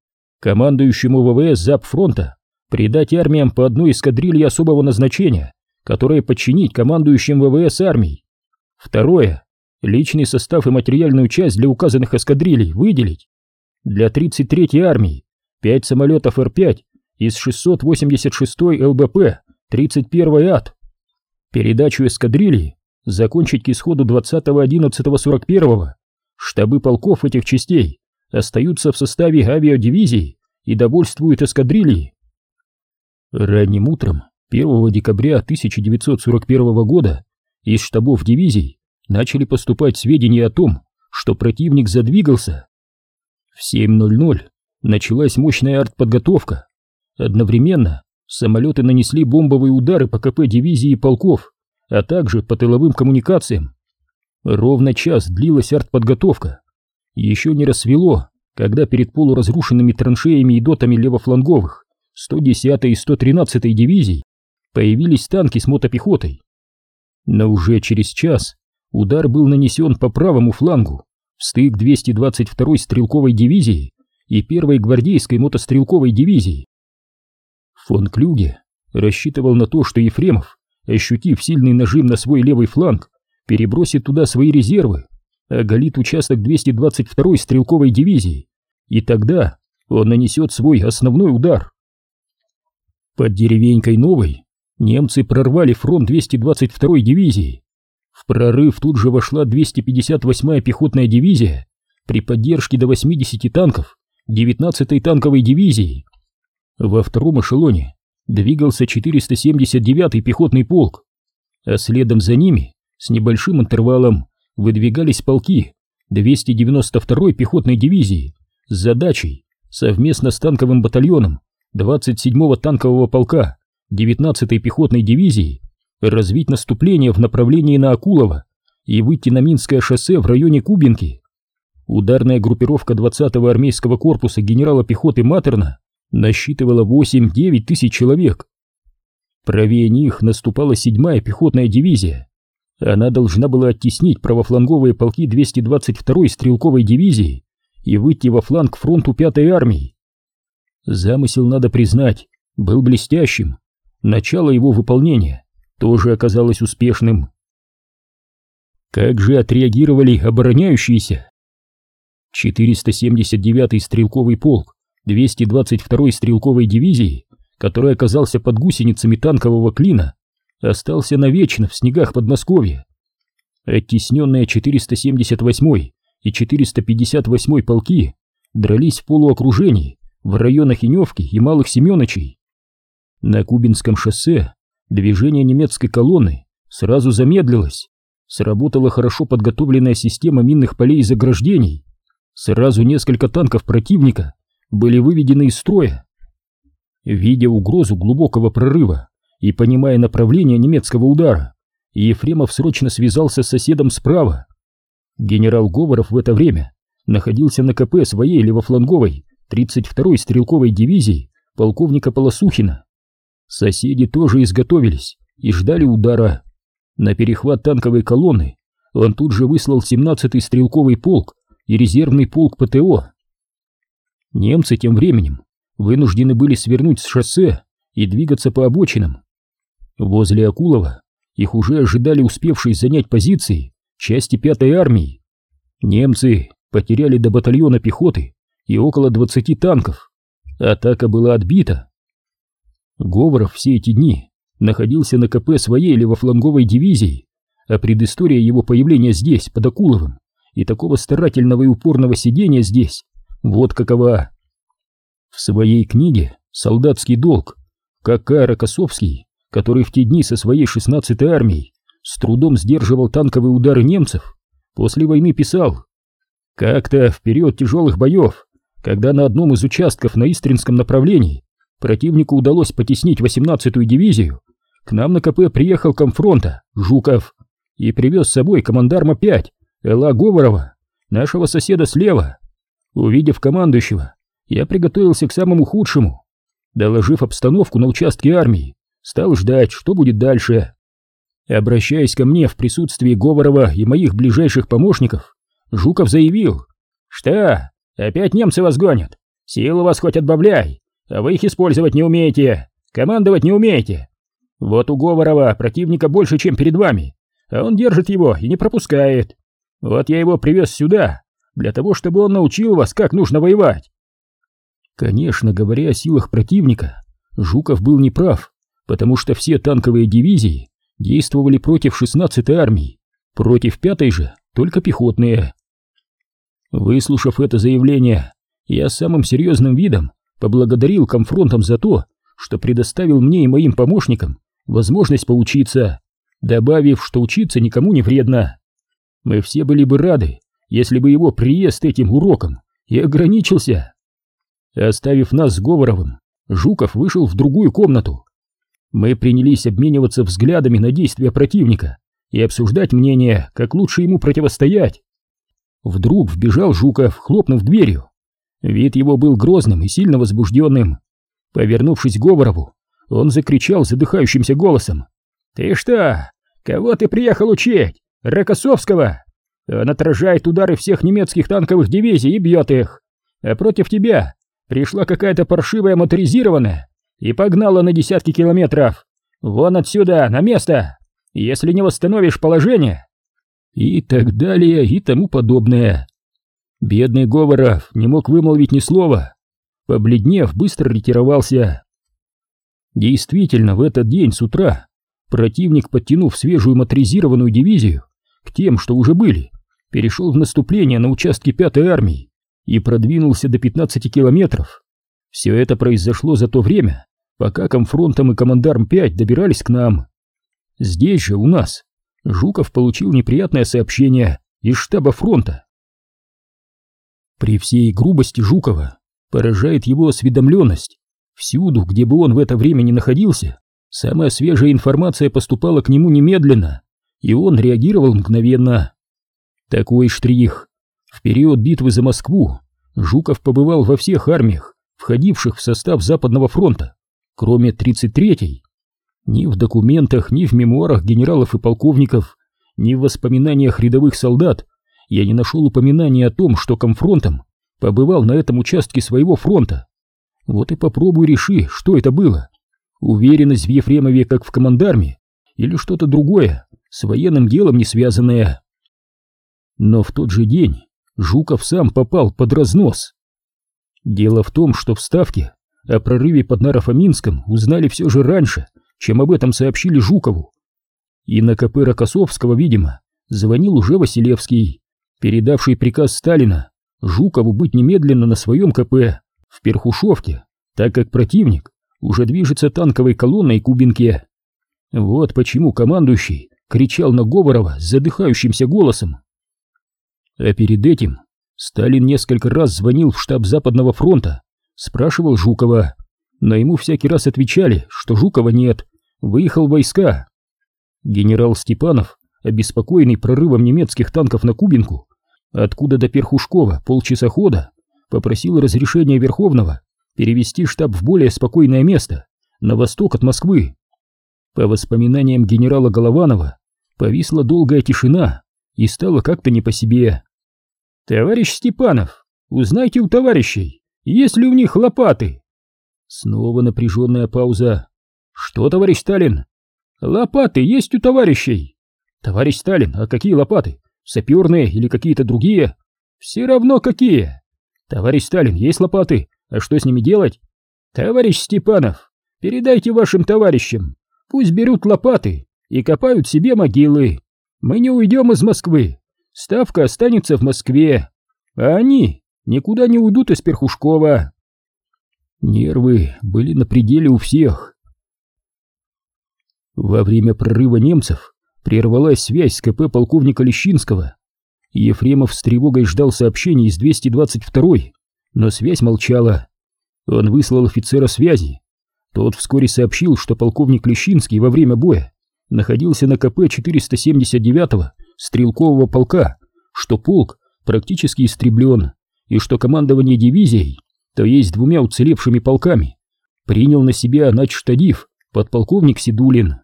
Командующему ВВС Запфронта придать армиям по одной эскадрилье особого назначения, которая подчинить командующим ВВС армий. Второе. Личный состав и материальную часть для указанных эскадрилей выделить. Для 33-й армии 5 самолетов Р-5 из 686-й ЛБП 31-й АТ. Передачу эскадрильи закончить к исходу 20.11.41. Штабы полков этих частей остаются в составе авиадивизии и довольствуют эскадрильей. Ранним утром 1 декабря 1941 года из штабов дивизий начали поступать сведения о том, что противник задвигался. В 7.00 началась мощная артподготовка. Одновременно самолеты нанесли бомбовые удары по КП дивизии и полков а также по тыловым коммуникациям. Ровно час длилась артподготовка. Еще не рассвело, когда перед полуразрушенными траншеями и дотами левофланговых 110-й и 113-й дивизий появились танки с мотопехотой. Но уже через час удар был нанесен по правому флангу в стык 222-й стрелковой дивизии и 1-й гвардейской мотострелковой дивизии. Фон Клюге рассчитывал на то, что Ефремов, ощутив сильный нажим на свой левый фланг, перебросит туда свои резервы, оголит участок 222-й стрелковой дивизии, и тогда он нанесет свой основной удар. Под деревенькой Новой немцы прорвали фронт 222-й дивизии. В прорыв тут же вошла 258-я пехотная дивизия при поддержке до 80 танков 19-й танковой дивизии. Во втором эшелоне двигался 479-й пехотный полк, а следом за ними с небольшим интервалом выдвигались полки 292-й пехотной дивизии с задачей совместно с танковым батальоном 27-го танкового полка 19-й пехотной дивизии развить наступление в направлении на Акулово и выйти на Минское шоссе в районе Кубинки. Ударная группировка 20-го армейского корпуса генерала пехоты Матерна насчитывала 8-9 тысяч человек. Правее них наступала 7-я пехотная дивизия. Она должна была оттеснить правофланговые полки 222-й стрелковой дивизии и выйти во фланг фронту 5-й армии. Замысел, надо признать, был блестящим. Начало его выполнения тоже оказалось успешным. Как же отреагировали обороняющиеся? 479-й стрелковый полк 222-й стрелковой дивизии, который оказался под гусеницами танкового клина, остался навечно в снегах Подмосковья. Оттесненные 478-й и 458-й полки дрались в полуокружении в районах Иневки и Малых Семеновичей. На Кубинском шоссе движение немецкой колонны сразу замедлилось. Сработала хорошо подготовленная система минных полей и заграждений. Сразу несколько танков противника были выведены из строя. Видя угрозу глубокого прорыва и понимая направление немецкого удара, Ефремов срочно связался с соседом справа. Генерал Говоров в это время находился на КП своей левофланговой 32-й стрелковой дивизии полковника Полосухина. Соседи тоже изготовились и ждали удара. На перехват танковой колонны он тут же выслал 17-й стрелковый полк и резервный полк ПТО. Немцы тем временем вынуждены были свернуть с шоссе и двигаться по обочинам. Возле Акулова их уже ожидали успевшие занять позиции части 5-й армии. Немцы потеряли до батальона пехоты и около 20 танков. Атака была отбита. Говоров все эти дни находился на КП своей левофланговой дивизии, а предыстория его появления здесь, под Акуловым, и такого старательного и упорного сидения здесь, вот какова. В своей книге «Солдатский долг» К.К. Рокоссовский, который в те дни со своей 16-й армией с трудом сдерживал танковые удары немцев, после войны писал «Как-то в период тяжелых боев, когда на одном из участков на Истринском направлении противнику удалось потеснить 18-ю дивизию, к нам на КП приехал комфронта Жуков и привез с собой командарма 5 Элла Говорова, нашего соседа слева. Увидев командующего, я приготовился к самому худшему. Доложив обстановку на участке армии, стал ждать, что будет дальше. Обращаясь ко мне в присутствии Говорова и моих ближайших помощников, Жуков заявил, что опять немцы вас гонят, силу вас хоть отбавляй, а вы их использовать не умеете, командовать не умеете. Вот у Говорова противника больше, чем перед вами, а он держит его и не пропускает. Вот я его привез сюда, для того, чтобы он научил вас, как нужно воевать. Конечно, говоря о силах противника, Жуков был неправ, потому что все танковые дивизии действовали против 16-й армии, против 5-й же только пехотные. Выслушав это заявление, я самым серьезным видом поблагодарил комфронтом за то, что предоставил мне и моим помощникам возможность поучиться, добавив, что учиться никому не вредно. Мы все были бы рады, если бы его приезд этим уроком и ограничился. Оставив нас с Говоровым, Жуков вышел в другую комнату. Мы принялись обмениваться взглядами на действия противника и обсуждать мнение, как лучше ему противостоять. Вдруг вбежал Жуков, хлопнув дверью. Вид его был грозным и сильно возбужденным. Повернувшись к Говорову, он закричал задыхающимся голосом. «Ты что? Кого ты приехал учить? Рокоссовского? Он отражает удары всех немецких танковых дивизий и бьет их. А против тебя пришла какая-то паршивая моторизированная и погнала на десятки километров. Вон отсюда, на место! Если не восстановишь положение...» И так далее, и тому подобное. Бедный Говоров не мог вымолвить ни слова. Побледнев, быстро ретировался. Действительно, в этот день с утра противник, подтянув свежую моторизированную дивизию к тем, что уже были, перешел в наступление на участке 5-й армии и продвинулся до 15 километров. Все это произошло за то время, пока комфронтом и командарм 5 добирались к нам. Здесь же, у нас, Жуков получил неприятное сообщение из штаба фронта. При всей грубости Жукова поражает его осведомленность. Всюду, где бы он в это время не находился, самая свежая информация поступала к нему немедленно, и он реагировал мгновенно. Такой штрих. В период битвы за Москву Жуков побывал во всех армиях, входивших в состав Западного фронта, кроме 33-й. Ни в документах, ни в мемуарах генералов и полковников, ни в воспоминаниях рядовых солдат я не нашел упоминания о том, что комфронтом побывал на этом участке своего фронта. Вот и попробуй реши, что это было. Уверенность в Ефремове как в командарме или что-то другое, с военным делом не связанное. Но в тот же день Жуков сам попал под разнос. Дело в том, что в Ставке о прорыве под Нарафаминском узнали все же раньше, чем об этом сообщили Жукову. И на КП Рокоссовского, видимо, звонил уже Василевский, передавший приказ Сталина Жукову быть немедленно на своем КП в Перхушовке, так как противник уже движется танковой колонной к Кубинке. Вот почему командующий кричал на Говорова задыхающимся голосом. А перед этим Сталин несколько раз звонил в штаб Западного фронта, спрашивал Жукова, но ему всякий раз отвечали, что Жукова нет, выехал войска. Генерал Степанов, обеспокоенный прорывом немецких танков на Кубинку, откуда до Перхушкова полчаса хода, попросил разрешения Верховного перевести штаб в более спокойное место, на восток от Москвы. По воспоминаниям генерала Голованова, повисла долгая тишина и стало как-то не по себе. «Товарищ Степанов, узнайте у товарищей, есть ли у них лопаты?» Снова напряженная пауза. «Что, товарищ Сталин?» «Лопаты есть у товарищей!» «Товарищ Сталин, а какие лопаты? Саперные или какие-то другие?» «Все равно какие!» «Товарищ Сталин, есть лопаты, а что с ними делать?» «Товарищ Степанов, передайте вашим товарищам, пусть берут лопаты и копают себе могилы. Мы не уйдем из Москвы, ставка останется в Москве, а они никуда не уйдут из Перхушкова». Нервы были на пределе у всех. Во время прорыва немцев прервалась связь с КП полковника Лещинского. Ефремов с тревогой ждал сообщений из 222-й, но связь молчала. Он выслал офицера связи. Тот вскоре сообщил, что полковник Лещинский во время боя находился на КП 479-го стрелкового полка, что полк практически истреблен, и что командование дивизией, то есть двумя уцелевшими полками, принял на себя начштадив подполковник Сидулин.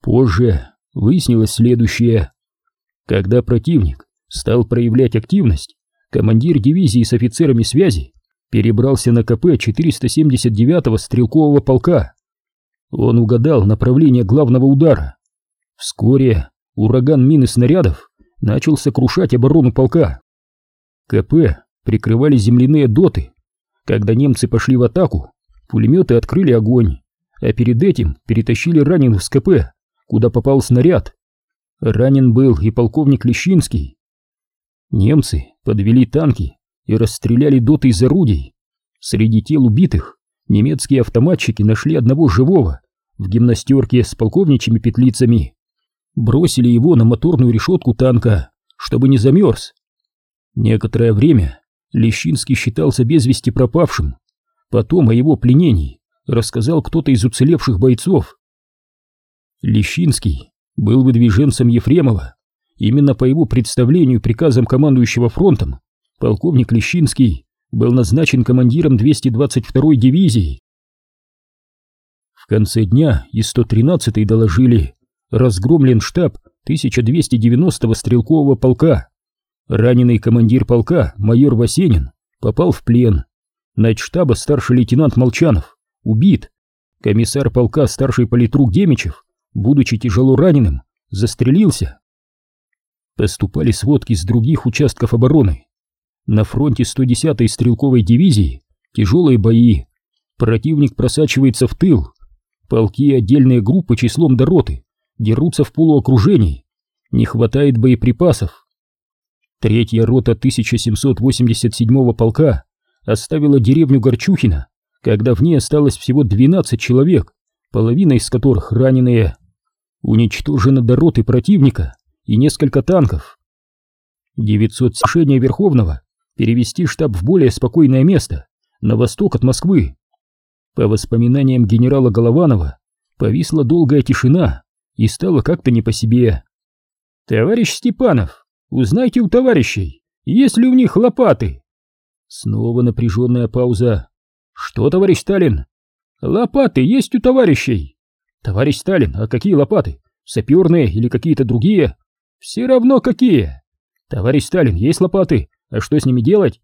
Позже выяснилось следующее. Когда противник стал проявлять активность, командир дивизии с офицерами связи перебрался на КП 479-го стрелкового полка. Он угадал направление главного удара. Вскоре ураган мин и снарядов начал сокрушать оборону полка. КП прикрывали земляные доты. Когда немцы пошли в атаку, пулеметы открыли огонь, а перед этим перетащили раненых с КП, куда попал снаряд. Ранен был и полковник Лещинский. Немцы подвели танки и расстреляли доты из орудий. Среди тел убитых немецкие автоматчики нашли одного живого в гимнастерке с полковничьими петлицами. Бросили его на моторную решетку танка, чтобы не замерз. Некоторое время Лещинский считался без вести пропавшим. Потом о его пленении рассказал кто-то из уцелевших бойцов. Лещинский был выдвиженцем Ефремова. Именно по его представлению приказом командующего фронтом полковник Лещинский был назначен командиром 222-й дивизии. В конце дня из 113-й доложили, разгромлен штаб 1290-го стрелкового полка. Раненый командир полка, майор Васенин, попал в плен. Начштаба старший лейтенант Молчанов убит. Комиссар полка старший политрук Демичев, будучи тяжело раненым, застрелился. Поступали сводки с других участков обороны. На фронте 110-й стрелковой дивизии тяжелые бои. Противник просачивается в тыл. Полки и отдельные группы числом до роты дерутся в полуокружении. Не хватает боеприпасов. Третья рота 1787-го полка оставила деревню Горчухина, когда в ней осталось всего 12 человек, половина из которых раненые. Уничтожено до роты противника и несколько танков. 900 сошения Верховного перевести штаб в более спокойное место, на восток от Москвы. По воспоминаниям генерала Голованова, повисла долгая тишина и стало как-то не по себе. «Товарищ Степанов, узнайте у товарищей, есть ли у них лопаты?» Снова напряженная пауза. «Что, товарищ Сталин?» «Лопаты есть у товарищей!» «Товарищ Сталин, а какие лопаты? Саперные или какие-то другие?» «Все равно какие!» «Товарищ Сталин, есть лопаты, а что с ними делать?»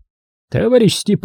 «Товарищ Степан